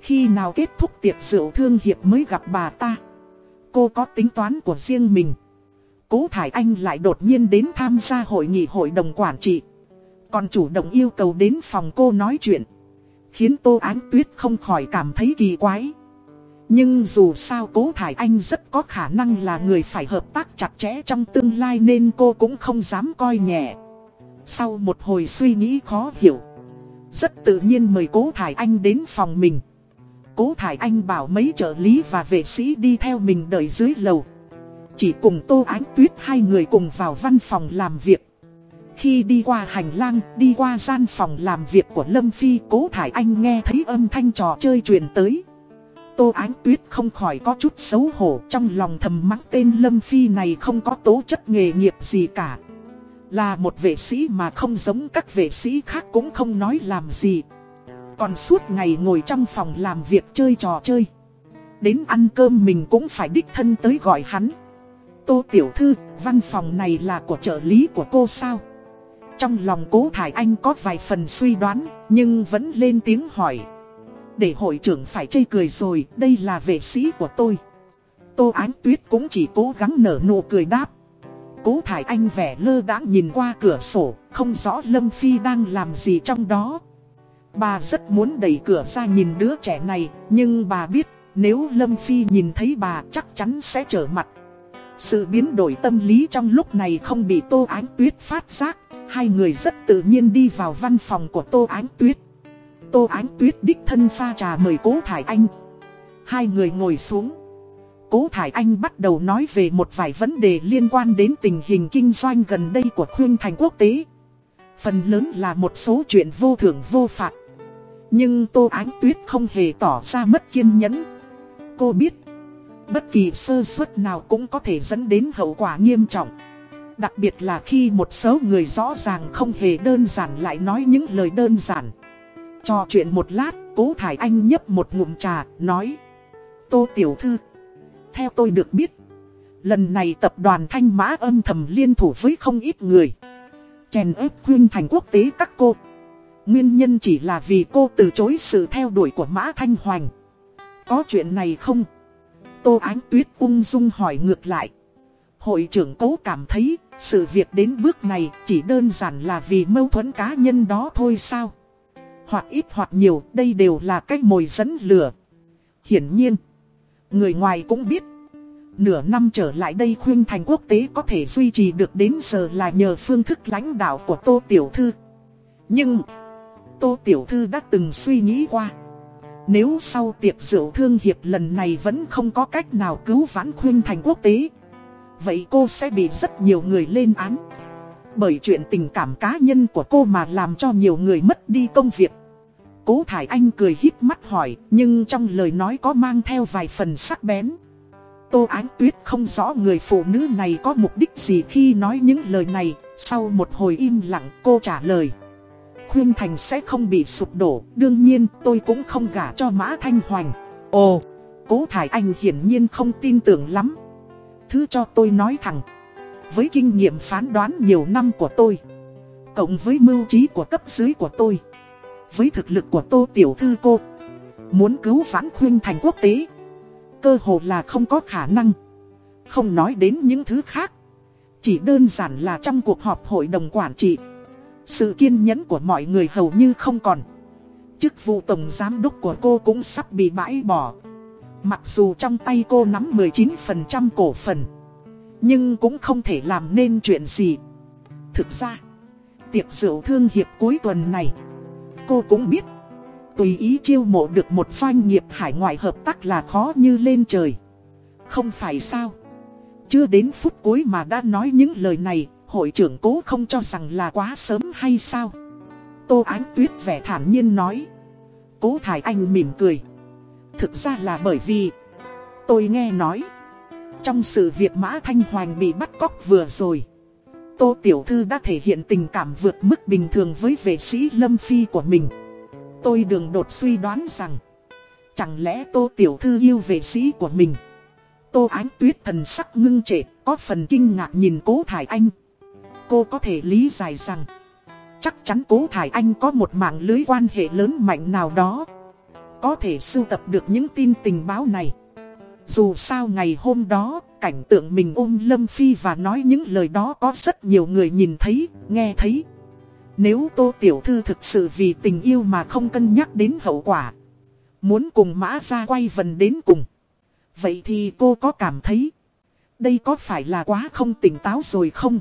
khi nào kết thúc tiệc rượu thương hiệp mới gặp bà ta, cô có tính toán của riêng mình. Cố Thải Anh lại đột nhiên đến tham gia hội nghị hội đồng quản trị, còn chủ động yêu cầu đến phòng cô nói chuyện, khiến Tô Ánh Tuyết không khỏi cảm thấy kỳ quái. Nhưng dù sao cố Thải Anh rất có khả năng là người phải hợp tác chặt chẽ trong tương lai nên cô cũng không dám coi nhẹ. Sau một hồi suy nghĩ khó hiểu, rất tự nhiên mời cố Thải Anh đến phòng mình. Cố Thải Anh bảo mấy trợ lý và vệ sĩ đi theo mình đợi dưới lầu. Chỉ cùng Tô Ánh Tuyết hai người cùng vào văn phòng làm việc. Khi đi qua hành lang, đi qua gian phòng làm việc của Lâm Phi, Cố Thải Anh nghe thấy âm thanh trò chơi truyền tới. Tô Ánh Tuyết không khỏi có chút xấu hổ trong lòng thầm mắng tên Lâm Phi này không có tố chất nghề nghiệp gì cả. Là một vệ sĩ mà không giống các vệ sĩ khác cũng không nói làm gì. Còn suốt ngày ngồi trong phòng làm việc chơi trò chơi. Đến ăn cơm mình cũng phải đích thân tới gọi hắn. Tô Tiểu Thư, văn phòng này là của trợ lý của cô sao? Trong lòng cố Thải Anh có vài phần suy đoán, nhưng vẫn lên tiếng hỏi để hội trưởng phải chây cười rồi, đây là vệ sĩ của tôi. Tô Ánh Tuyết cũng chỉ cố gắng nở nụ cười đáp. Cố Thải Anh vẻ lơ đãng nhìn qua cửa sổ, không rõ Lâm Phi đang làm gì trong đó. Bà rất muốn đẩy cửa ra nhìn đứa trẻ này, nhưng bà biết nếu Lâm Phi nhìn thấy bà chắc chắn sẽ trở mặt. Sự biến đổi tâm lý trong lúc này không bị Tô Ánh Tuyết phát giác, hai người rất tự nhiên đi vào văn phòng của Tô Ánh Tuyết. Tô Ánh Tuyết đích thân pha trà mời Cố Thải Anh. Hai người ngồi xuống. Cố Thải Anh bắt đầu nói về một vài vấn đề liên quan đến tình hình kinh doanh gần đây của Khuyên Thành Quốc tế. Phần lớn là một số chuyện vô thưởng vô phạt. Nhưng Tô Ánh Tuyết không hề tỏ ra mất kiên nhẫn. Cô biết, bất kỳ sơ suất nào cũng có thể dẫn đến hậu quả nghiêm trọng. Đặc biệt là khi một số người rõ ràng không hề đơn giản lại nói những lời đơn giản. Trò chuyện một lát, cố Thải Anh nhấp một ngụm trà, nói Tô Tiểu Thư Theo tôi được biết Lần này tập đoàn Thanh Mã âm thầm liên thủ với không ít người Chèn ép khuyên thành quốc tế các cô Nguyên nhân chỉ là vì cô từ chối sự theo đuổi của Mã Thanh Hoành. Có chuyện này không? Tô Ánh Tuyết ung dung hỏi ngược lại. Hội trưởng cố cảm thấy sự việc đến bước này chỉ đơn giản là vì mâu thuẫn cá nhân đó thôi sao? Hoặc ít hoặc nhiều đây đều là cách mồi dẫn lửa. Hiển nhiên, người ngoài cũng biết. Nửa năm trở lại đây khuyên thành quốc tế có thể duy trì được đến giờ là nhờ phương thức lãnh đạo của Tô Tiểu Thư. Nhưng, Tô Tiểu Thư đã từng suy nghĩ qua. Nếu sau tiệc rượu thương hiệp lần này vẫn không có cách nào cứu vãn khuyên thành quốc tế, Vậy cô sẽ bị rất nhiều người lên án. Bởi chuyện tình cảm cá nhân của cô mà làm cho nhiều người mất đi công việc. Cố Thải Anh cười híp mắt hỏi, Nhưng trong lời nói có mang theo vài phần sắc bén. Tô Ánh Tuyết không rõ người phụ nữ này có mục đích gì khi nói những lời này, Sau một hồi im lặng cô trả lời. Khuyên Thành sẽ không bị sụp đổ Đương nhiên tôi cũng không gả cho Mã Thanh Hoành. Ồ, Cố Thải Anh hiển nhiên không tin tưởng lắm. Thứ cho tôi nói thẳng Với kinh nghiệm phán đoán nhiều năm của tôi Cộng với mưu trí của cấp dưới của tôi Với thực lực của tô tiểu thư cô Muốn cứu vãn khuyên thành quốc tế Cơ hồ là không có khả năng. Không nói đến những thứ khác Chỉ đơn giản là trong cuộc họp hội đồng quản trị. Sự kiên nhẫn của mọi người hầu như không còn. Chức vụ tổng giám đốc của cô cũng sắp bị bãi bỏ. Mặc dù trong tay cô nắm 19% cổ phần, Nhưng cũng không thể làm nên chuyện gì. Thực ra, Tiệc rượu thương hiệp cuối tuần này, Cô cũng biết, Tùy ý chiêu mộ được một doanh nghiệp hải ngoại hợp tác là khó như lên trời. Không phải sao? Chưa đến phút cuối mà đã nói những lời này Hội trưởng cố không cho rằng là quá sớm hay sao? Tô Ánh Tuyết vẻ thản nhiên nói. Cố Thải Anh mỉm cười. Thực ra là bởi vì, Tôi nghe nói, Trong sự việc Mã Thanh Hoành bị bắt cóc vừa rồi, Tô Tiểu Thư đã thể hiện tình cảm vượt mức bình thường với vệ sĩ Lâm Phi của mình. Tôi đường đột suy đoán rằng, Chẳng lẽ Tô Tiểu Thư yêu vệ sĩ của mình? Tô Ánh Tuyết thần sắc ngưng trệ, Có phần kinh ngạc nhìn Cố Thải Anh. Cô có thể lý giải rằng Chắc chắn Cố Thải Anh có một mạng lưới quan hệ lớn mạnh nào đó. Có thể sưu tập được những tin tình báo này. Dù sao ngày hôm đó Cảnh tượng mình ôm Lâm Phi và nói những lời đó Có rất nhiều người nhìn thấy, nghe thấy. Nếu Tô Tiểu Thư thực sự vì tình yêu mà không cân nhắc đến hậu quả Muốn cùng Mã ra quay vần đến cùng Vậy thì cô có cảm thấy Đây có phải là quá không tỉnh táo rồi không?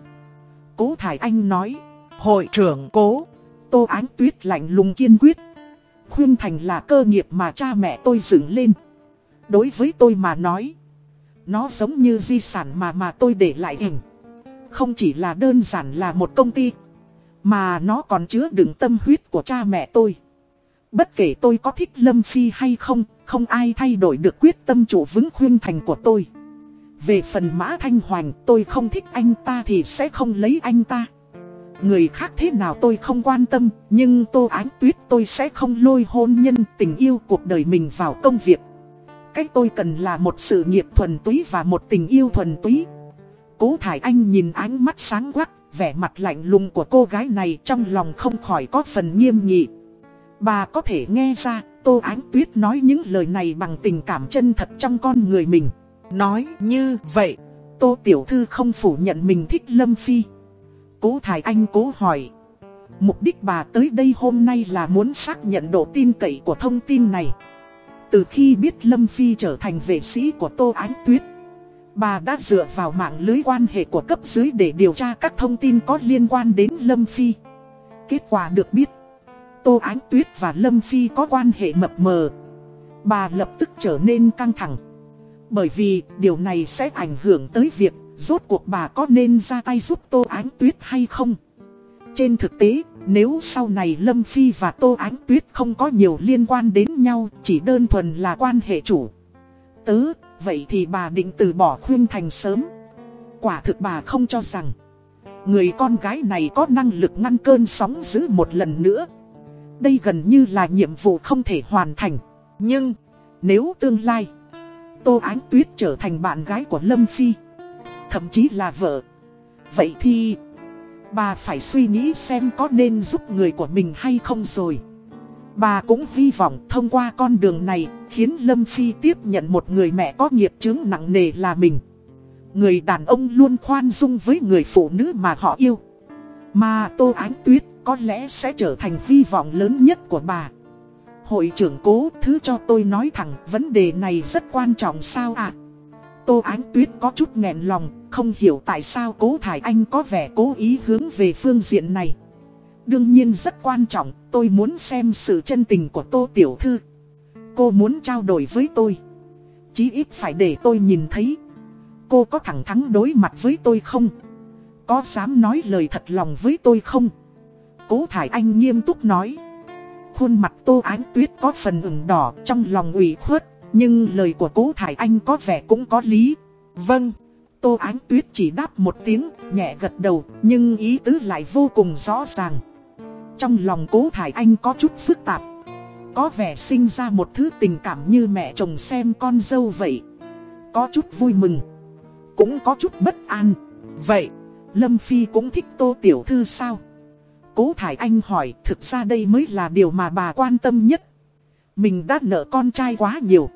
Cố Thải Anh nói Hội trưởng cố Tô Ánh Tuyết lạnh lùng kiên quyết Khuyên Thành là cơ nghiệp mà cha mẹ tôi dựng lên. Đối với tôi mà nói, nó giống như di sản mà mà tôi để lại hình. Không chỉ là đơn giản là một công ty, mà nó còn chứa đựng tâm huyết của cha mẹ tôi. Bất kể tôi có thích Lâm Phi hay không, không ai thay đổi được quyết tâm chủ vững khuyên thành của tôi. Về phần Mã Thanh Hoành, tôi không thích anh ta thì sẽ không lấy anh ta. Người khác thế nào tôi không quan tâm, nhưng Tô Ánh Tuyết tôi sẽ không lôi hôn nhân tình yêu cuộc đời mình vào công việc. Cách tôi cần là một sự nghiệp thuần túy và một tình yêu thuần túy. Cố Thải Anh nhìn ánh mắt sáng quắc, vẻ mặt lạnh lùng của cô gái này trong lòng không khỏi có phần nghiêm nghị. Bà có thể nghe ra, Tô Ánh Tuyết nói những lời này bằng tình cảm chân thật trong con người mình. Nói như vậy, Tô Tiểu Thư không phủ nhận mình thích Lâm Phi. Cố Thái Anh cố hỏi. Mục đích bà tới đây hôm nay là muốn xác nhận độ tin cậy của thông tin này. Từ khi biết Lâm Phi trở thành vệ sĩ của Tô Ánh Tuyết, bà đã dựa vào mạng lưới quan hệ của cấp dưới để điều tra các thông tin có liên quan đến Lâm Phi. Kết quả được biết, Tô Ánh Tuyết và Lâm Phi có quan hệ mập mờ. Bà lập tức trở nên căng thẳng. Bởi vì điều này sẽ ảnh hưởng tới việc Rốt cuộc bà có nên ra tay giúp Tô Ánh Tuyết hay không? Trên thực tế, nếu sau này Lâm Phi và Tô Ánh Tuyết không có nhiều liên quan đến nhau, chỉ đơn thuần là quan hệ chủ. Tớ, vậy thì bà định từ bỏ khuyên thành sớm. Quả thực bà không cho rằng, người con gái này có năng lực ngăn cơn sóng giữ một lần nữa. Đây gần như là nhiệm vụ không thể hoàn thành. Nhưng, nếu tương lai, Tô Ánh Tuyết trở thành bạn gái của Lâm Phi, thậm chí là vợ. Vậy thì, Bà phải suy nghĩ xem có nên giúp người của mình hay không rồi. Bà cũng hy vọng thông qua con đường này khiến Lâm Phi tiếp nhận một người mẹ có nghiệp chứng nặng nề là mình. Người đàn ông luôn khoan dung với người phụ nữ mà họ yêu. Mà Tô Ánh Tuyết có lẽ sẽ trở thành hy vọng lớn nhất của bà. Hội trưởng cố thứ cho tôi nói thẳng vấn đề này rất quan trọng sao ạ? Tô Ánh Tuyết có chút nghẹn lòng, không hiểu tại sao cố Thải Anh có vẻ cố ý hướng về phương diện này. Đương nhiên rất quan trọng, tôi muốn xem sự chân tình của Tô Tiểu Thư. Cô muốn trao đổi với tôi. Chí ít phải để tôi nhìn thấy. Cô có thẳng thắn đối mặt với tôi không? Có dám nói lời thật lòng với tôi không? Cố Thải Anh nghiêm túc nói. Khuôn mặt Tô Ánh Tuyết có phần ửng đỏ trong lòng ủy khuất. Nhưng lời của Cố Thải Anh có vẻ cũng có lý. Vâng. Tô Ánh Tuyết chỉ đáp một tiếng, nhẹ gật đầu, nhưng ý tứ lại vô cùng rõ ràng. Trong lòng Cố Thải Anh có chút phức tạp. Có vẻ sinh ra một thứ tình cảm như mẹ chồng xem con dâu vậy. Có chút vui mừng. Cũng có chút bất an. Vậy, Lâm Phi cũng thích Tô Tiểu Thư sao? Cố Thải Anh hỏi, thực ra đây mới là điều mà bà quan tâm nhất. Mình đã nợ con trai quá nhiều.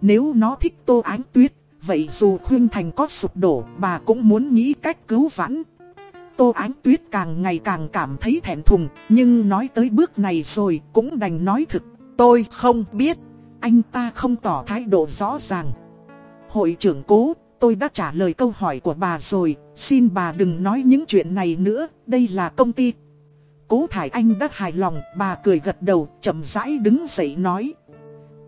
Nếu nó thích Tô Ánh Tuyết, vậy dù Khuyên Thành có sụp đổ, bà cũng muốn nghĩ cách cứu vãn. Tô Ánh Tuyết càng ngày càng cảm thấy thẹn thùng, nhưng nói tới bước này rồi cũng đành nói thực. Tôi không biết, anh ta không tỏ thái độ rõ ràng. Hội trưởng cố, tôi đã trả lời câu hỏi của bà rồi, xin bà đừng nói những chuyện này nữa, đây là công ty. Cố Thải Anh đã hài lòng, bà cười gật đầu, chậm rãi đứng dậy nói.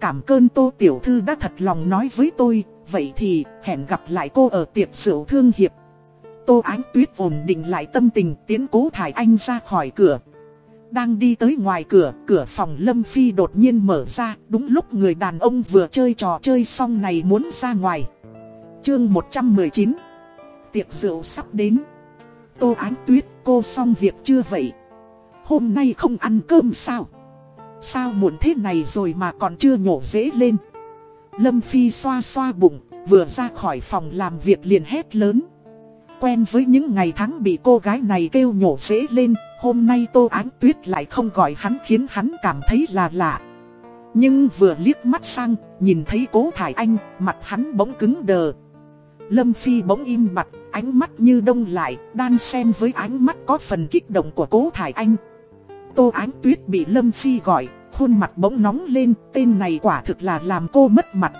Cảm ơn Tô Tiểu Thư đã thật lòng nói với tôi, vậy thì hẹn gặp lại cô ở tiệc rượu thương hiệp. Tô Ánh Tuyết ổn định lại tâm tình tiến Cố Thải Anh ra khỏi cửa. Đang đi tới ngoài cửa, cửa phòng Lâm Phi đột nhiên mở ra, đúng lúc người đàn ông vừa chơi trò chơi xong này muốn ra ngoài. Chương 119 Tiệc rượu sắp đến. Tô Ánh Tuyết, cô xong việc chưa vậy? Hôm nay không ăn cơm sao? Sao muộn thế này rồi mà còn chưa nhổ dễ lên? Lâm Phi xoa xoa bụng, vừa ra khỏi phòng làm việc liền hét lớn. Quen với những ngày tháng bị cô gái này kêu nhổ dễ lên, hôm nay Tô Ánh Tuyết lại không gọi hắn khiến hắn cảm thấy là lạ. Nhưng vừa liếc mắt sang, nhìn thấy cố thải anh, mặt hắn bỗng cứng đờ. Lâm Phi bỗng im mặt, ánh mắt như đông lại, đan xen với ánh mắt có phần kích động của cố thải anh. Tô Ánh Tuyết bị Lâm Phi gọi, khuôn mặt bỗng nóng lên, tên này quả thực là làm cô mất mặt.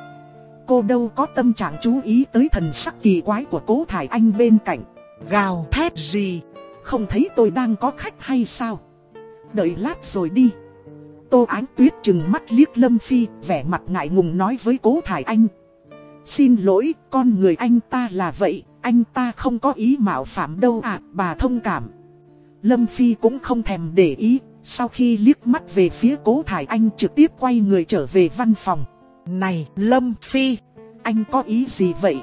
Cô đâu có tâm trạng chú ý tới thần sắc kỳ quái của cố thải anh bên cạnh. Gào thét gì? Không thấy tôi đang có khách hay sao? Đợi lát rồi đi. Tô Ánh Tuyết chừng mắt liếc Lâm Phi, vẻ mặt ngại ngùng nói với cố thải anh. Xin lỗi, con người anh ta là vậy, anh ta không có ý mạo phạm đâu à, bà thông cảm. Lâm Phi cũng không thèm để ý, sau khi liếc mắt về phía cố thải anh trực tiếp quay người trở về văn phòng. Này, Lâm Phi, anh có ý gì vậy?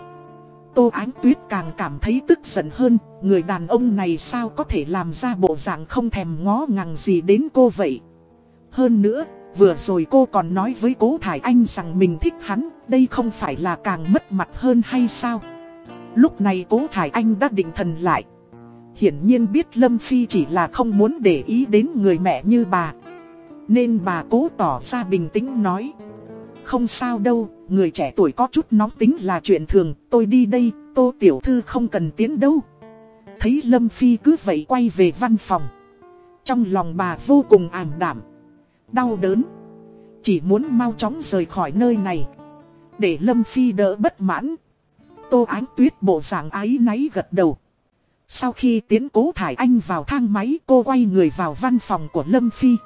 Tô Ánh Tuyết càng cảm thấy tức giận hơn, người đàn ông này sao có thể làm ra bộ dạng không thèm ngó ngàng gì đến cô vậy? Hơn nữa, vừa rồi cô còn nói với cố Thải Anh rằng mình thích hắn, đây không phải là càng mất mặt hơn hay sao? Lúc này cố Thải Anh đã định thần lại. Hiển nhiên biết Lâm Phi chỉ là không muốn để ý đến người mẹ như bà. Nên bà cố tỏ ra bình tĩnh nói. Không sao đâu, người trẻ tuổi có chút nóng tính là chuyện thường, tôi đi đây, tô tiểu thư không cần tiến đâu. Thấy Lâm Phi cứ vậy quay về văn phòng. Trong lòng bà vô cùng ảm đảm, đau đớn. Chỉ muốn mau chóng rời khỏi nơi này. Để Lâm Phi đỡ bất mãn. Tô Ánh Tuyết bộ dạng ái náy gật đầu. Sau khi tiến cố thải anh vào thang máy, cô quay người vào văn phòng của Lâm Phi.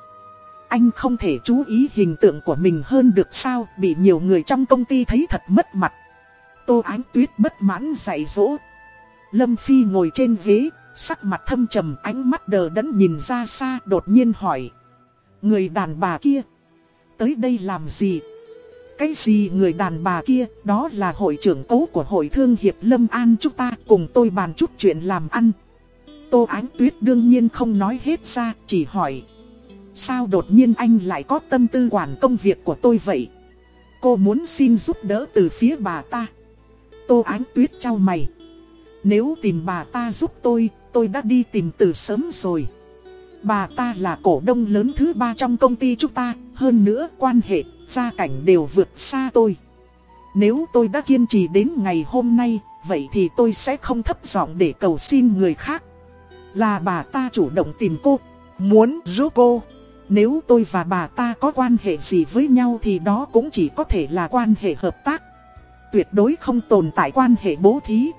Anh không thể chú ý hình tượng của mình hơn được sao, Bị nhiều người trong công ty thấy thật mất mặt. Tô Ánh Tuyết bất mãn dạy dỗ. Lâm Phi ngồi trên ghế, Sắc mặt thâm trầm, ánh mắt đờ đẫn nhìn ra xa, đột nhiên hỏi. Người đàn bà kia, Tới đây làm gì? Cái gì người đàn bà kia Đó là hội trưởng cố của hội thương hiệp Lâm An chúng ta Cùng tôi bàn chút chuyện làm ăn Tô Ánh Tuyết đương nhiên không nói hết ra Chỉ hỏi Sao đột nhiên anh lại có tâm tư quản công việc của tôi vậy? Cô muốn xin giúp đỡ từ phía bà ta. Tô Ánh Tuyết trao mày. Nếu tìm bà ta giúp tôi, tôi đã đi tìm từ sớm rồi. Bà ta là cổ đông lớn thứ ba trong công ty chúng ta, hơn nữa quan hệ, gia cảnh đều vượt xa tôi. Nếu tôi đã kiên trì đến ngày hôm nay, vậy thì tôi sẽ không thấp giọng để cầu xin người khác. Là bà ta chủ động tìm cô, muốn giúp cô. Nếu tôi và bà ta có quan hệ gì với nhau thì đó cũng chỉ có thể là quan hệ hợp tác. Tuyệt đối không tồn tại quan hệ bố thí.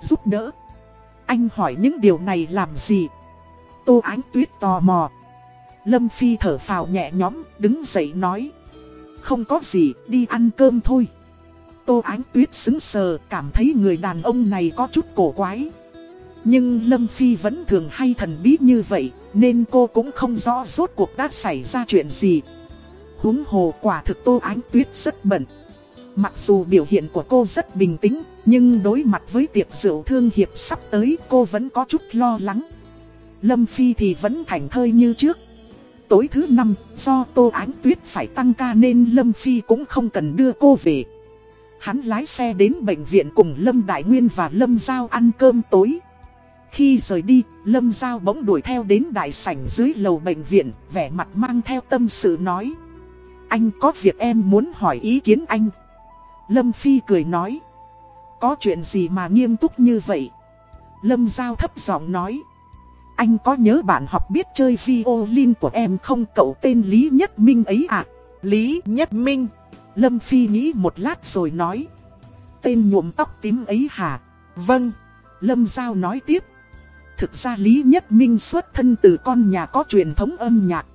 Giúp đỡ. Anh hỏi những điều này làm gì? Tô Ánh Tuyết tò mò. Lâm Phi thở phào nhẹ nhõm, đứng dậy nói. Không có gì, đi ăn cơm thôi. Tô Ánh Tuyết xứng sờ, cảm thấy người đàn ông này có chút cổ quái. Nhưng Lâm Phi vẫn thường hay thần bí như vậy, nên cô cũng không rõ rốt cuộc đã xảy ra chuyện gì. Húng hồ quả thực Tô Ánh Tuyết rất bận. Mặc dù biểu hiện của cô rất bình tĩnh, nhưng đối mặt với tiệc rượu thương hiệp sắp tới cô vẫn có chút lo lắng. Lâm Phi thì vẫn thành thơi như trước. Tối thứ năm, do Tô Ánh Tuyết phải tăng ca nên Lâm Phi cũng không cần đưa cô về. Hắn lái xe đến bệnh viện cùng Lâm Đại Nguyên và Lâm Giao ăn cơm tối. Khi rời đi, Lâm Giao bỗng đuổi theo đến đại sảnh dưới lầu bệnh viện, vẻ mặt mang theo tâm sự nói. Anh có việc em muốn hỏi ý kiến anh. Lâm Phi cười nói. Có chuyện gì mà nghiêm túc như vậy? Lâm Giao thấp giọng nói. Anh có nhớ bạn học biết chơi violin của em không cậu tên Lý Nhất Minh ấy à? Lý Nhất Minh. Lâm Phi nghĩ một lát rồi nói. Tên nhuộm tóc tím ấy hả? Vâng. Lâm Giao nói tiếp. Thực ra Lý Nhất Minh xuất thân từ con nhà có truyền thống âm nhạc.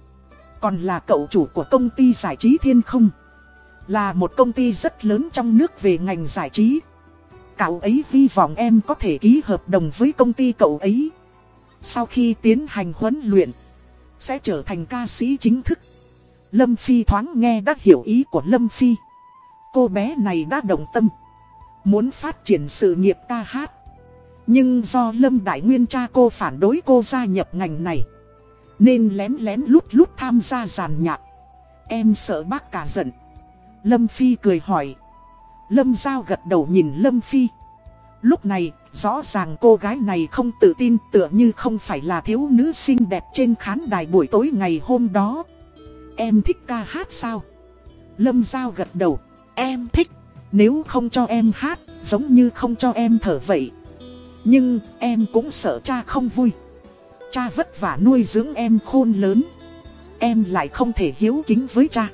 Còn là cậu chủ của công ty giải trí Thiên Không. Là một công ty rất lớn trong nước về ngành giải trí. Cậu ấy hy vọng em có thể ký hợp đồng với công ty cậu ấy. Sau khi tiến hành huấn luyện, sẽ trở thành ca sĩ chính thức. Lâm Phi thoáng nghe đã hiểu ý của Lâm Phi. Cô bé này đã đồng tâm. Muốn phát triển sự nghiệp ca hát. Nhưng do Lâm Đại Nguyên cha cô phản đối cô gia nhập ngành này. Nên lén lén lút lút tham gia giàn nhạc. Em sợ bác cả giận. Lâm Phi cười hỏi. Lâm Giao gật đầu nhìn Lâm Phi. Lúc này, rõ ràng cô gái này không tự tin tựa như không phải là thiếu nữ xinh đẹp trên khán đài buổi tối ngày hôm đó. Em thích ca hát sao? Lâm Giao gật đầu. Em thích. Nếu không cho em hát, giống như không cho em thở vậy. Nhưng em cũng sợ cha không vui. Cha vất vả nuôi dưỡng em khôn lớn. Em lại không thể hiếu kính với cha.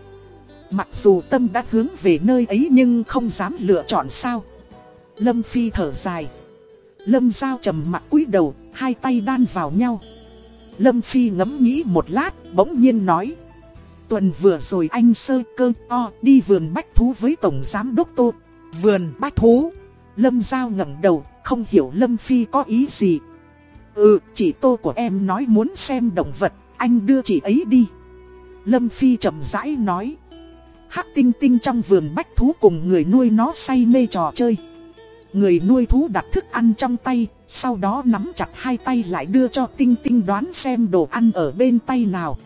Mặc dù tâm đã hướng về nơi ấy nhưng không dám lựa chọn sao. Lâm Phi thở dài. Lâm Giao trầm mặt cúi đầu, hai tay đan vào nhau. Lâm Phi ngẫm nghĩ một lát, bỗng nhiên nói. Tuần vừa rồi anh sơ cơ to đi vườn bách thú với Tổng Giám Đốc Tô. Vườn bách thú. Lâm Giao ngẩng đầu, không hiểu Lâm Phi có ý gì. Ừ, chị Tô của em nói muốn xem động vật, anh đưa chị ấy đi. Lâm Phi chậm rãi nói. Hắc tinh tinh trong vườn bách thú cùng người nuôi nó say mê trò chơi. Người nuôi thú đặt thức ăn trong tay, sau đó nắm chặt hai tay lại đưa cho tinh tinh đoán xem đồ ăn ở bên tay nào.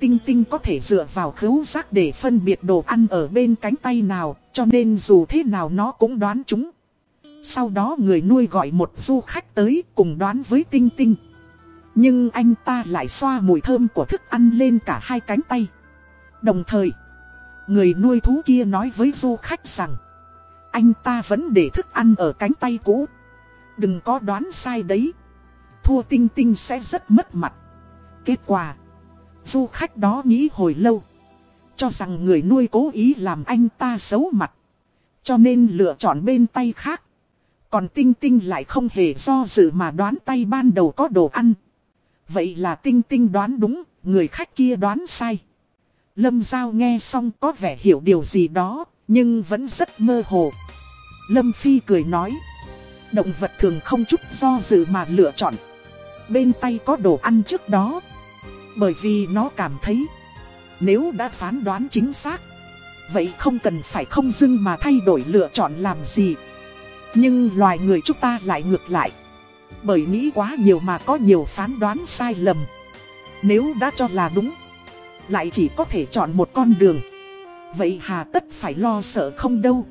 Tinh tinh có thể dựa vào khứu giác để phân biệt đồ ăn ở bên cánh tay nào, cho nên dù thế nào nó cũng đoán chúng. Sau đó người nuôi gọi một du khách tới cùng đoán với tinh tinh. Nhưng anh ta lại xoa mùi thơm của thức ăn lên cả hai cánh tay. Đồng thời, người nuôi thú kia nói với du khách rằng anh ta vẫn để thức ăn ở cánh tay cũ. Đừng có đoán sai đấy. Thua tinh tinh sẽ rất mất mặt. Kết quả. Du khách đó nghĩ hồi lâu. Cho rằng người nuôi cố ý làm anh ta xấu mặt. Cho nên lựa chọn bên tay khác. Còn Tinh Tinh lại không hề do dự mà đoán tay ban đầu có đồ ăn. Vậy là Tinh Tinh đoán đúng, người khách kia đoán sai. Lâm Giao nghe xong có vẻ hiểu điều gì đó, nhưng vẫn rất mơ hồ. Lâm Phi cười nói. Động vật thường không chút do dự mà lựa chọn. Bên tay có đồ ăn trước đó. Bởi vì nó cảm thấy. Nếu đã phán đoán chính xác. Vậy không cần phải không dưng mà thay đổi lựa chọn làm gì. Nhưng loài người chúng ta lại ngược lại. Bởi nghĩ quá nhiều mà có nhiều phán đoán sai lầm. Nếu đã cho là đúng. Lại chỉ có thể chọn một con đường. Vậy hà tất phải lo sợ không đâu.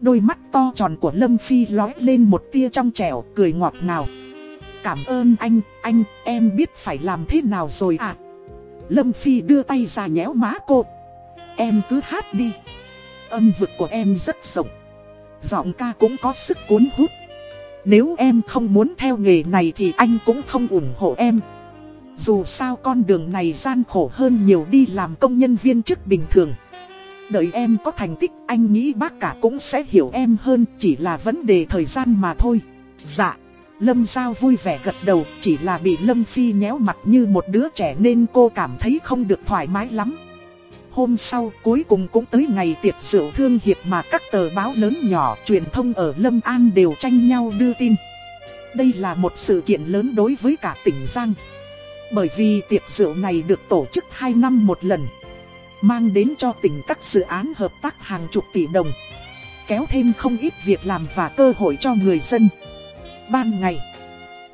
Đôi mắt to tròn của Lâm Phi lói lên một tia trong trẻo cười ngọt ngào. Cảm ơn anh, anh, em biết phải làm thế nào rồi à Lâm Phi đưa tay ra nhéo má cô. Em cứ hát đi. Âm vực của em rất rộng. Giọng ca cũng có sức cuốn hút. Nếu em không muốn theo nghề này thì anh cũng không ủng hộ em. Dù sao con đường này gian khổ hơn nhiều đi làm công nhân viên chức bình thường. Đợi em có thành tích, anh nghĩ bác cả cũng sẽ hiểu em hơn, Chỉ là vấn đề thời gian mà thôi Dạ Lâm Giao vui vẻ gật đầu, Chỉ là bị Lâm Phi nhéo mặt như một đứa trẻ Nên cô cảm thấy không được thoải mái lắm Hôm sau, cuối cùng cũng tới ngày tiệc rượu thương hiệp mà các tờ báo lớn nhỏ truyền thông ở Lâm An đều tranh nhau đưa tin. Đây là một sự kiện lớn đối với cả tỉnh Giang. Bởi vì tiệc rượu này được tổ chức 2 năm một lần. Mang đến cho tỉnh các dự án hợp tác hàng chục tỷ đồng. Kéo thêm không ít việc làm và cơ hội cho người dân. Ban ngày.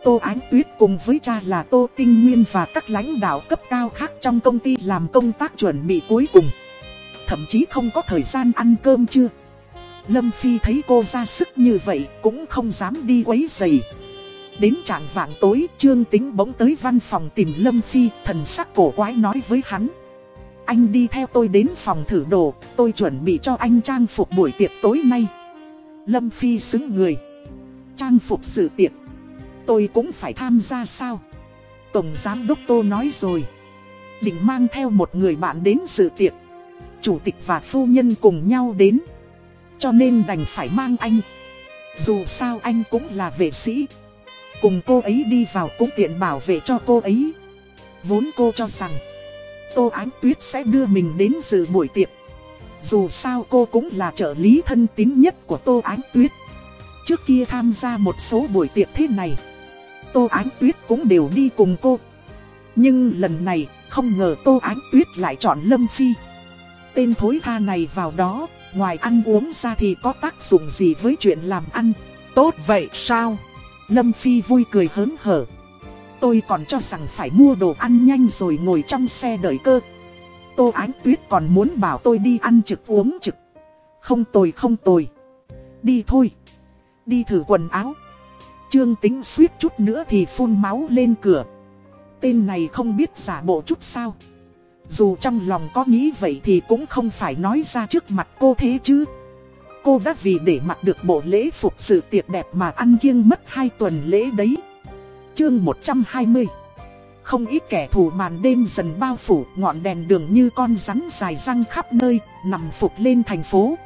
Tô Ánh Tuyết cùng với cha là Tô Tinh Nguyên và các lãnh đạo cấp cao khác trong công ty làm công tác chuẩn bị cuối cùng. Thậm chí không có thời gian ăn cơm chưa. Lâm Phi thấy cô ra sức như vậy cũng không dám đi quấy giày. Đến trạng vạng tối, Trương Tính bỗng tới văn phòng tìm Lâm Phi, thần sắc cổ quái nói với hắn. Anh đi theo tôi đến phòng thử đồ, tôi chuẩn bị cho anh trang phục buổi tiệc tối nay. Lâm Phi xứng người. Trang phục sự tiệc tôi cũng phải tham gia sao? Tổng Giám Đốc Tô nói rồi. Định mang theo một người bạn đến sự tiệc. Chủ tịch và phu nhân cùng nhau đến. Cho nên đành phải mang anh. Dù sao anh cũng là vệ sĩ. Cùng cô ấy đi vào cũng tiện bảo vệ cho cô ấy. Vốn cô cho rằng Tô Ánh Tuyết sẽ đưa mình đến dự buổi tiệc. Dù sao cô cũng là trợ lý thân tín nhất của Tô Ánh Tuyết. Trước kia tham gia một số buổi tiệc thế này Tô Ánh Tuyết cũng đều đi cùng cô. Nhưng lần này, không ngờ Tô Ánh Tuyết lại chọn Lâm Phi. Tên thối tha này vào đó, ngoài ăn uống ra thì có tác dụng gì với chuyện làm ăn. Tốt vậy sao? Lâm Phi vui cười hớn hở. Tôi còn cho rằng phải mua đồ ăn nhanh rồi ngồi trong xe đợi cơ. Tô Ánh Tuyết còn muốn bảo tôi đi ăn trực uống trực. Không tồi không tồi. Đi thôi. Đi thử quần áo. Trương tính suýt chút nữa thì phun máu lên cửa. Tên này không biết giả bộ chút sao. Dù trong lòng có nghĩ vậy thì cũng không phải nói ra trước mặt cô thế chứ. Cô đã vì để mặc được bộ lễ phục sự tiệc đẹp mà ăn kiêng mất 2 tuần lễ đấy. Chương 120 Không ít kẻ thù màn đêm dần bao phủ ngọn đèn đường như con rắn dài răng khắp nơi, nằm phục lên thành phố.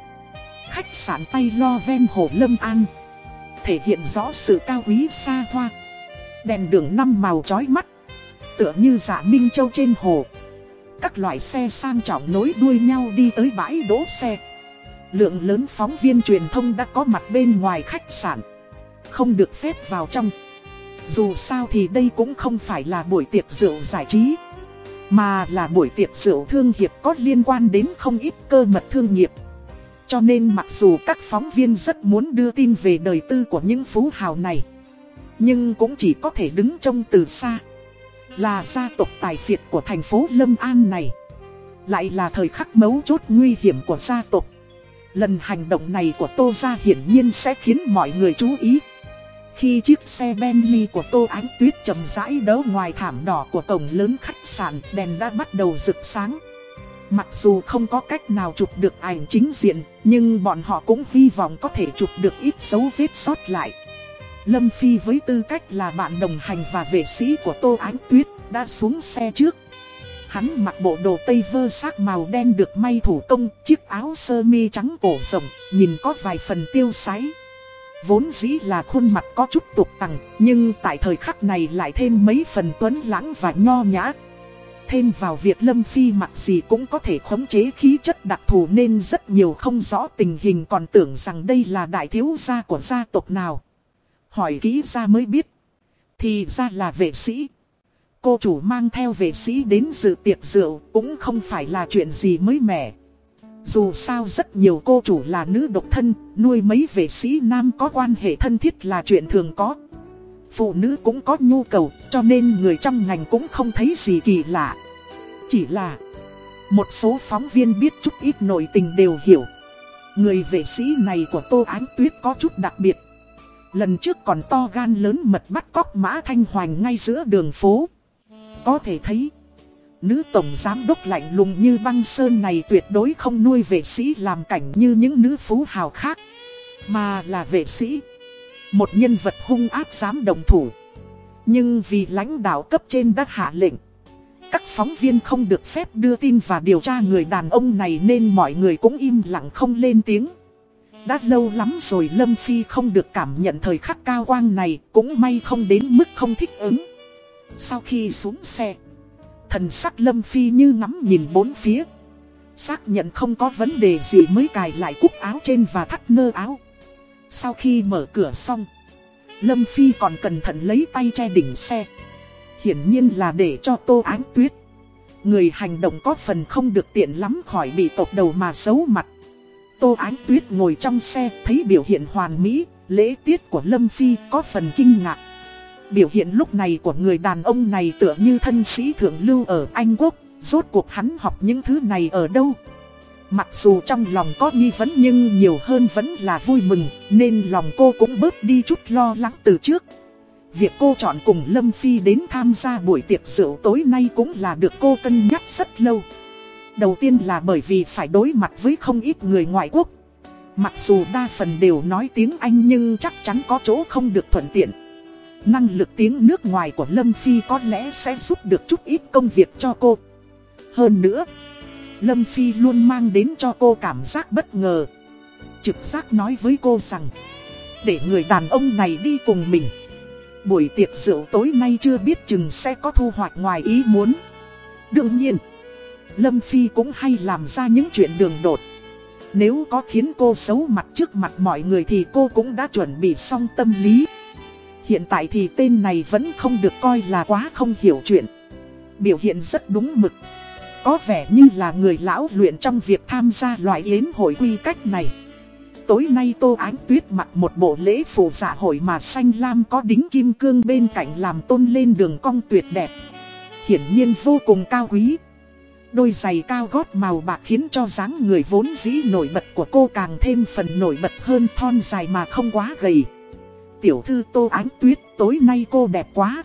Khách sạn tay lo ven hồ Lâm An thể hiện rõ sự cao quý xa hoa. Đèn đường năm màu chói mắt, tựa như dạ Minh Châu trên hồ. Các loại xe sang trọng nối đuôi nhau đi tới bãi đỗ xe. Lượng lớn phóng viên truyền thông đã có mặt bên ngoài khách sạn. Không được phép vào trong. Dù sao thì đây cũng không phải là buổi tiệc rượu giải trí. Mà là buổi tiệc rượu thương hiệp có liên quan đến không ít cơ mật thương nghiệp. Cho nên mặc dù các phóng viên rất muốn đưa tin về đời tư của những phú hào này, Nhưng cũng chỉ có thể đứng trông từ xa Là gia tộc tài phiệt của thành phố Lâm An này, Lại là thời khắc mấu chốt nguy hiểm của gia tộc Lần hành động này của Tô Gia hiển nhiên sẽ khiến mọi người chú ý khi chiếc xe Bentley của Tô Ánh Tuyết chậm rãi đấu ngoài thảm đỏ của cổng lớn khách sạn đèn đã bắt đầu rực sáng Mặc dù không có cách nào chụp được ảnh chính diện, nhưng bọn họ cũng hy vọng có thể chụp được ít dấu vết sót lại. Lâm Phi với tư cách là bạn đồng hành và vệ sĩ của Tô Ánh Tuyết đã xuống xe trước. Hắn mặc bộ đồ tây vơ sắc màu đen được may thủ công, chiếc áo sơ mi trắng cổ rộng, nhìn có vài phần tiêu sái. Vốn dĩ là khuôn mặt có chút tục tằng, nhưng tại thời khắc này lại thêm mấy phần tuấn lãng và nho nhã. Thêm vào việc Lâm Phi mặc gì cũng có thể khống chế khí chất đặc thù nên rất nhiều không rõ tình hình còn tưởng rằng đây là đại thiếu gia của gia tộc nào. Hỏi kỹ ra mới biết. Thì ra là vệ sĩ. Cô chủ mang theo vệ sĩ đến dự tiệc rượu cũng không phải là chuyện gì mới mẻ. Dù sao rất nhiều cô chủ là nữ độc thân, nuôi mấy vệ sĩ nam có quan hệ thân thiết là chuyện thường có phụ nữ cũng có nhu cầu, cho nên người trong ngành cũng không thấy gì kỳ lạ. Chỉ là, một số phóng viên biết chút ít nội tình đều hiểu. Người vệ sĩ này của Tô Ánh Tuyết có chút đặc biệt. Lần trước còn to gan lớn mật bắt cóc Mã Thanh Hoành ngay giữa đường phố. Có thể thấy, nữ tổng giám đốc lạnh lùng như băng sơn này tuyệt đối không nuôi vệ sĩ làm cảnh như những nữ phú hào khác. Mà là vệ sĩ. Một nhân vật hung ác dám đồng thủ. Nhưng vì lãnh đạo cấp trên đã hạ lệnh. Các phóng viên không được phép đưa tin và điều tra người đàn ông này nên mọi người cũng im lặng không lên tiếng. Đã lâu lắm rồi Lâm Phi không được cảm nhận thời khắc cao quang này, cũng may không đến mức không thích ứng. Sau khi xuống xe, thần sắc Lâm Phi như ngắm nhìn bốn phía. Xác nhận không có vấn đề gì mới cài lại cúc áo trên và thắt nơ áo. Sau khi mở cửa xong, Lâm Phi còn cẩn thận lấy tay che đỉnh xe. Hiển nhiên là để cho Tô Ánh Tuyết. Người hành động có phần không được tiện lắm khỏi bị tộc đầu mà xấu mặt. Tô Ánh Tuyết ngồi trong xe thấy biểu hiện hoàn mỹ, lễ tiết của Lâm Phi có phần kinh ngạc. Biểu hiện lúc này của người đàn ông này tựa như thân sĩ thượng lưu ở Anh Quốc, rốt cuộc hắn học những thứ này ở đâu. Mặc dù trong lòng có nghi vấn nhưng nhiều hơn vẫn là vui mừng, nên lòng cô cũng bớt đi chút lo lắng từ trước. Việc cô chọn cùng Lâm Phi đến tham gia buổi tiệc rượu tối nay cũng là được cô cân nhắc rất lâu. Đầu tiên là bởi vì phải đối mặt với không ít người ngoại quốc. Mặc dù đa phần đều nói tiếng Anh nhưng chắc chắn có chỗ không được thuận tiện. Năng lực tiếng nước ngoài của Lâm Phi có lẽ sẽ giúp được chút ít công việc cho cô. Hơn nữa, Lâm Phi luôn mang đến cho cô cảm giác bất ngờ. Trực giác nói với cô rằng, để người đàn ông này đi cùng mình. Buổi tiệc rượu tối nay chưa biết chừng sẽ có thu hoạch ngoài ý muốn. Đương nhiên, Lâm Phi cũng hay làm ra những chuyện đường đột. Nếu có khiến cô xấu mặt trước mặt mọi người thì cô cũng đã chuẩn bị xong tâm lý. Hiện tại thì tên này vẫn không được coi là quá không hiểu chuyện. Biểu hiện rất đúng mực. Có vẻ như là người lão luyện trong việc tham gia loại yến hội quy cách này. Tối nay Tô Ánh Tuyết mặc một bộ lễ phù dạ hội mà xanh lam có đính kim cương bên cạnh làm tôn lên đường cong tuyệt đẹp. Hiển nhiên vô cùng cao quý. Đôi giày cao gót màu bạc khiến cho dáng người vốn dĩ nổi bật của cô càng thêm phần nổi bật hơn thon dài mà không quá gầy. Tiểu thư Tô Ánh Tuyết tối nay cô đẹp quá.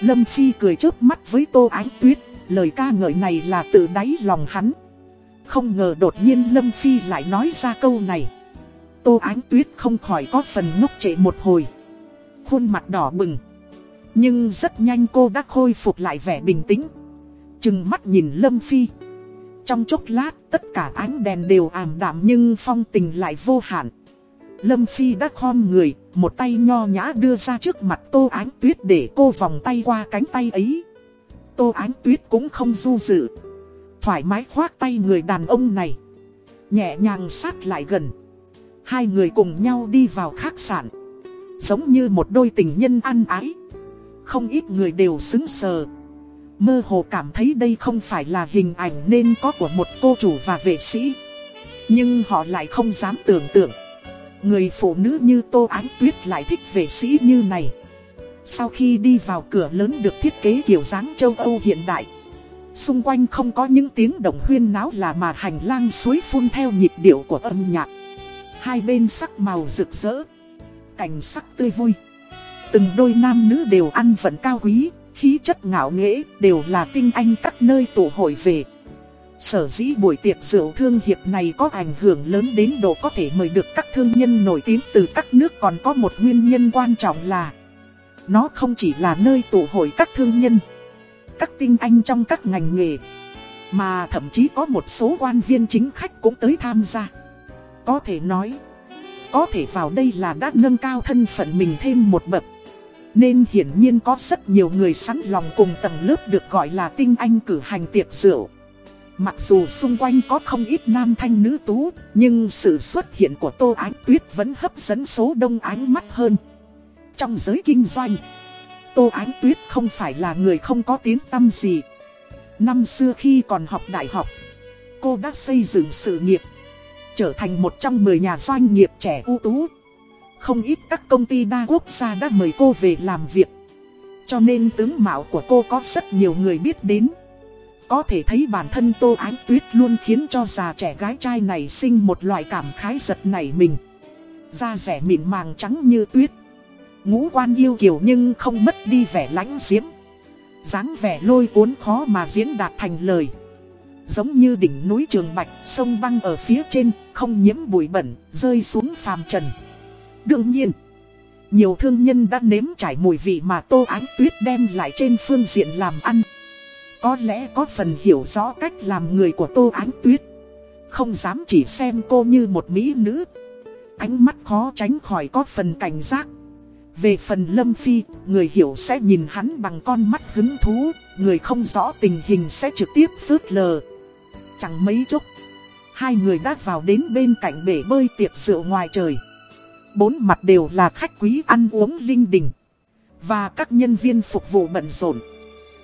Lâm Phi cười chớp mắt với Tô Ánh Tuyết, lời ca ngợi này là tự đáy lòng hắn. Không ngờ đột nhiên Lâm Phi lại nói ra câu này. Tô Ánh Tuyết không khỏi có phần ngốc trễ một hồi. Khuôn mặt đỏ bừng. Nhưng rất nhanh cô đã khôi phục lại vẻ bình tĩnh. Chừng mắt nhìn Lâm Phi. Trong chốc lát tất cả ánh đèn đều ảm đạm nhưng phong tình lại vô hạn. Lâm Phi đã khom người, một tay nho nhã đưa ra trước mặt Tô Ánh Tuyết để cô vòng tay qua cánh tay ấy. Tô Ánh Tuyết cũng không du dự. Thoải mái khoác tay người đàn ông này. Nhẹ nhàng sát lại gần. Hai người cùng nhau đi vào khách sạn. Giống như một đôi tình nhân ăn ái. Không ít người đều xứng sờ. Mơ hồ cảm thấy đây không phải là hình ảnh nên có của một cô chủ và vệ sĩ. Nhưng họ lại không dám tưởng tượng. Người phụ nữ như Tô Ánh Tuyết lại thích vệ sĩ như này. Sau khi đi vào cửa lớn được thiết kế kiểu dáng châu Âu hiện đại. Xung quanh không có những tiếng động huyên náo là mà hành lang suối phun theo nhịp điệu của âm nhạc. Hai bên sắc màu rực rỡ. Cảnh sắc tươi vui. Từng đôi nam nữ đều ăn vận cao quý, khí chất ngạo nghễ, đều là tinh anh các nơi tụ hội về. Sở dĩ buổi tiệc rượu thương hiệp này có ảnh hưởng lớn đến độ có thể mời được các thương nhân nổi tiếng từ các nước còn có một nguyên nhân quan trọng là Nó không chỉ là nơi tụ hội các thương nhân, các tinh anh trong các ngành nghề Mà thậm chí có một số quan viên chính khách cũng tới tham gia. Có thể nói, có thể vào đây là đã nâng cao thân phận mình thêm một bậc. Nên hiển nhiên có rất nhiều người sẵn lòng cùng tầng lớp được gọi là tinh anh cử hành tiệc rượu. Mặc dù xung quanh có không ít nam thanh nữ tú, nhưng sự xuất hiện của Tô Ánh Tuyết vẫn hấp dẫn số đông ánh mắt hơn. Trong giới kinh doanh, Tô Ánh Tuyết không phải là người không có tiếng tăm gì. Năm xưa khi còn học đại học, cô đã xây dựng sự nghiệp, trở thành một trong 10 nhà doanh nghiệp trẻ ưu tú. Không ít các công ty đa quốc gia đã mời cô về làm việc. Cho nên tướng mạo của cô có rất nhiều người biết đến. Có thể thấy bản thân Tô Ánh Tuyết luôn khiến cho già trẻ gái trai này sinh một loại cảm khái giật nảy mình. Da rẻ mịn màng trắng như tuyết. Ngũ quan yêu kiều nhưng không mất đi vẻ lãnh diễm dáng vẻ lôi cuốn khó mà diễn đạt thành lời Giống như đỉnh núi Trường Bạch, sông băng ở phía trên, không nhiễm bụi bẩn, rơi xuống phàm trần. Đương nhiên, nhiều thương nhân đã nếm trải mùi vị mà Tô Ánh Tuyết đem lại trên phương diện làm ăn. Có lẽ có phần hiểu rõ cách làm người của Tô Ánh Tuyết. Không dám chỉ xem cô như một mỹ nữ. Ánh mắt khó tránh khỏi có phần cảnh giác. Về phần Lâm Phi, người hiểu sẽ nhìn hắn bằng con mắt hứng thú, người không rõ tình hình sẽ trực tiếp phớt lờ. Chẳng mấy chốc, hai người đã vào đến bên cạnh bể bơi tiệc rượu ngoài trời. Bốn mặt đều là khách quý ăn uống linh đình. Và các nhân viên phục vụ bận rộn.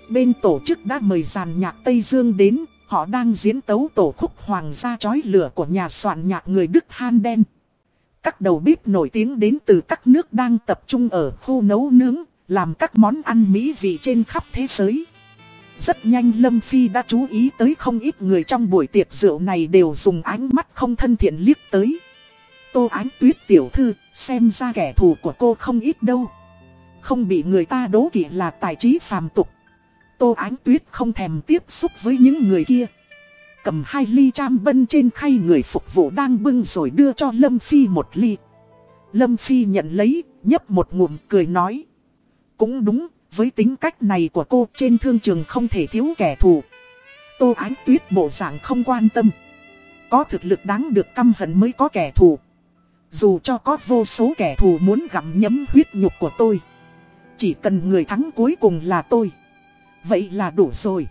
Bên tổ chức đã mời dàn nhạc Tây Dương đến, họ đang diễn tấu tổ khúc hoàng gia chói lửa của nhà soạn nhạc người Đức Han Đen. Các đầu bếp nổi tiếng đến từ các nước đang tập trung ở khu nấu nướng, làm các món ăn mỹ vị trên khắp thế giới. Rất nhanh Lâm Phi đã chú ý tới không ít người trong buổi tiệc rượu này đều dùng ánh mắt không thân thiện liếc tới. Tô Ánh Tuyết tiểu thư, xem ra kẻ thù của cô không ít đâu. Không bị người ta đố kỵ là tài trí phàm tục. Tô Ánh Tuyết không thèm tiếp xúc với những người kia. Cầm hai ly cham bân trên khay người phục vụ đang bưng rồi đưa cho Lâm Phi một ly. Lâm Phi nhận lấy, nhấp một ngụm cười nói. Cũng đúng, với tính cách này của cô trên thương trường không thể thiếu kẻ thù. Tô Ánh Tuyết bộ dạng không quan tâm. Có thực lực đáng được căm hận mới có kẻ thù. Dù cho có vô số kẻ thù muốn gặm nhấm huyết nhục của tôi. Chỉ cần người thắng cuối cùng là tôi. Vậy là đủ rồi.